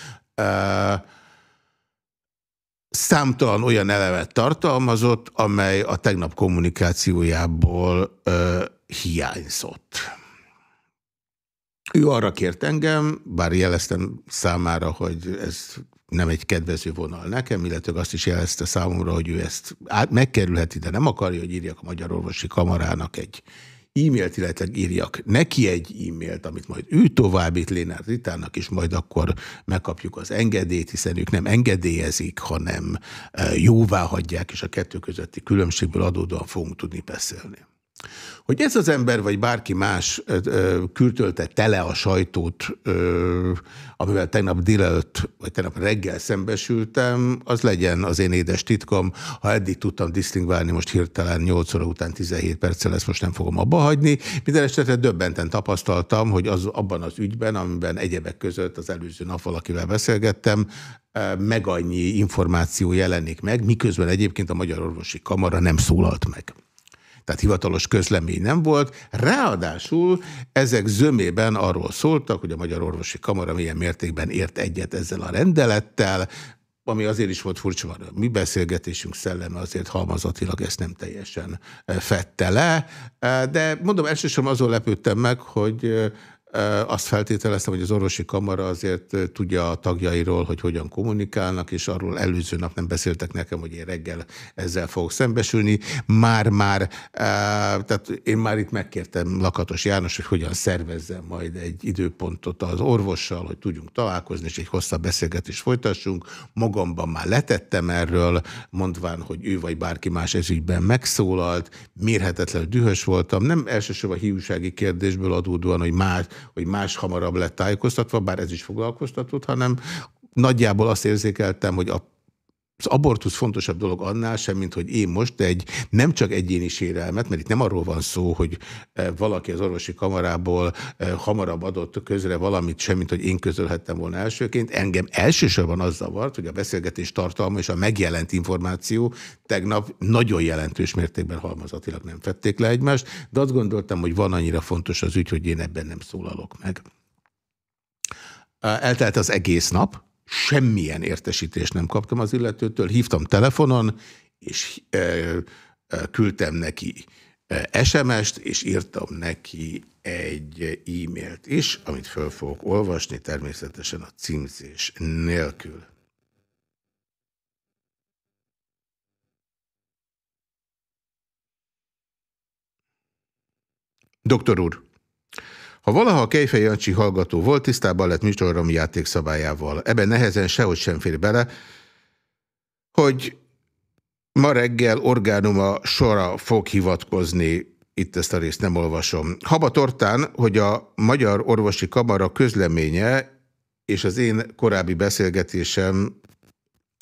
számtalan olyan elemet tartalmazott, amely a tegnap kommunikációjából hiányzott. Ő arra kért engem, bár jeleztem számára, hogy ez nem egy kedvező vonal nekem, illetve azt is jelezte számomra, hogy ő ezt megkerülheti, de nem akarja, hogy írjak a Magyar Orvosi Kamarának egy e-mailt, illetve írjak neki egy e-mailt, amit majd ő továbbít Lénár Ritának, és majd akkor megkapjuk az engedélyt, hiszen ők nem engedélyezik, hanem e, jóvá hagyják, és a kettő közötti különbségből adódóan fogunk tudni beszélni. Hogy ez az ember, vagy bárki más küldtölte tele a sajtót, amivel tegnap délelőtt, vagy tegnap reggel szembesültem, az legyen az én édes titkom. Ha eddig tudtam disztingválni, most hirtelen 8 óra után 17 perccel ezt most nem fogom abba hagyni. Minden esetre döbbenten tapasztaltam, hogy az, abban az ügyben, amiben egyebek között az előző nap valakivel beszélgettem, meg annyi információ jelenik meg, miközben egyébként a Magyar Orvosi Kamara nem szólalt meg tehát hivatalos közlemény nem volt. Ráadásul ezek zömében arról szóltak, hogy a Magyar Orvosi Kamara milyen mértékben ért egyet ezzel a rendelettel, ami azért is volt furcsa, van, mi beszélgetésünk szelleme azért halmazatilag ezt nem teljesen eh, fette le, eh, de mondom, elsősorban azon lepődtem meg, hogy eh, azt feltételeztem, hogy az orvosi kamara azért tudja a tagjairól, hogy hogyan kommunikálnak, és arról előző nap nem beszéltek nekem, hogy én reggel ezzel fogok szembesülni. Már-már, tehát én már itt megkértem Lakatos János, hogy hogyan szervezzem majd egy időpontot az orvossal, hogy tudjunk találkozni, és egy hosszabb beszélgetést folytassunk. Magamban már letettem erről, mondván, hogy ő vagy bárki más ezügyben megszólalt, mérhetetlenül dühös voltam, nem elsősorban hiúsági kérdésből adódóan, hogy más, hogy más hamarabb lett tájékoztatva, bár ez is foglalkoztatott, hanem nagyjából azt érzékeltem, hogy a az abortusz fontosabb dolog annál sem, mint hogy én most egy nem csak egyéni sérelmet, mert itt nem arról van szó, hogy e, valaki az orvosi kamarából e, hamarabb adott közre valamit, semmint, hogy én közölhettem volna elsőként. Engem elsősorban az zavart, hogy a beszélgetés tartalma és a megjelent információ tegnap nagyon jelentős mértékben halmazatilag nem fették le egymást, de azt gondoltam, hogy van annyira fontos az ügy, hogy én ebben nem szólalok meg. Eltelt az egész nap, semmilyen értesítést nem kaptam az illetőtől, hívtam telefonon, és e, e, küldtem neki SMS-t, és írtam neki egy e-mailt is, amit föl fogok olvasni, természetesen a címzés nélkül. Doktor úr, ha valaha a Kejfej Jancsi hallgató volt, tisztában lett műsorom játékszabályával. Ebben nehezen sehogy sem fér bele, hogy ma reggel orgánuma sora fog hivatkozni, itt ezt a részt nem olvasom. Haba tortán, hogy a Magyar Orvosi Kamara közleménye és az én korábbi beszélgetésem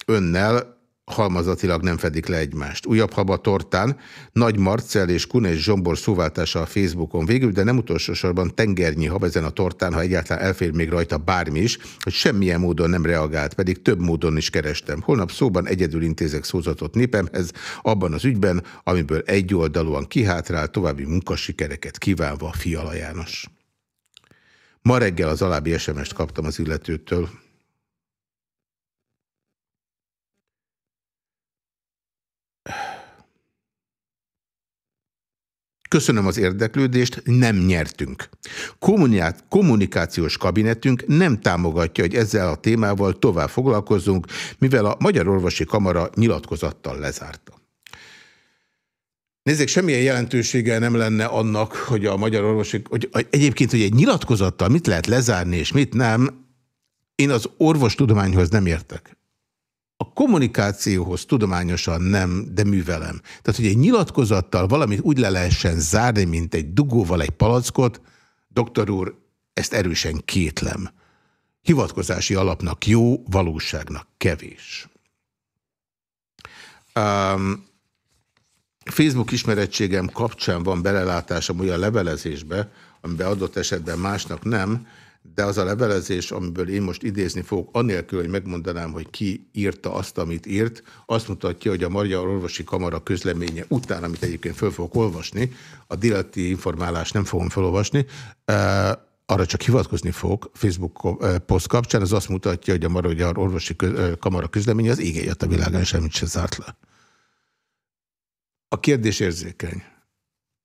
önnel halmazatilag nem fedik le egymást. Újabb haba tortán, Nagy Marcel és Kunes Zsombor szóváltása a Facebookon végül, de nem utolsó sorban tengernyi hab ezen a tortán, ha egyáltalán elfér még rajta bármi is, hogy semmilyen módon nem reagált, pedig több módon is kerestem. Holnap szóban egyedül intézek szózatot népemhez, abban az ügyben, amiből egyoldalúan kihátrál, további munkasikereket kívánva Fiala János. Ma reggel az alábbi SMS-t kaptam az illetőtől. Köszönöm az érdeklődést, nem nyertünk. kommunikációs kabinetünk nem támogatja, hogy ezzel a témával tovább foglalkozzunk, mivel a Magyar Orvosi Kamara nyilatkozattal lezárta. Nézzék, semmilyen jelentősége nem lenne annak, hogy a Magyar Orvosi... Hogy egyébként, hogy egy nyilatkozattal mit lehet lezárni és mit nem, én az orvostudományhoz nem értek. A kommunikációhoz tudományosan nem, de művelem. Tehát, hogy egy nyilatkozattal valamit úgy le lehessen zárni, mint egy dugóval egy palackot, doktor úr, ezt erősen kétlem. Hivatkozási alapnak jó, valóságnak kevés. Um, Facebook ismerettségem kapcsán van belelátásom olyan levelezésbe, amiben adott esetben másnak nem, de az a levelezés, amiből én most idézni fogok, anélkül, hogy megmondanám, hogy ki írta azt, amit írt, azt mutatja, hogy a Magyar Orvosi Kamara közleménye után, amit egyébként föl fogok olvasni, a dilati informálást nem fogom felolvasni, arra csak hivatkozni fogok Facebook poszt kapcsán, az azt mutatja, hogy a Magyar Orvosi Kamara közleménye az ége a világán semmit se zárt le. A kérdés érzékeny.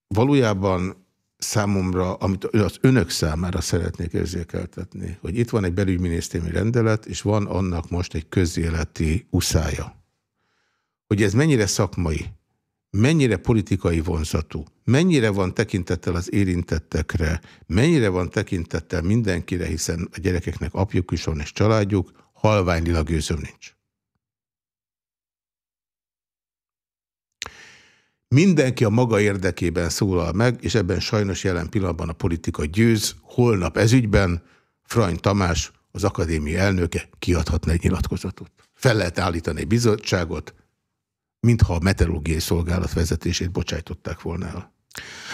Valójában számomra, amit az önök számára szeretnék érzékeltetni, hogy itt van egy belügyminisztériumi rendelet, és van annak most egy közéleti uszája. Hogy ez mennyire szakmai, mennyire politikai vonzatú, mennyire van tekintettel az érintettekre, mennyire van tekintettel mindenkire, hiszen a gyerekeknek apjuk is van és családjuk, halványilag gőzöm nincs. Mindenki a maga érdekében szólal meg, és ebben sajnos jelen pillanatban a politika győz. Holnap ezügyben Frany Tamás, az akadémia elnöke kiadhatna egy nyilatkozatot. Fel lehet állítani egy bizottságot, mintha a meteorológiai szolgálat vezetését bocsájtották volna el.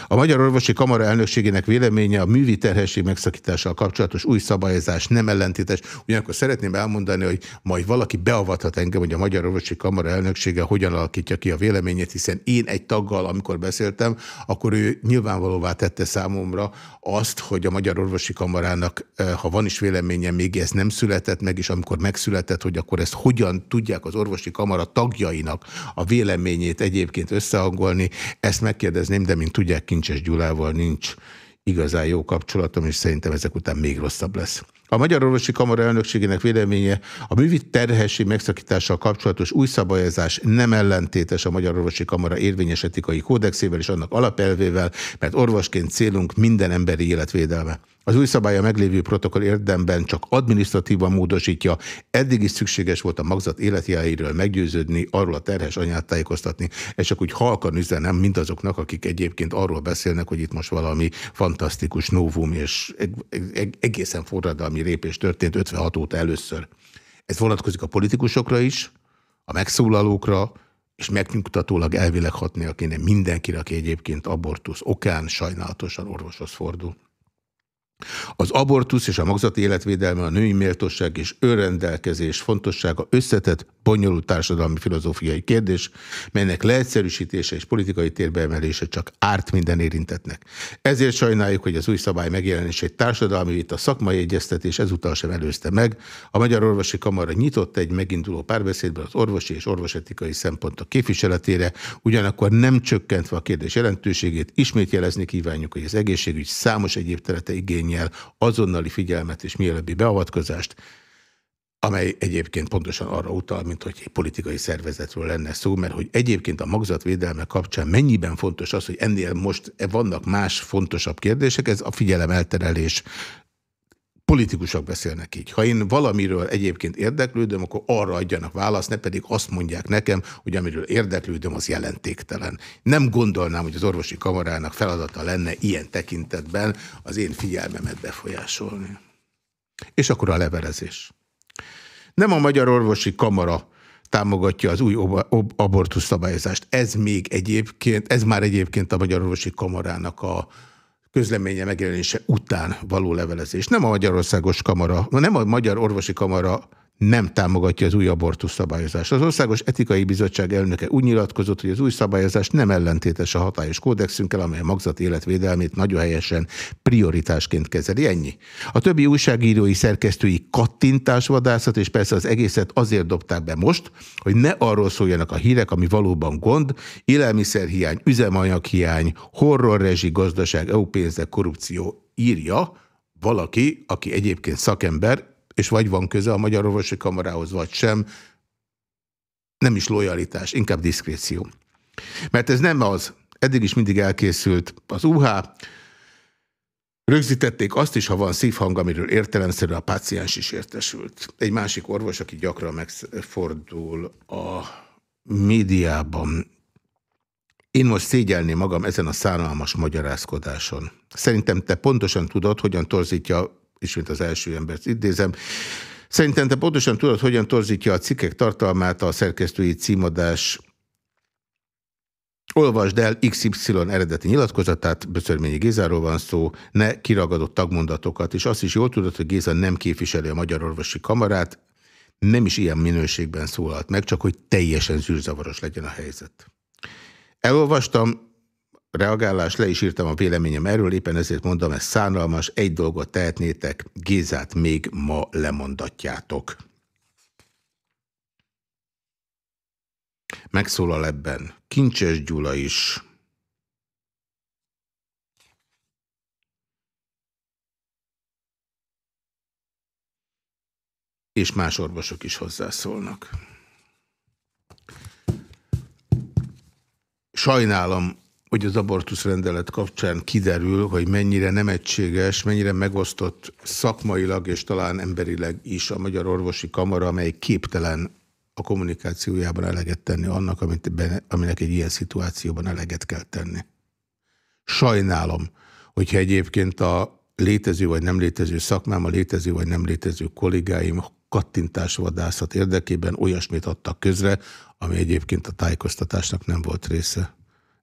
A Magyar Orvosi Kamara elnökségének véleménye a művi terhesség megszakítással kapcsolatos új szabályozás nem ellentétes. Ugyanakkor szeretném elmondani, hogy majd valaki beavathat engem, hogy a Magyar Orvosi Kamara elnöksége hogyan alakítja ki a véleményét, hiszen én egy taggal, amikor beszéltem, akkor ő nyilvánvalóvá tette számomra azt, hogy a Magyar Orvosi Kamarának, eh, ha van is véleménye, még ez nem született meg, és amikor megszületett, hogy akkor ezt hogyan tudják az orvosi kamara tagjainak a véleményét egyébként összehangolni, ezt megkérdezném, de mint tudják, Kincses Gyulával nincs igazán jó kapcsolatom, és szerintem ezek után még rosszabb lesz. A Magyar Orvosi Kamara elnökségének véleménye a művi terhesség megszakítással kapcsolatos új szabályozás nem ellentétes a Magyar Orvosi Kamara érvényes etikai kódexével és annak alapelvével, mert orvosként célunk minden emberi életvédelme. Az új szabálya meglévő protokoll érdemben csak adminisztratívan módosítja, eddig is szükséges volt a magzat életjáiről meggyőződni, arról a terhes anyát tájékoztatni, és csak úgy halkan üzenem mindazoknak, akik egyébként arról beszélnek, hogy itt most valami fantasztikus novum és egészen forradalmi lépés történt 56 óta először. Ez vonatkozik a politikusokra is, a megszólalókra, és megnyugtatólag elvileg hatnia kéne mindenkire, aki egyébként abortusz okán sajnálatosan orvoshoz fordul. Az abortusz és a magzati életvédelme, a női méltóság és önrendelkezés fontossága összetett, bonyolult társadalmi filozófiai kérdés, melynek leegyszerűsítése és politikai térbeemelése csak árt minden érintetnek. Ezért sajnáljuk, hogy az új szabály megjelenése egy társadalmi itt a szakmai egyeztetés ezúttal sem előzte meg. A Magyar Orvosi Kamara nyitott egy meginduló párbeszédben az orvosi és orvosetikai szempontok képviseletére, ugyanakkor nem csökkentve a kérdés jelentőségét, ismét jelezni kívánjuk, hogy az egészségügy számos egyéb területe igényel azonnali figyelmet és mielőbbi beavatkozást, amely egyébként pontosan arra utal, mint hogy egy politikai szervezetről lenne szó, mert hogy egyébként a magzatvédelme kapcsán mennyiben fontos az, hogy ennél most vannak más fontosabb kérdések, ez a figyelem elterelés politikusok beszélnek így. Ha én valamiről egyébként érdeklődöm, akkor arra adjanak választ, ne pedig azt mondják nekem, hogy amiről érdeklődöm, az jelentéktelen. Nem gondolnám, hogy az orvosi kamarának feladata lenne ilyen tekintetben az én figyelmemet befolyásolni. És akkor a levelezés. Nem a Magyar Orvosi Kamara támogatja az új abortusz szabályozást. Ez még egyébként, ez már egyébként a Magyar Orvosi Kamarának a közleménye megjelenése után való levelezés. Nem a Magyarországos Kamara, nem a Magyar Orvosi Kamara nem támogatja az új abortusz szabályozást. Az Országos Etikai Bizottság elnöke úgy nyilatkozott, hogy az új szabályozás nem ellentétes a hatályos kódexünkkel, amely a magzat életvédelmét nagyon helyesen prioritásként kezeli. Ennyi. A többi újságírói szerkesztői kattintásvadászat, és persze az egészet azért dobták be most, hogy ne arról szóljanak a hírek, ami valóban gond, élelmiszerhiány, üzemanyaghiány, horrorrezsi, gazdaság, EU pénzek, korrupció írja valaki, aki egyébként szakember, és vagy van köze a Magyar Orvosi Kamarához, vagy sem, nem is lojalitás, inkább diszkréció. Mert ez nem az, eddig is mindig elkészült az UH, Rögzítették azt is, ha van szívhang, amiről értelemszerűen a páciens is értesült. Egy másik orvos, aki gyakran megfordul a médiában. Én most szégyelném magam ezen a szánalmas magyarázkodáson. Szerintem te pontosan tudod, hogyan torzítja ismét az első embert idézem. Szerintem te pontosan tudod, hogyan torzítja a cikkek tartalmát a szerkesztői címadás Olvasd el XY eredeti nyilatkozatát, Böszörményi Gézáról van szó, ne kiragadott tagmondatokat, és azt is jól tudod, hogy Géza nem képviseli a Magyar Orvosi Kamarát, nem is ilyen minőségben szólalt meg, csak hogy teljesen zűrzavaros legyen a helyzet. Elolvastam, reagálás, le is írtam a véleményem erről, éppen ezért mondom, ez szánalmas, egy dolgot tehetnétek, Gézát még ma lemondatjátok. Megszólal ebben Kincses Gyula is, és más orvosok is hozzászólnak. Sajnálom, hogy az abortusz rendelet kapcsán kiderül, hogy mennyire nem egységes, mennyire megosztott szakmailag és talán emberileg is a Magyar Orvosi Kamara, amely képtelen a kommunikációjában eleget tenni annak, amit, aminek egy ilyen szituációban eleget kell tenni. Sajnálom, hogyha egyébként a létező vagy nem létező szakmám, a létező vagy nem létező kollégáim kattintásvadászat érdekében olyasmit adtak közre, ami egyébként a tájékoztatásnak nem volt része.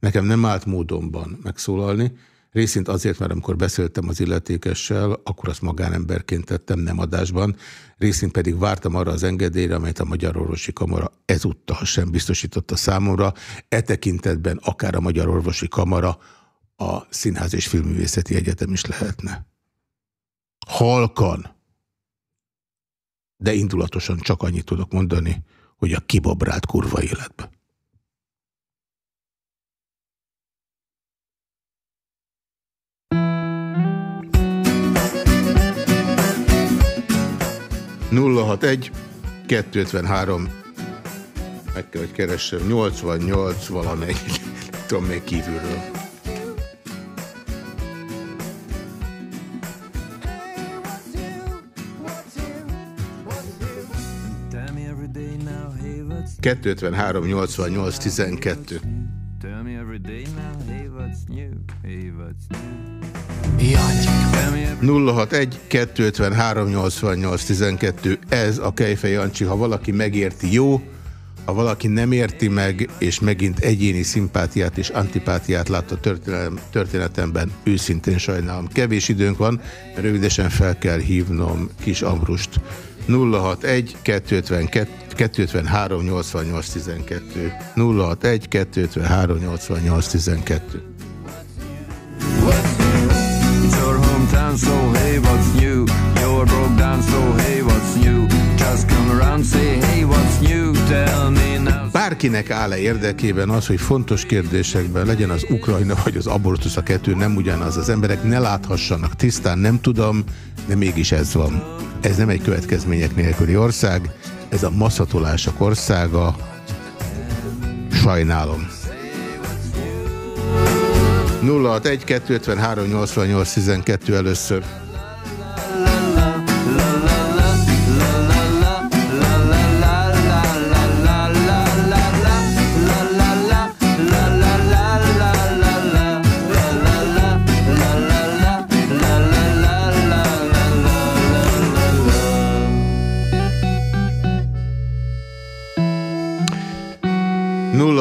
Nekem nem állt módonban megszólalni, részint azért, mert amikor beszéltem az illetékessel, akkor azt magánemberként tettem, nem adásban, részint pedig vártam arra az engedélyre, amelyet a Magyar Orvosi Kamara ezúttal sem biztosította számomra. E tekintetben akár a Magyar Orvosi Kamara a Színház és Filmművészeti Egyetem is lehetne. Halkan, de indulatosan csak annyit tudok mondani, hogy a kibobrált kurva életbe. 061 253 meg kell, hogy keressem 88 valamelyik tudom még kívülről. Kettő 88 12. Tell me every day now, hey, what's new? Hey, what's new? 061 253 88 12 ez a Kejfej Jancsi. Ha valaki megérti, jó. Ha valaki nem érti meg, és megint egyéni szimpátiát és antipátiát lát a történetemben, őszintén sajnálom. Kevés időnk van, rövidesen fel kell hívnom Kis Ambrust. 061 252 253 88 12 061 253 88 12 hometown, so hey, what's new? You're broke down, so hey, what's new? Just come around, say hey, what's Bárkinek áll-e érdekében az, hogy fontos kérdésekben legyen az Ukrajna vagy az abortusz a kettő nem ugyanaz. Az emberek ne láthassanak tisztán, nem tudom, de mégis ez van. Ez nem egy következmények nélküli ország, ez a maszatolások országa. Sajnálom. 061 253 88 12 először.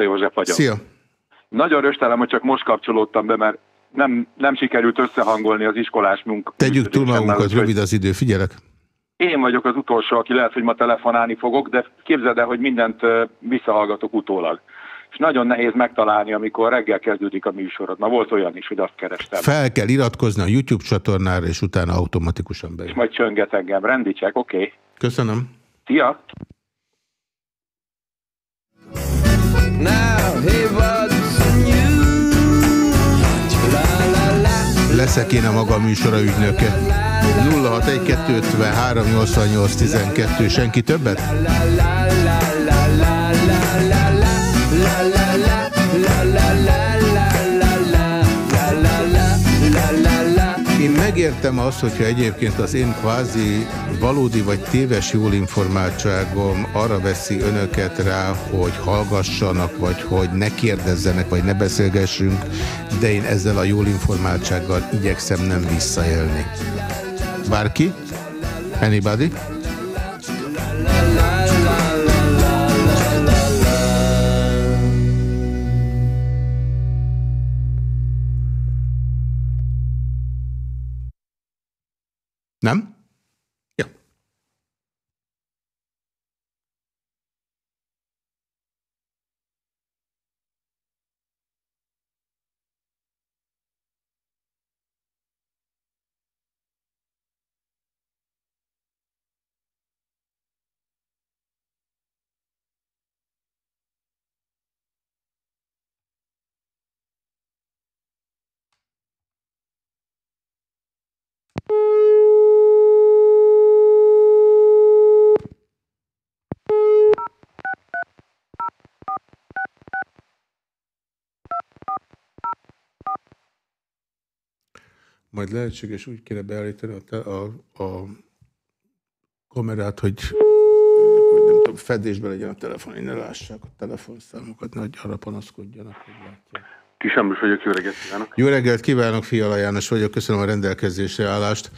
Palguta József vagyok. Szia. Nagyon röstelem, hogy csak most kapcsolódtam be, mert nem, nem sikerült összehangolni az iskolás munkát. Tegyük túl magunkat, rövid az idő, figyelek. Én vagyok az utolsó, aki lehet, hogy ma telefonálni fogok, de képzeld el, hogy mindent visszahallgatok utólag. És nagyon nehéz megtalálni, amikor reggel kezdődik a műsorod. Na volt olyan is, hogy azt kerestem. Fel kell iratkozni a YouTube csatornára, és utána automatikusan bejön. És majd csönget engem. Rendicsek, oké. Okay. Köszönöm. Szia! Leszek én a maga műsora ügynöke. 061 senki többet? Megértem azt, hogyha egyébként az én kvázi valódi vagy téves jól informáltságom arra veszi önöket rá, hogy hallgassanak, vagy hogy ne kérdezzenek, vagy ne beszélgessünk, de én ezzel a jól informáltsággal igyekszem nem visszaélni. Bárki? Anybody? Nem? Majd lehetséges úgy kéne beállítani a, a, a kamerát, hogy, hogy nem tudom, fedésben legyen a telefon, hogy ne lássák a telefonszámokat, ne arra panaszkodjanak, hogy látják. Kis Ambrus vagyok, jó reggelt kívánok! Jó reggelt kívánok, Fiala János vagyok, köszönöm a rendelkezésre állást.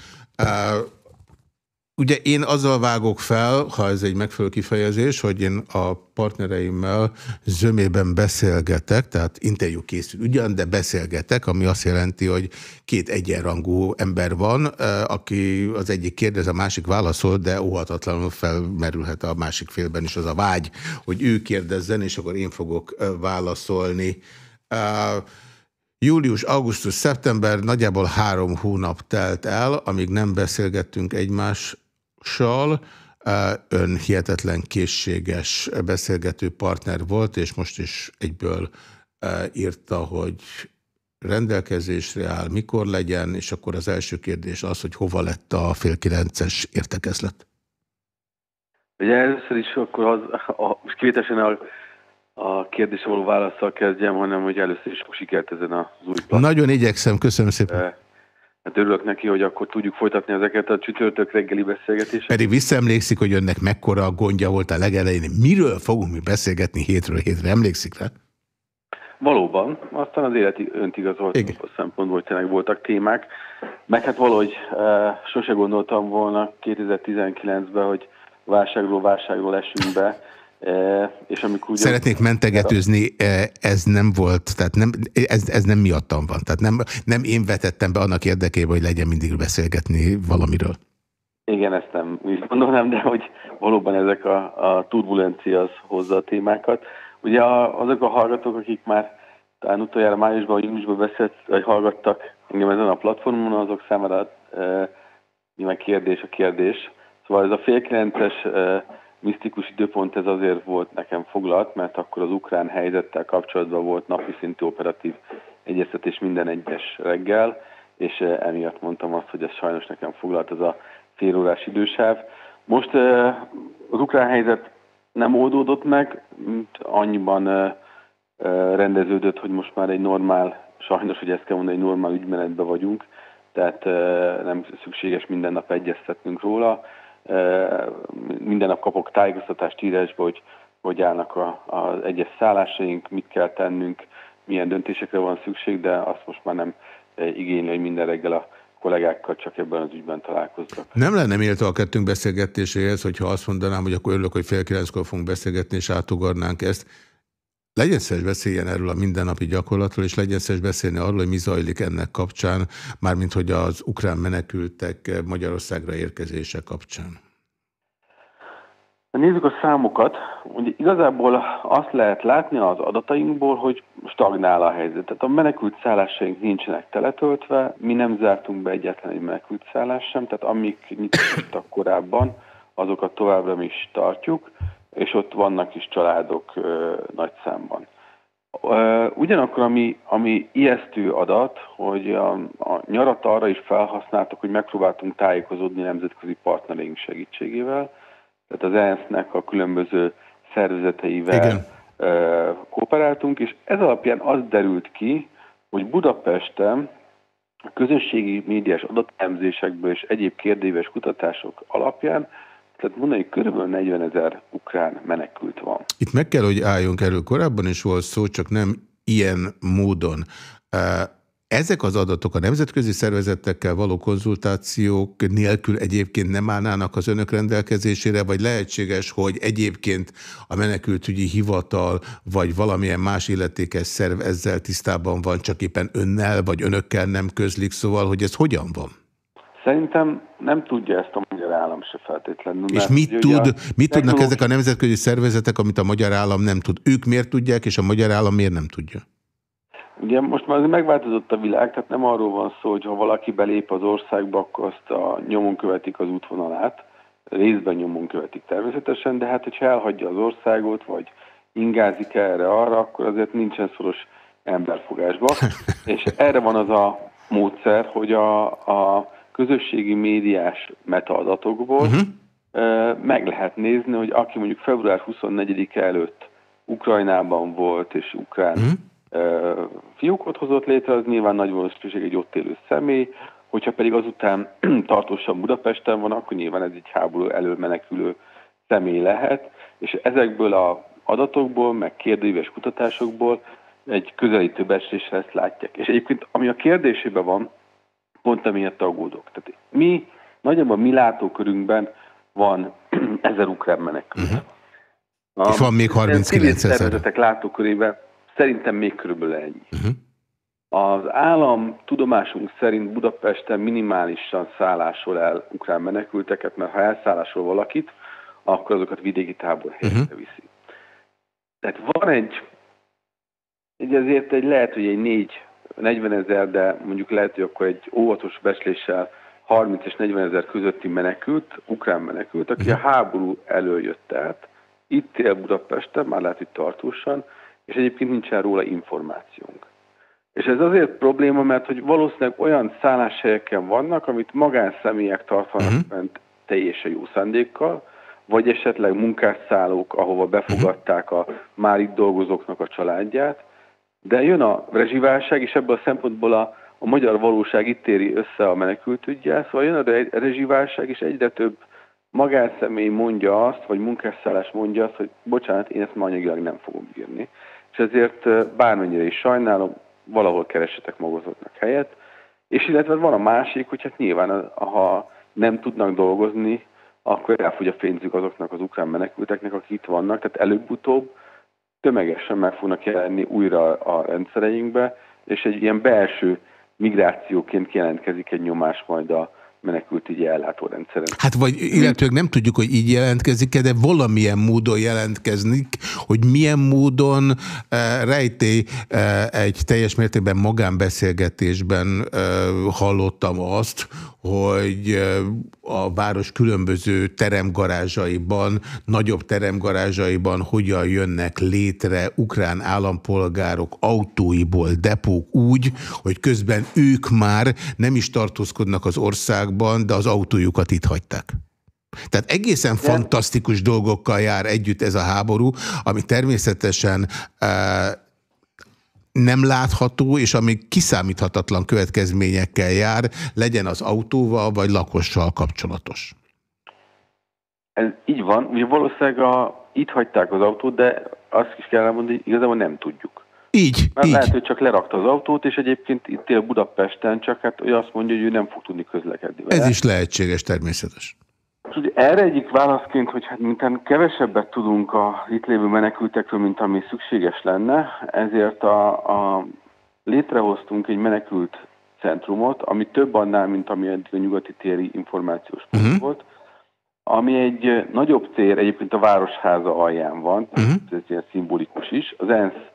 Ugye én azzal vágok fel, ha ez egy megfelelő kifejezés, hogy én a partnereimmel zömében beszélgetek, tehát interjú készül ugyan, de beszélgetek, ami azt jelenti, hogy két egyenrangú ember van, aki az egyik kérdez, a másik válaszol, de óhatatlanul felmerülhet a másik félben is az a vágy, hogy ő kérdezzen, és akkor én fogok válaszolni. Július, augusztus, szeptember, nagyjából három hónap telt el, amíg nem beszélgettünk egymás Sal. Ön hihetetlen készséges beszélgető partner volt, és most is egyből írta, hogy rendelkezésre áll, mikor legyen, és akkor az első kérdés az, hogy hova lett a fél kilences értekezlet. Ugye először is akkor az, a, most kivételesen a, a kérdésre való válaszsal kezdjem, hanem hogy először is sikert ezen az új platform. Nagyon igyekszem, köszönöm szépen. Hát örülök neki, hogy akkor tudjuk folytatni ezeket a csütörtök reggeli beszélgetéseket. Pedig visszaemlékszik, hogy önnek mekkora a gondja volt a legelején. Miről fogunk mi beszélgetni hétről hétre? Emlékszik rá? Valóban. Aztán az életi öntigazolt a szempontból, hogy tényleg voltak témák. Meg hát valahogy e, sose gondoltam volna 2019-ben, hogy válságról válságról esünk be és amikor. Szeretnék mentegetőzni, ez nem volt, tehát nem, ez, ez nem miattam van. Tehát nem, nem én vetettem be annak érdekében, hogy legyen mindig beszélgetni valamiről. Igen, ezt nem úgy gondolom, de hogy valóban ezek a, a turbulencia az hozza a témákat. Ugye a, azok a hallgatók, akik már talán utoljára májusban vagy júniusban beszélt, vagy hallgattak engem ezen a platformon, azok számára e, nyilván kérdés a kérdés. Szóval ez a fél kilences e, misztikus időpont ez azért volt nekem foglalt, mert akkor az ukrán helyzettel kapcsolatban volt napi szintű operatív egyeztetés minden egyes reggel, és eh, emiatt mondtam azt, hogy ez sajnos nekem foglalt ez a félórás idősáv. Most eh, az ukrán helyzet nem oldódott meg, annyiban eh, rendeződött, hogy most már egy normál, sajnos, hogy ezt kell mondani, egy normál ügymenetben vagyunk, tehát nem szükséges minden nap egyeztetnünk róla minden nap kapok tájékoztatást írásba, hogy hogy állnak az egyes szállásaink, mit kell tennünk, milyen döntésekre van szükség, de azt most már nem igényli, hogy minden reggel a kollégákkal csak ebben az ügyben találkoznak. Nem lenne méltó a kettőnk beszélgetéséhez, hogyha azt mondanám, hogy akkor örülök, hogy fél kilenckor fogunk beszélgetni, és átugornánk ezt. Legyen szíves beszéljen erről a mindennapi gyakorlatról, és legyen szíves beszélni arról, hogy mi zajlik ennek kapcsán, mármint hogy az ukrán menekültek Magyarországra érkezése kapcsán. Nézzük a számokat. Ugye igazából azt lehet látni az adatainkból, hogy stagnál a helyzet. Tehát a menekült szállásaink nincsenek teletöltve, mi nem zártunk be egyetlen egy menekült szállás sem, tehát amik nyitottak korábban, azokat továbbra is tartjuk, és ott vannak is családok ö, nagy számban. Ö, ugyanakkor, ami, ami ijesztő adat, hogy a, a nyarat arra is felhasználtak, hogy megpróbáltunk tájékozódni nemzetközi partnereink segítségével, tehát az ENSZ-nek a különböző szervezeteivel Igen. kooperáltunk, és ez alapján az derült ki, hogy Budapesten a közösségi médiás adatemzésekből és egyéb kérdéves kutatások alapján, tehát mondani, körülbelül 40 ezer ukrán menekült van. Itt meg kell, hogy álljunk erről. Korábban is volt szó, csak nem ilyen módon. Ezek az adatok a nemzetközi szervezetekkel való konzultációk nélkül egyébként nem állnának az önök rendelkezésére, vagy lehetséges, hogy egyébként a menekültügyi hivatal, vagy valamilyen más illetékes szerv ezzel tisztában van, csak éppen önnel, vagy önökkel nem közlik, szóval, hogy ez hogyan van? Szerintem nem tudja ezt a magyar állam se feltétlenül. És mit, tud, mit tudnak ezek a nemzetközi szervezetek, amit a magyar állam nem tud? Ők miért tudják, és a magyar állam miért nem tudja? Ugye most már megváltozott a világ, tehát nem arról van szó, hogy ha valaki belép az országba, akkor azt a nyomon követik az útvonalát, részben nyomon követik természetesen, de hát hogyha elhagyja az országot, vagy ingázik erre-arra, akkor azért nincsen szoros emberfogásba. És erre van az a módszer, hogy a, a közösségi médiás metaadatokból uh-huh. meg lehet nézni, hogy aki mondjuk február 24-e előtt Ukrajnában volt, és ukrán uh-huh fiókot hozott létre, az nyilván nagy valószínűség egy ott élő személy, hogyha pedig azután tartósan Budapesten van, akkor nyilván ez egy háború elől menekülő személy lehet, és ezekből a adatokból, meg kérdőíves kutatásokból egy közelítő becslésre ezt látják. És egyébként, ami a kérdésében van, pont emiatt aggódok. Tehát mi, nagyjából mi látókörünkben van ezer ukrán menekült. Uh-huh. A, és van még 39 ezer. látókörében Szerintem még körülbelül ennyi. Uh-huh. Az állam tudomásunk szerint Budapesten minimálisan szállásol el ukrán menekülteket, mert ha elszállásol valakit, akkor azokat vidéki tábor helyre uh-huh. viszi. Tehát van egy, egy azért egy lehet, hogy egy 4, 40 ezer, de mondjuk lehet, hogy akkor egy óvatos besléssel 30 és 40 ezer közötti menekült, ukrán menekült, aki a háború előjött át, itt él Budapesten, már lehet, hogy tartósan, és egyébként nincsen róla információnk. És ez azért probléma, mert hogy valószínűleg olyan szálláshelyeken vannak, amit magánszemélyek tartanak uh-huh. fent teljesen jó szándékkal, vagy esetleg munkásszállók, ahova befogadták a már itt dolgozóknak a családját, de jön a rezsiválság, és ebből a szempontból a, a magyar valóság itt éri össze a menekültügyel, szóval jön a rezsiválság, és egyre több magánszemély mondja azt, vagy munkásszállás mondja azt, hogy bocsánat, én ezt ma anyagilag nem fogom bírni és ezért bármennyire is sajnálom, valahol keresetek magazatnak helyet, és illetve van a másik, hogy hát nyilván, ha nem tudnak dolgozni, akkor elfogy a pénzük azoknak az ukrán menekülteknek, akik itt vannak, tehát előbb-utóbb tömegesen meg fognak jelenni újra a rendszereinkbe, és egy ilyen belső migrációként jelentkezik egy nyomás majd a, menekültügyi ellátórendszeren. Hát vagy illetőleg nem tudjuk, hogy így jelentkezik-e, de valamilyen módon jelentkeznik, hogy milyen módon uh, rejtély uh, egy teljes mértékben magánbeszélgetésben uh, hallottam azt, hogy a város különböző teremgarázsaiban, nagyobb teremgarázsaiban hogyan jönnek létre ukrán állampolgárok autóiból depók úgy, hogy közben ők már nem is tartózkodnak az országban, de az autójukat itt hagyták. Tehát egészen de... fantasztikus dolgokkal jár együtt ez a háború, ami természetesen nem látható, és ami kiszámíthatatlan következményekkel jár, legyen az autóval vagy lakossal kapcsolatos. Ez így van, ugye valószínűleg a, itt hagyták az autót, de azt is kell elmondani, hogy igazából nem tudjuk. Így, Mert így. lehet, hogy csak lerakta az autót, és egyébként itt él Budapesten, csak hát ő azt mondja, hogy ő nem fog tudni közlekedni. Vele. Ez is lehetséges, természetes. És ugye erre egyik válaszként, hogy hát mintán kevesebbet tudunk a itt lévő menekültekről, mint ami szükséges lenne, ezért a, a létrehoztunk egy menekült centrumot, ami több annál, mint ami a nyugati téri információs pont uh-huh. volt, ami egy nagyobb tér, egyébként a Városháza alján van, uh-huh. ez ilyen szimbolikus is, az ENSZ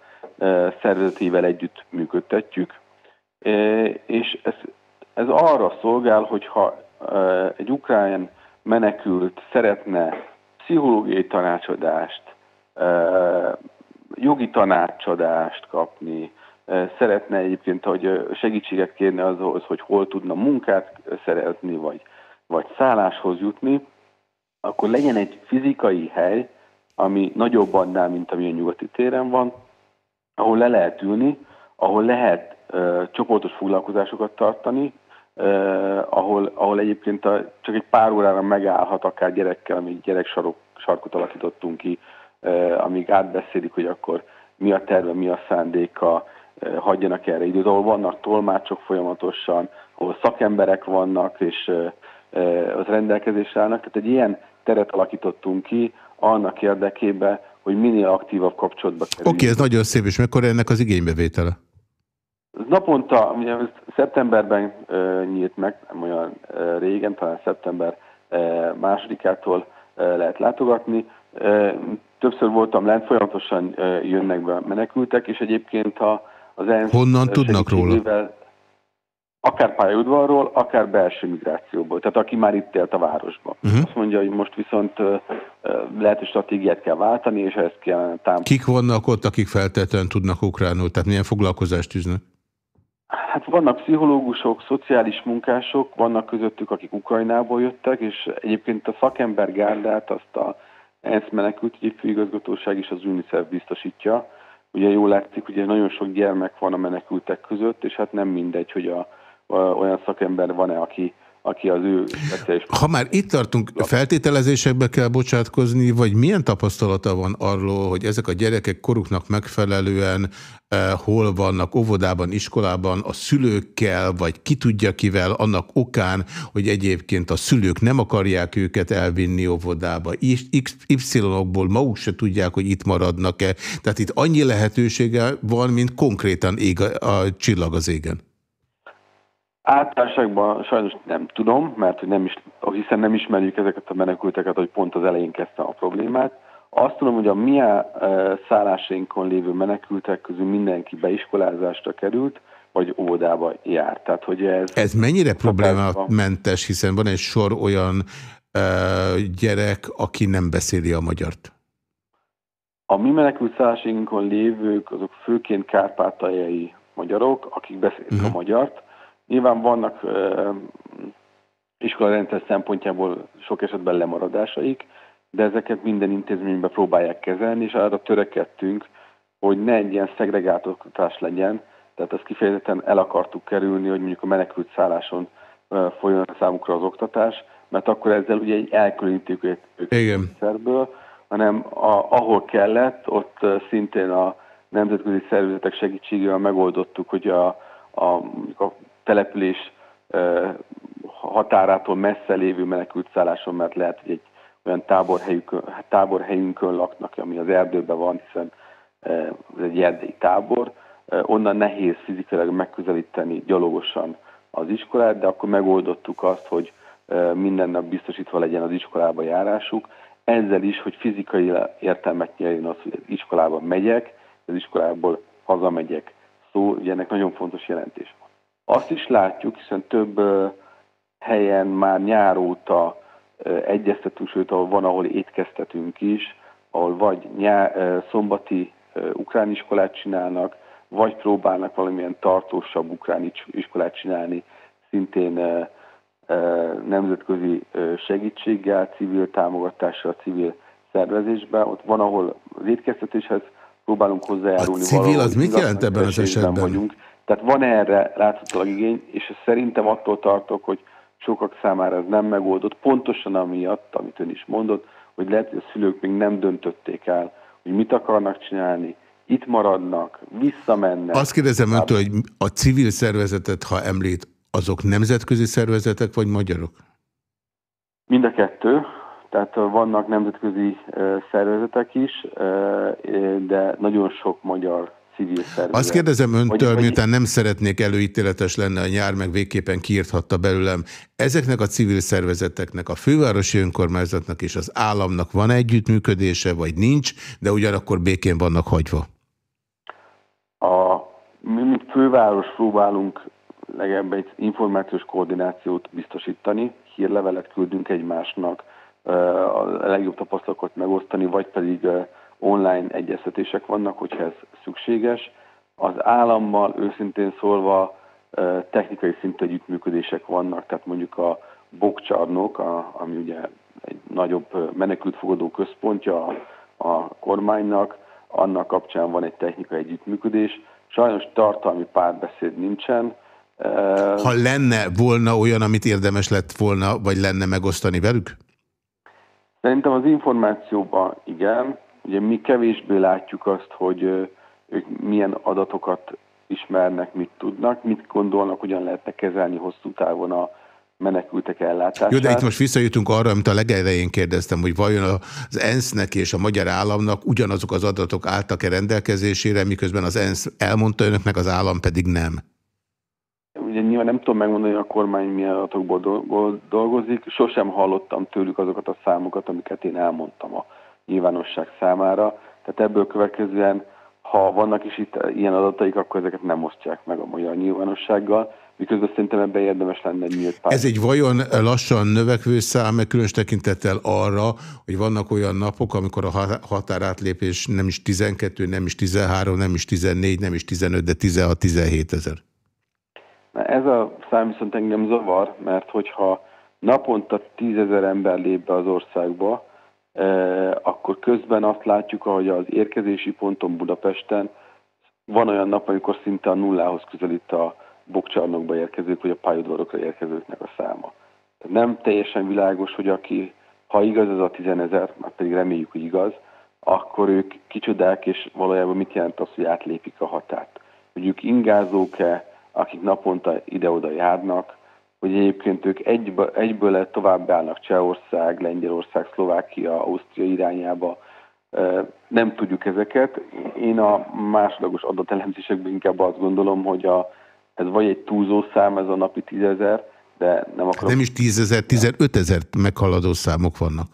szervezetével együtt működtetjük, és ez, ez arra szolgál, hogyha egy ukrán menekült szeretne pszichológiai tanácsadást, jogi tanácsadást kapni, szeretne egyébként, hogy segítséget kérni azhoz, hogy hol tudna munkát szerezni, vagy, vagy szálláshoz jutni, akkor legyen egy fizikai hely, ami nagyobb annál, mint ami a nyugati téren van, ahol le lehet ülni, ahol lehet uh, csoportos foglalkozásokat tartani, uh, ahol, ahol egyébként a, csak egy pár órára megállhat akár gyerekkel, amíg gyerek sarok, sarkot alakítottunk ki, uh, amíg átbeszélik, hogy akkor mi a terve, mi a szándéka, uh, hagyjanak erre időt, ahol vannak tolmácsok folyamatosan, ahol szakemberek vannak, és uh, az rendelkezésre állnak. Tehát egy ilyen teret alakítottunk ki annak érdekében, hogy minél aktívabb kapcsolatba kerüljünk. Oké, okay, ez nagyon szép, és mekkora ennek az igénybevétele? Naponta, ugye szeptemberben uh, nyílt meg, nem olyan uh, régen, talán szeptember uh, másodikától uh, lehet látogatni. Uh, többször voltam lent, folyamatosan uh, jönnek be menekültek, és egyébként ha az ENSZ Honnan tudnak róla? akár pályaudvarról, akár belső migrációból, tehát aki már itt élt a városban. Uh-huh. Azt mondja, hogy most viszont uh, lehet, hogy stratégiát kell váltani, és ezt kell támogatni. Kik vannak ott, akik feltétlenül tudnak ukránul, tehát milyen foglalkozást tűznek? Hát vannak pszichológusok, szociális munkások, vannak közöttük, akik Ukrajnából jöttek, és egyébként a szakember gárdát azt a ENSZ menekültügyi főigazgatóság és az UNICEF biztosítja. Ugye jól látszik, ugye nagyon sok gyermek van a menekültek között, és hát nem mindegy, hogy a olyan szakember van-e, aki, aki az ő speciális... Ha már itt tartunk, feltételezésekbe kell bocsátkozni, vagy milyen tapasztalata van arról, hogy ezek a gyerekek koruknak megfelelően eh, hol vannak, óvodában, iskolában, a szülőkkel, vagy ki tudja kivel, annak okán, hogy egyébként a szülők nem akarják őket elvinni óvodába, Y-okból maguk se tudják, hogy itt maradnak-e. Tehát itt annyi lehetősége van, mint konkrétan ég a, a csillag az égen. Általánosságban sajnos nem tudom, mert nem is, hiszen nem ismerjük ezeket a menekülteket, hogy pont az elején kezdte a problémát. Azt tudom, hogy a mi szállásainkon lévő menekültek közül mindenki beiskolázásra került, vagy óvodába járt. Tehát, hogy ez, ez mennyire problémamentes, hiszen van egy sor olyan uh, gyerek, aki nem beszéli a magyart? A mi menekült szállásainkon lévők, azok főként kárpátaljai magyarok, akik beszélik uh -huh. a mhm. magyart, Nyilván vannak uh, iskolarendszer szempontjából sok esetben lemaradásaik, de ezeket minden intézményben próbálják kezelni, és arra törekedtünk, hogy ne egy ilyen szegregált oktatás legyen, tehát ezt kifejezetten el akartuk kerülni, hogy mondjuk a menekült szálláson uh, folyjon számukra az oktatás, mert akkor ezzel ugye egy elkülönítjük őket szerből, hanem a, ahol kellett, ott szintén a nemzetközi szervezetek segítségével megoldottuk, hogy a, a, a település határától messze lévő menekült szálláson, mert lehet, hogy egy olyan táborhelyükön, táborhelyünkön laknak, ami az erdőben van, hiszen ez egy erdei tábor. Onnan nehéz fizikailag megközelíteni gyalogosan az iskolát, de akkor megoldottuk azt, hogy minden nap biztosítva legyen az iskolába járásuk. Ezzel is, hogy fizikai értelmet nyerjen az, hogy az iskolába megyek, az iskolából hazamegyek. Szó, ugye ennek nagyon fontos jelentés. Azt is látjuk, hiszen több helyen már nyár óta egyeztetünk, sőt, ahol van, ahol étkeztetünk is, ahol vagy nyár, szombati ukrán iskolát csinálnak, vagy próbálnak valamilyen tartósabb ukrán iskolát csinálni, szintén nemzetközi segítséggel, civil támogatással, civil szervezésben. Ott van, ahol az étkeztetéshez próbálunk hozzájárulni. A civil az mit jelent ebben az esetben? Vagyunk. Tehát van erre láthatólag igény, és szerintem attól tartok, hogy sokak számára ez nem megoldott, pontosan amiatt, amit ön is mondott, hogy lehet, hogy a szülők még nem döntötték el, hogy mit akarnak csinálni, itt maradnak, visszamennek. Azt kérdezem öntől, hogy a civil szervezetet, ha említ, azok nemzetközi szervezetek vagy magyarok? Mind a kettő, tehát vannak nemzetközi szervezetek is, de nagyon sok magyar civil szervezet. Azt kérdezem öntől, vagy, miután nem szeretnék előítéletes lenne a nyár, meg végképpen kiírthatta belőlem. Ezeknek a civil szervezeteknek, a fővárosi önkormányzatnak és az államnak van együttműködése, vagy nincs, de ugyanakkor békén vannak hagyva? A, mi, mint főváros próbálunk legalább egy információs koordinációt biztosítani, hírlevelet küldünk egymásnak, a legjobb tapasztalatokat megosztani, vagy pedig online egyeztetések vannak, hogyha ez szükséges. Az állammal őszintén szólva technikai szintű együttműködések vannak, tehát mondjuk a Bokcsarnok, a, ami ugye egy nagyobb menekültfogadó központja a, a kormánynak, annak kapcsán van egy technikai együttműködés. Sajnos tartalmi párbeszéd nincsen. Ha lenne volna olyan, amit érdemes lett volna, vagy lenne megosztani velük? Szerintem az információban igen, Ugye mi kevésbé látjuk azt, hogy ők milyen adatokat ismernek, mit tudnak, mit gondolnak, hogyan lehetne kezelni hosszú távon a menekültek ellátását. Jó, de itt most visszajutunk arra, amit a legelején kérdeztem, hogy vajon az ENSZ-nek és a magyar államnak ugyanazok az adatok álltak-e rendelkezésére, miközben az ENSZ elmondta önöknek, az állam pedig nem. Ugye nyilván nem tudom megmondani, hogy a kormány milyen adatokból dolgozik. Sosem hallottam tőlük azokat a számokat, amiket én elmondtam a nyilvánosság számára. Tehát ebből következően, ha vannak is itt ilyen adataik, akkor ezeket nem osztják meg a magyar nyilvánossággal, miközben szerintem ebben érdemes lenne egy nyílt pár. Ez egy vajon lassan növekvő szám, mert különös tekintettel arra, hogy vannak olyan napok, amikor a határátlépés nem is 12, nem is 13, nem is 14, nem is 15, de 16-17 ezer. Ez a szám viszont engem zavar, mert hogyha naponta 10 ezer ember lép be az országba, akkor közben azt látjuk, hogy az érkezési ponton Budapesten van olyan nap, amikor szinte a nullához közelít a bokcsarnokba érkezők, vagy a pályaudvarokra érkezőknek a száma. Tehát nem teljesen világos, hogy aki, ha igaz ez a 10 ezer, már pedig reméljük, hogy igaz, akkor ők kicsodák, és valójában mit jelent az, hogy átlépik a határt. Hogy ők ingázók-e, akik naponta ide-oda járnak, hogy egyébként ők egyből, egyből tovább állnak Csehország, Lengyelország, Szlovákia, Ausztria irányába. Nem tudjuk ezeket. Én a másodlagos adatelemzésekben inkább azt gondolom, hogy a, ez vagy egy túlzó szám, ez a napi tízezer, de nem akarok... Nem is tízezer, tizenöt ezer meghaladó számok vannak.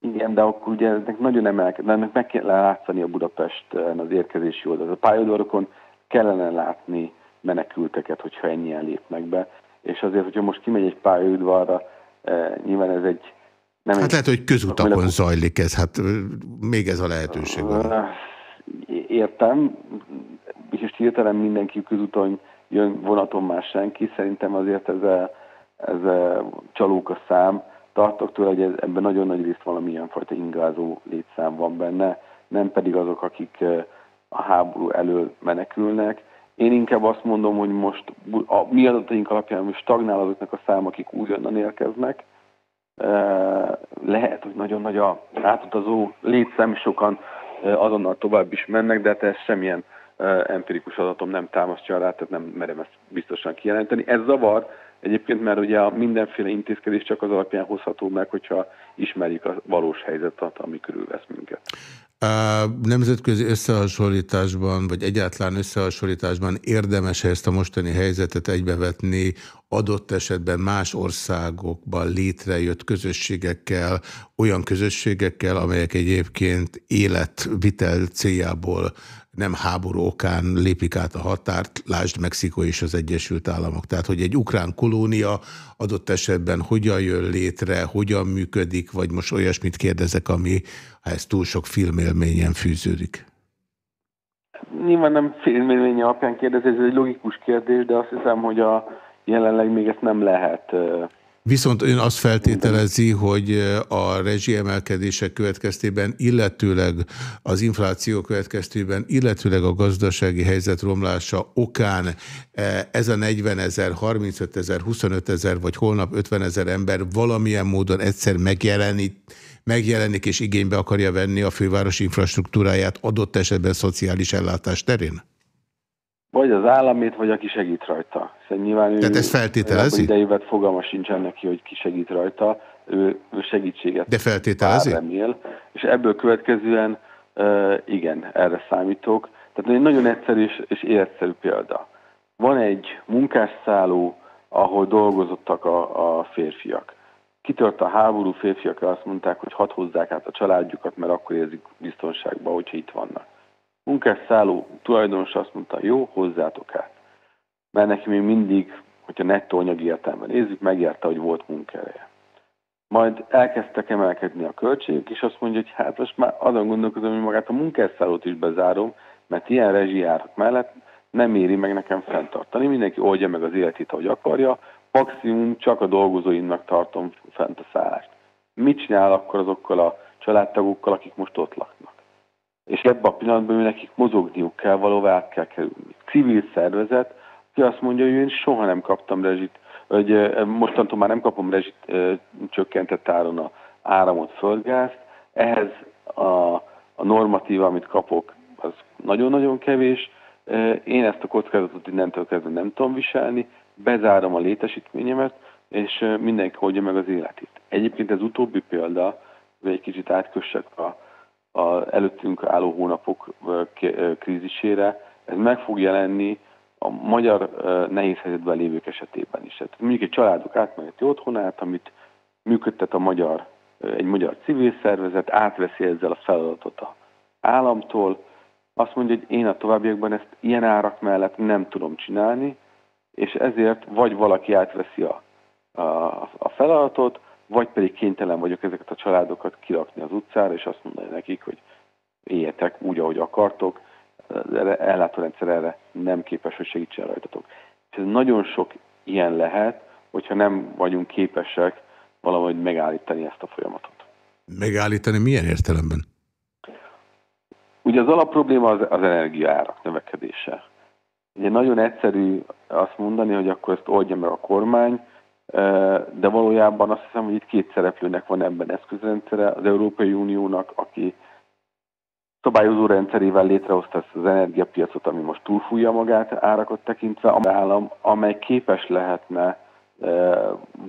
Igen, de akkor ugye ennek nagyon emelkedő, ennek meg kell látszani a Budapesten az érkezési oldalt. A pályaudvarokon kellene látni menekülteket, hogyha ennyien lépnek be és azért, hogyha most kimegy egy pályaudvarra, eh, nyilván ez egy... Nem hát lehet, hogy közutakon a... zajlik ez, hát még ez a lehetőség van. Értem, és hirtelen mindenki közúton jön, vonaton már senki, szerintem azért ez, a, ez a csalók a szám. Tartok tőle, hogy ebben nagyon nagy részt valamilyen fajta ingázó létszám van benne, nem pedig azok, akik a háború elől menekülnek, én inkább azt mondom, hogy most a mi adataink alapján most stagnál azoknak a szám, akik újonnan érkeznek. Lehet, hogy nagyon nagy a átutazó létszám, sokan azonnal tovább is mennek, de hát ez semmilyen empirikus adatom nem támasztja rá, tehát nem merem ezt biztosan kijelenteni. Ez zavar, Egyébként, mert ugye a mindenféle intézkedés csak az alapján hozható meg, hogyha ismerjük a valós helyzetet, ami körülvesz minket. A nemzetközi összehasonlításban, vagy egyáltalán összehasonlításban érdemes -e ezt a mostani helyzetet egybevetni adott esetben más országokban létrejött közösségekkel, olyan közösségekkel, amelyek egyébként életvitel céljából nem háború okán lépik át a határt, lásd Mexikó és az Egyesült Államok. Tehát, hogy egy ukrán kolónia adott esetben hogyan jön létre, hogyan működik, vagy most olyasmit kérdezek, ami ha ez túl sok filmélményen fűződik. Nyilván nem filmélmény alapján kérdez, ez egy logikus kérdés, de azt hiszem, hogy a jelenleg még ezt nem lehet Viszont ön azt feltételezi, hogy a rezsiemelkedések következtében, illetőleg az infláció következtében, illetőleg a gazdasági helyzet romlása okán ez a 40 ezer, 35 ezer, 25 ezer, vagy holnap 50 ezer ember valamilyen módon egyszer megjelenik, megjelenik és igénybe akarja venni a főváros infrastruktúráját adott esetben szociális ellátás terén? Vagy az államét, vagy aki segít rajta. Szóval nyilván Tehát ezt feltételezi? Idejévet fogalma sincsen neki, hogy ki segít rajta. ő, ő segítséget De feltételezi? remél, és ebből következően igen, erre számítok. Tehát egy nagyon egyszerű és, és életszerű példa. Van egy munkásszálló, ahol dolgozottak a, a férfiak. Kitört a háború, férfiak azt mondták, hogy hadd hozzák át a családjukat, mert akkor érzik biztonságban, hogyha itt vannak. Munkásszálló tulajdonos azt mondta, jó, hozzátok át. Mert neki még mindig, hogyha nettó anyagi értelemben nézzük, megérte, hogy volt munkaereje. Majd elkezdtek emelkedni a költségek, és azt mondja, hogy hát most már azon gondolkozom, hogy magát a munkásszállót is bezárom, mert ilyen rezsijárak mellett nem éri meg nekem fenntartani. Mindenki oldja meg az életét, ahogy akarja, maximum csak a dolgozóimnak tartom fent a szállást. Mit csinál akkor azokkal a családtagokkal, akik most ott laknak? És ebben a pillanatban nekik mozogniuk kell, valóban át kell kerülni. Civil szervezet, ki azt mondja, hogy én soha nem kaptam rezsit, hogy mostantól már nem kapom rezsit csökkentett áron a áramot, földgázt, ehhez a, a normatíva, amit kapok, az nagyon-nagyon kevés, én ezt a kockázatot innentől kezdve nem tudom viselni, bezárom a létesítményemet, és mindenki holdja meg az életét. Egyébként ez utóbbi példa, hogy egy kicsit átkössek a, a előttünk álló hónapok krízisére, ez meg fog jelenni a magyar nehéz helyzetben lévők esetében is. Tehát mondjuk egy családok átmeneti otthonát, amit működtet a magyar, egy magyar civil szervezet, átveszi ezzel a feladatot a államtól, azt mondja, hogy én a továbbiakban ezt ilyen árak mellett nem tudom csinálni, és ezért vagy valaki átveszi a, a, a feladatot, vagy pedig kénytelen vagyok ezeket a családokat kirakni az utcára, és azt mondani nekik, hogy éljetek úgy, ahogy akartok, ellátórendszer erre nem képes, hogy segítsen rajtatok. És ez nagyon sok ilyen lehet, hogyha nem vagyunk képesek valahogy megállítani ezt a folyamatot. Megállítani milyen értelemben? Ugye az alapprobléma az, az energiaárak növekedése. Ugye nagyon egyszerű azt mondani, hogy akkor ezt oldja meg a kormány, de valójában azt hiszem, hogy itt két szereplőnek van ebben eszközrendszere. Az Európai Uniónak, aki szabályozó rendszerével létrehozta ezt az energiapiacot, ami most túlfújja magát árakat tekintve, a állam, amely képes lehetne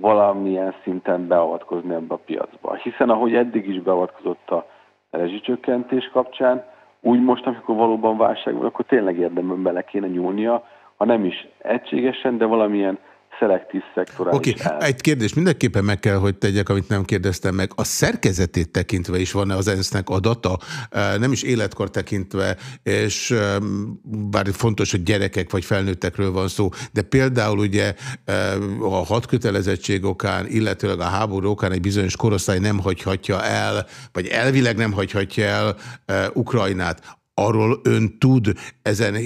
valamilyen szinten beavatkozni ebbe a piacba. Hiszen ahogy eddig is beavatkozott a rezsicsökkentés kapcsán, úgy most, amikor valóban válság van, akkor tényleg érdemben bele kéne nyúlnia, ha nem is egységesen, de valamilyen szelektív szektorális Oké, okay. egy kérdés mindenképpen meg kell, hogy tegyek, amit nem kérdeztem meg. A szerkezetét tekintve is van-e az ENSZ-nek adata? Nem is életkor tekintve, és bár fontos, hogy gyerekek vagy felnőttekről van szó, de például ugye a hadkötelezettség okán, illetőleg a háború okán egy bizonyos korosztály nem hagyhatja el, vagy elvileg nem hagyhatja el Ukrajnát. Arról ön tud ezen e,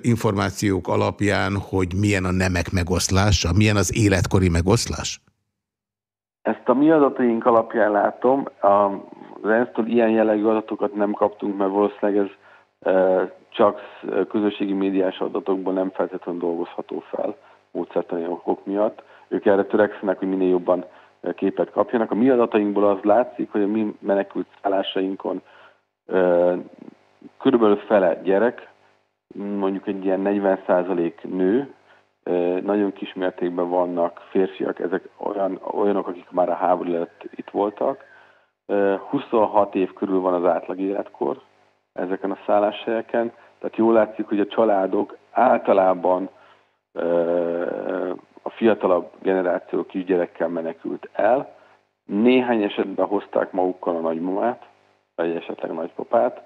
információk alapján, hogy milyen a nemek megoszlása, milyen az életkori megoszlás? Ezt a mi adataink alapján látom. Az ensz ilyen jellegű adatokat nem kaptunk, mert valószínűleg ez e, csak közösségi médiás adatokban nem feltétlenül dolgozható fel módszertani okok miatt. Ők erre törekszenek, hogy minél jobban képet kapjanak. A mi adatainkból az látszik, hogy a mi menekült szállásainkon körülbelül fele gyerek, mondjuk egy ilyen 40% nő, nagyon kis mértékben vannak férfiak, ezek olyan, olyanok, akik már a háború előtt itt voltak. 26 év körül van az átlag életkor ezeken a szálláshelyeken, tehát jól látszik, hogy a családok általában a fiatalabb generáció kisgyerekkel menekült el. Néhány esetben hozták magukkal a nagymamát, vagy esetleg nagypapát,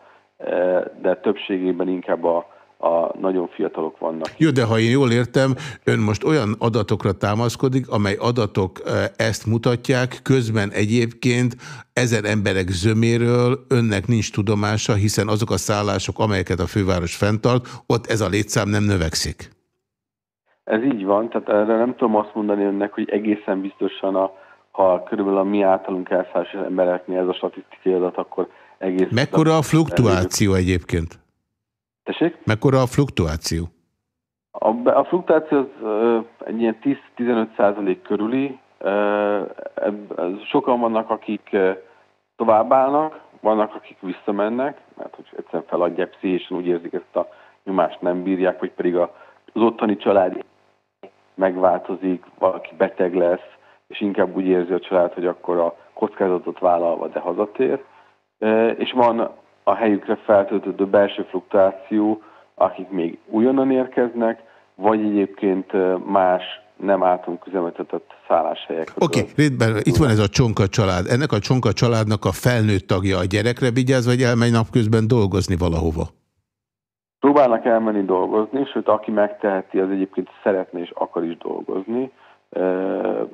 de többségében inkább a, a nagyon fiatalok vannak. Jó, de ha én jól értem, ön most olyan adatokra támaszkodik, amely adatok ezt mutatják, közben egyébként ezer emberek zöméről önnek nincs tudomása, hiszen azok a szállások, amelyeket a főváros fenntart, ott ez a létszám nem növekszik. Ez így van, tehát erre nem tudom azt mondani önnek, hogy egészen biztosan a, ha körülbelül a mi általunk elszállás embereknél ez a statisztikai adat, akkor egész... Mekkora a fluktuáció egyébként? Tessék? Mekkora a fluktuáció? A, a fluktuáció az egy ilyen 10-15 százalék körüli. Sokan vannak, akik továbbállnak, vannak, akik visszamennek, mert hogy egyszerűen feladják pszichésen, úgy érzik ezt a nyomást nem bírják, vagy pedig az ottani család megváltozik, valaki beteg lesz, és inkább úgy érzi a család, hogy akkor a kockázatot vállalva, de hazatér. És van a helyükre feltöltődő belső fluktuáció, akik még újonnan érkeznek, vagy egyébként más nem általunk üzemeltetett szálláshelyek. Oké, okay, rendben, itt van ez a csonka család. Ennek a csonka családnak a felnőtt tagja a gyerekre vigyáz, vagy elmegy napközben dolgozni valahova? Próbálnak elmenni dolgozni, sőt, aki megteheti, az egyébként szeretne és akar is dolgozni,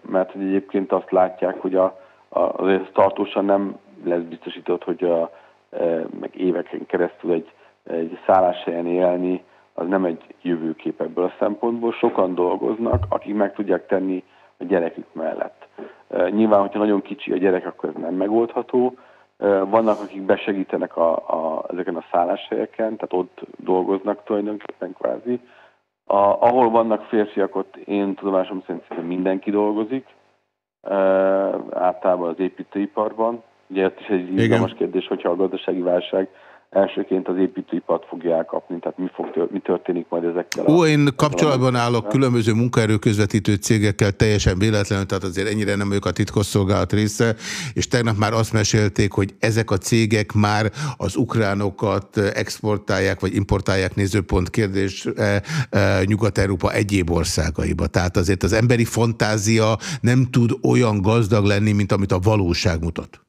mert egyébként azt látják, hogy a, a, azért tartósan nem lesz biztosított, hogy a, meg éveken keresztül egy, egy szálláshelyen élni, az nem egy jövőkép ebből a szempontból. Sokan dolgoznak, akik meg tudják tenni a gyerekük mellett. Nyilván, hogyha nagyon kicsi a gyerek, akkor ez nem megoldható. Vannak, akik besegítenek a, a, ezeken a szálláshelyeken, tehát ott dolgoznak tulajdonképpen kvázi. A, ahol vannak férfiak, ott én tudomásom szerint mindenki dolgozik, e, általában az építőiparban. Ugye ez is egy izgalmas kérdés, hogyha a gazdasági válság elsőként az építőipart fogja elkapni, tehát mi, fog, mi történik majd ezekkel. Ó, én kapcsolatban állok különböző munkaerő közvetítő cégekkel teljesen véletlenül, tehát azért ennyire nem ők a titkosszolgálat része, és tegnap már azt mesélték, hogy ezek a cégek már az ukránokat exportálják, vagy importálják nézőpont kérdés e, e, Nyugat-Európa egyéb országaiba. Tehát azért az emberi fantázia nem tud olyan gazdag lenni, mint amit a valóság mutat.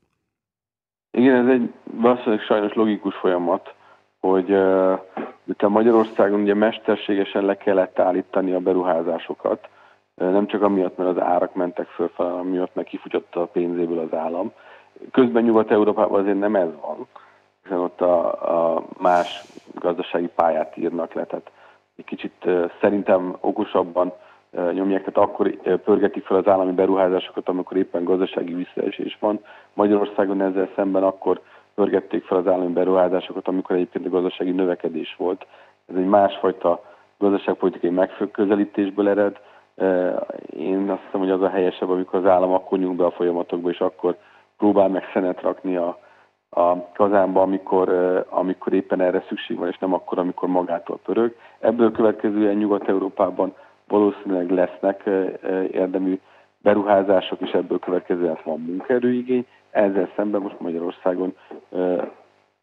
Igen, ez egy valószínűleg sajnos logikus folyamat, hogy uh, a Magyarországon ugye mesterségesen le kellett állítani a beruházásokat, uh, nem csak amiatt, mert az árak mentek fölfelé, amiatt meg kifutyotta a pénzéből az állam. Közben Nyugat-Európában azért nem ez van, hiszen ott a, a más gazdasági pályát írnak le, tehát egy kicsit szerintem okosabban nyomják, tehát akkor pörgetik fel az állami beruházásokat, amikor éppen gazdasági visszaesés van. Magyarországon ezzel szemben akkor pörgették fel az állami beruházásokat, amikor egyébként a gazdasági növekedés volt. Ez egy másfajta gazdaságpolitikai megközelítésből ered. Én azt hiszem, hogy az a helyesebb, amikor az állam akkor nyúl be a folyamatokba, és akkor próbál meg szenet rakni a, a kazánba, amikor, amikor éppen erre szükség van, és nem akkor, amikor magától pörög. Ebből következően Nyugat-Európában valószínűleg lesznek érdemű beruházások, és ebből következően van munkaerőigény. Ezzel szemben most Magyarországon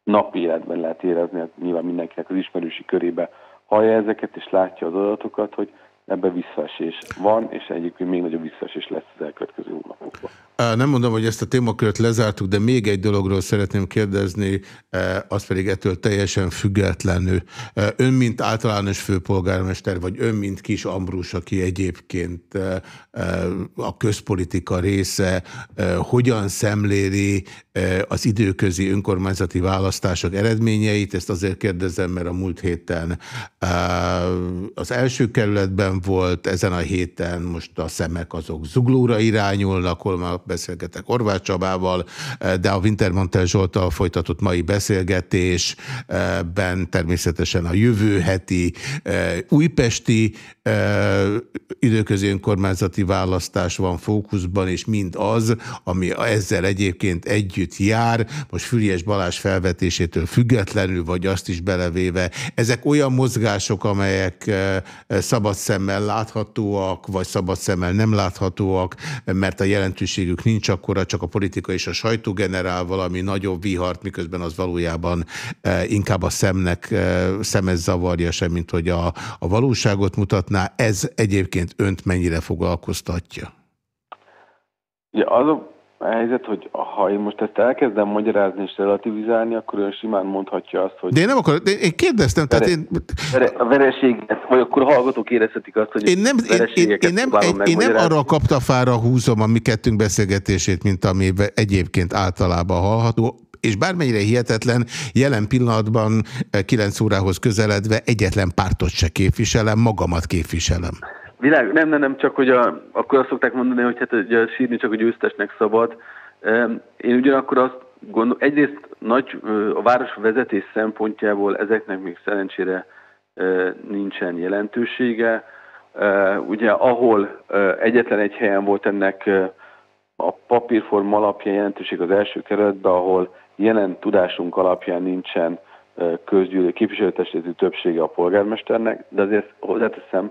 napi életben lehet érezni, hát nyilván mindenkinek az ismerősi körébe hallja ezeket, és látja az adatokat, hogy ebbe visszaesés van, és egyébként még nagyobb visszaesés lesz az elkövetkező hónapokban. Nem mondom, hogy ezt a témakört lezártuk, de még egy dologról szeretném kérdezni, az pedig ettől teljesen függetlenül. Ön, mint általános főpolgármester, vagy ön, mint Kis Ambrus, aki egyébként a közpolitika része, hogyan szemléli az időközi önkormányzati választások eredményeit? Ezt azért kérdezem, mert a múlt héten az első kerületben volt, ezen a héten most a szemek azok zuglóra irányulnak, hol már beszélgetek Orvács Csabával, de a Wintermantel Zsoltal folytatott mai beszélgetésben természetesen a jövő heti újpesti időközi önkormányzati választás van fókuszban, és mind az, ami ezzel egyébként együtt jár, most Füriás Balázs felvetésétől függetlenül, vagy azt is belevéve, ezek olyan mozgások, amelyek szabad szemmel láthatóak, vagy szabad szemmel nem láthatóak, mert a jelentőségük nincs akkora, csak a politika és a sajtó generál valami nagyobb vihart, miközben az valójában inkább a szemnek szemez zavarja sem, mint hogy a, a valóságot mutatná. Ez egyébként önt mennyire foglalkoztatja? Ja, az helyzet, hogy ha én most ezt elkezdem magyarázni és relativizálni, akkor ön simán mondhatja azt, hogy... De én nem akarok, én kérdeztem, tehát én... A vereséget, vagy akkor hallgatók érezhetik azt, hogy én nem, én, én, én nem, én nem arra a kaptafára húzom a mi kettünk beszélgetését, mint ami egyébként általában hallható, és bármennyire hihetetlen, jelen pillanatban 9 órához közeledve egyetlen pártot se képviselem, magamat képviselem. Világ, nem, nem, nem, csak hogy a, akkor azt szokták mondani, hogy hát ugye sírni csak a győztesnek szabad. Én ugyanakkor azt gondolom, egyrészt nagy, a város vezetés szempontjából ezeknek még szerencsére nincsen jelentősége. Ugye ahol egyetlen egy helyen volt ennek a papírform alapján jelentőség az első keretben, ahol jelen tudásunk alapján nincsen közgyűlő képviselőtestületű többsége a polgármesternek, de azért hozzáteszem,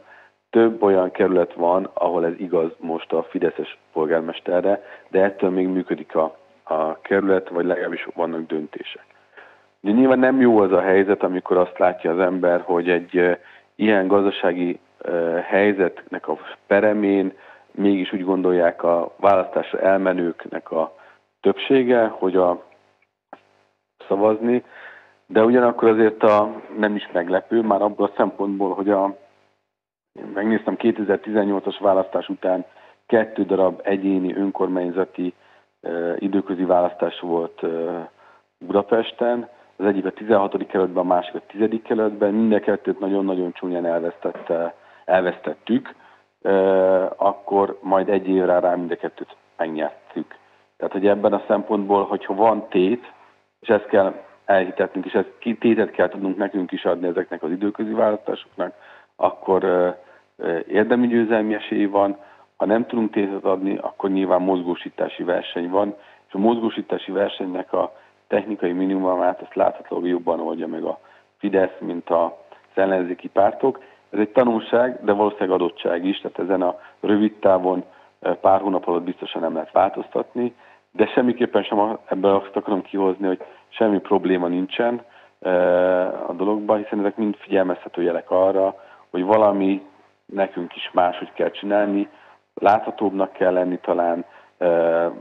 több olyan kerület van, ahol ez igaz most a Fideszes polgármesterre, de ettől még működik a, a kerület, vagy legalábbis vannak döntések. De nyilván nem jó az a helyzet, amikor azt látja az ember, hogy egy ilyen gazdasági helyzetnek a peremén mégis úgy gondolják a választásra elmenőknek a többsége, hogy a szavazni, de ugyanakkor azért a, nem is meglepő, már abból a szempontból, hogy a, én megnéztem 2018-as választás után kettő darab egyéni önkormányzati időközi választás volt Budapesten, az egyik a 16. kerületben, a másik a 10. kerületben, mind a kettőt nagyon-nagyon csúnyán elvesztette, elvesztettük, akkor majd egy évre rá mind a kettőt megnyertük. Tehát, hogy ebben a szempontból, hogyha van tét, és ezt kell elhitetnünk, és ezt tétet kell tudnunk nekünk is adni ezeknek az időközi választásoknak, akkor érdemi győzelmi esély van, ha nem tudunk tétet adni, akkor nyilván mozgósítási verseny van, és a mozgósítási versenynek a technikai minimumát ezt láthatóan jobban oldja meg a Fidesz, mint a ellenzéki pártok. Ez egy tanulság, de valószínűleg adottság is, tehát ezen a rövid távon pár hónap alatt biztosan nem lehet változtatni, de semmiképpen sem ebből azt akarom kihozni, hogy semmi probléma nincsen a dologban, hiszen ezek mind figyelmeztető jelek arra, hogy valami nekünk is máshogy kell csinálni, láthatóbbnak kell lenni talán,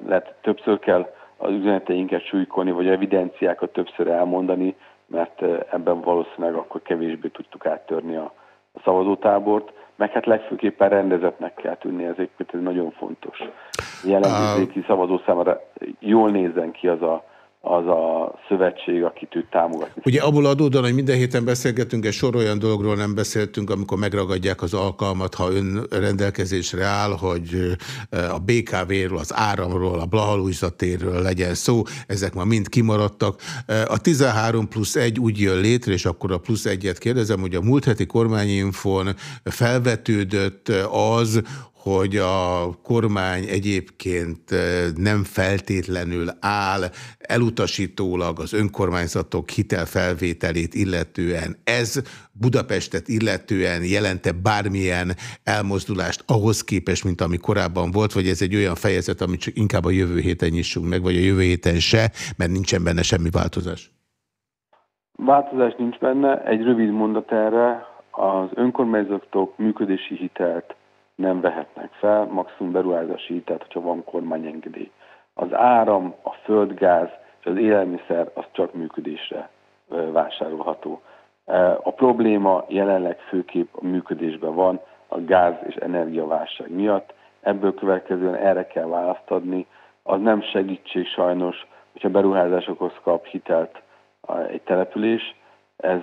lehet többször kell az üzeneteinket súlykolni, vagy evidenciákat többször elmondani, mert ebben valószínűleg akkor kevésbé tudtuk áttörni a, a szavazótábort, meg hát legfőképpen rendezetnek kell tűnni, ez egy nagyon fontos. Jelenléti szavazó számára jól nézzen ki az a az a szövetség, akit ő támogatni. Ugye abból adódóan, hogy minden héten beszélgetünk, egy sor olyan dologról nem beszéltünk, amikor megragadják az alkalmat, ha ön rendelkezésre áll, hogy a BKV-ről, az áramról, a Blahalújzatérről legyen szó, ezek ma mind kimaradtak. A 13 plusz 1 úgy jön létre, és akkor a plusz egyet kérdezem, hogy a múlt heti kormányinfon felvetődött az, hogy a kormány egyébként nem feltétlenül áll elutasítólag az önkormányzatok hitelfelvételét illetően. Ez Budapestet illetően jelente bármilyen elmozdulást ahhoz képest, mint ami korábban volt, vagy ez egy olyan fejezet, amit csak inkább a jövő héten nyissunk meg, vagy a jövő héten se, mert nincsen benne semmi változás? Változás nincs benne. Egy rövid mondat erre. Az önkormányzatok működési hitelt nem vehetnek fel, maximum beruházási tehát hogyha van kormányengedély. Az áram, a földgáz és az élelmiszer az csak működésre vásárolható. A probléma jelenleg főképp a működésben van, a gáz és energiaválság miatt. Ebből következően erre kell választ adni. Az nem segítség sajnos, hogyha beruházásokhoz kap hitelt egy település. Ez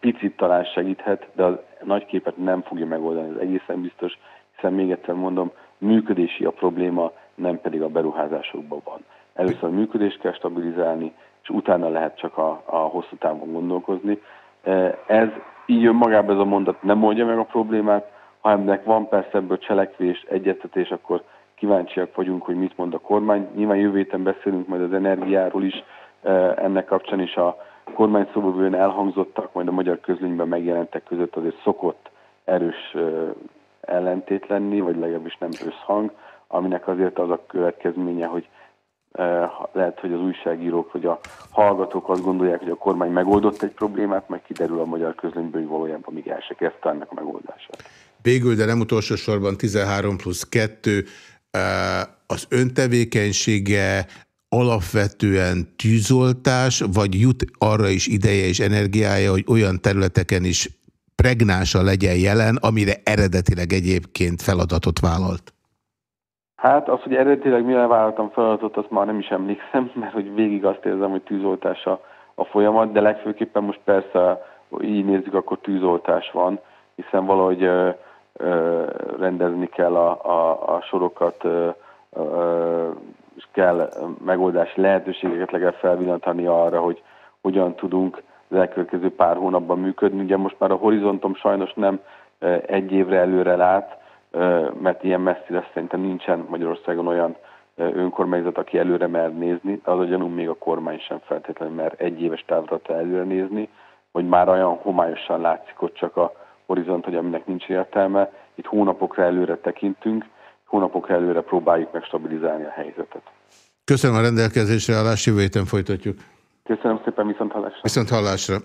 picit talán segíthet, de az nagy képet nem fogja megoldani, ez egészen biztos, hiszen még egyszer mondom, működési a probléma, nem pedig a beruházásokban van. Először a működést kell stabilizálni, és utána lehet csak a, a hosszú távon gondolkozni. E, ez így jön magában ez a mondat nem oldja meg a problémát, ha ennek van persze ebből cselekvés, egyeztetés, akkor kíváncsiak vagyunk, hogy mit mond a kormány. Nyilván jövő héten beszélünk majd az energiáról is, e, ennek kapcsán is a kormány szóvivőn elhangzottak, majd a magyar közlönyben megjelentek között azért szokott erős e, ellentét lenni, vagy legalábbis nem összhang, aminek azért az a következménye, hogy eh, lehet, hogy az újságírók vagy a hallgatók azt gondolják, hogy a kormány megoldott egy problémát, meg kiderül a magyar közlönyből, hogy valójában még el se kezdte ennek a megoldását. Végül, de nem utolsó sorban 13 plusz 2, eh, az öntevékenysége alapvetően tűzoltás, vagy jut arra is ideje és energiája, hogy olyan területeken is pregnánsa legyen jelen, amire eredetileg egyébként feladatot vállalt? Hát az, hogy eredetileg mire vállaltam feladatot, azt már nem is emlékszem, mert hogy végig azt érzem, hogy tűzoltás a, a folyamat, de legfőképpen most persze így nézzük, akkor tűzoltás van, hiszen valahogy ö, ö, rendezni kell a, a, a sorokat, ö, ö, és kell megoldási lehetőségeket legalább felvillantani arra, hogy hogyan tudunk az elkövetkező pár hónapban működni. Ugye most már a horizontom sajnos nem egy évre előre lát, mert ilyen messzire szerintem nincsen Magyarországon olyan önkormányzat, aki előre mer nézni, az a gyanúm még a kormány sem feltétlenül mer egy éves távra előre nézni, hogy már olyan homályosan látszik ott csak a horizont, hogy aminek nincs értelme. itt hónapokra előre tekintünk, hónapokra előre próbáljuk meg stabilizálni a helyzetet. Köszönöm a rendelkezésre, állás jövő héten folytatjuk. Köszönöm szépen, viszont hallásra. Viszont hallásra.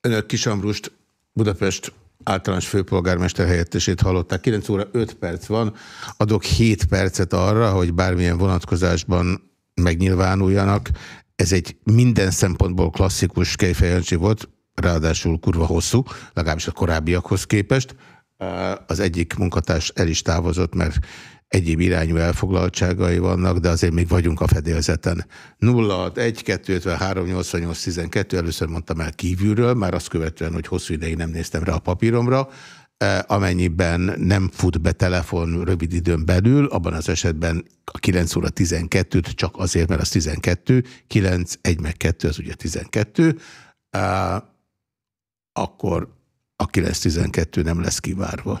Önök Kisambrust, Budapest általános főpolgármester helyettesét hallották. 9 óra 5 perc van. Adok 7 percet arra, hogy bármilyen vonatkozásban megnyilvánuljanak. Ez egy minden szempontból klasszikus kejfejancsi volt, ráadásul kurva hosszú, legalábbis a korábbiakhoz képest. Az egyik munkatárs el is távozott, mert egyéb irányú elfoglaltságai vannak, de azért még vagyunk a fedélzeten. 061 253 88 12 először mondtam el kívülről, már azt követően, hogy hosszú ideig nem néztem rá a papíromra, e, amennyiben nem fut be telefon rövid időn belül, abban az esetben a 9 óra 12-t csak azért, mert az 12, 9, 1 meg 2 az ugye 12, e, akkor a 9-12 nem lesz kivárva.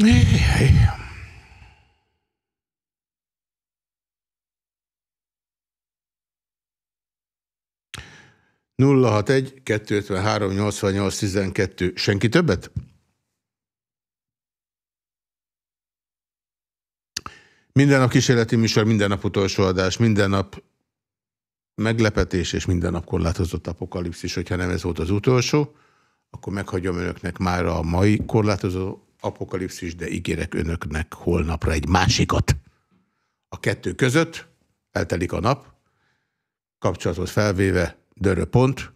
061 253 88 12. Senki többet? Minden nap kísérleti műsor, minden nap utolsó adás, minden nap meglepetés és minden nap korlátozott apokalipszis. Hogyha nem ez volt az utolsó, akkor meghagyom önöknek már a mai korlátozó apokalipszis, de ígérek önöknek holnapra egy másikat. A kettő között eltelik a nap, kapcsolatot felvéve dörö.pont,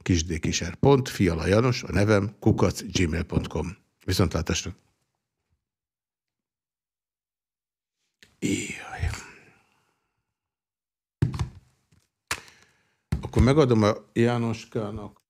pont, Fiala Janos, a nevem, kukac, gmail.com. Viszontlátásra! Jaj. Akkor megadom a Jánoskának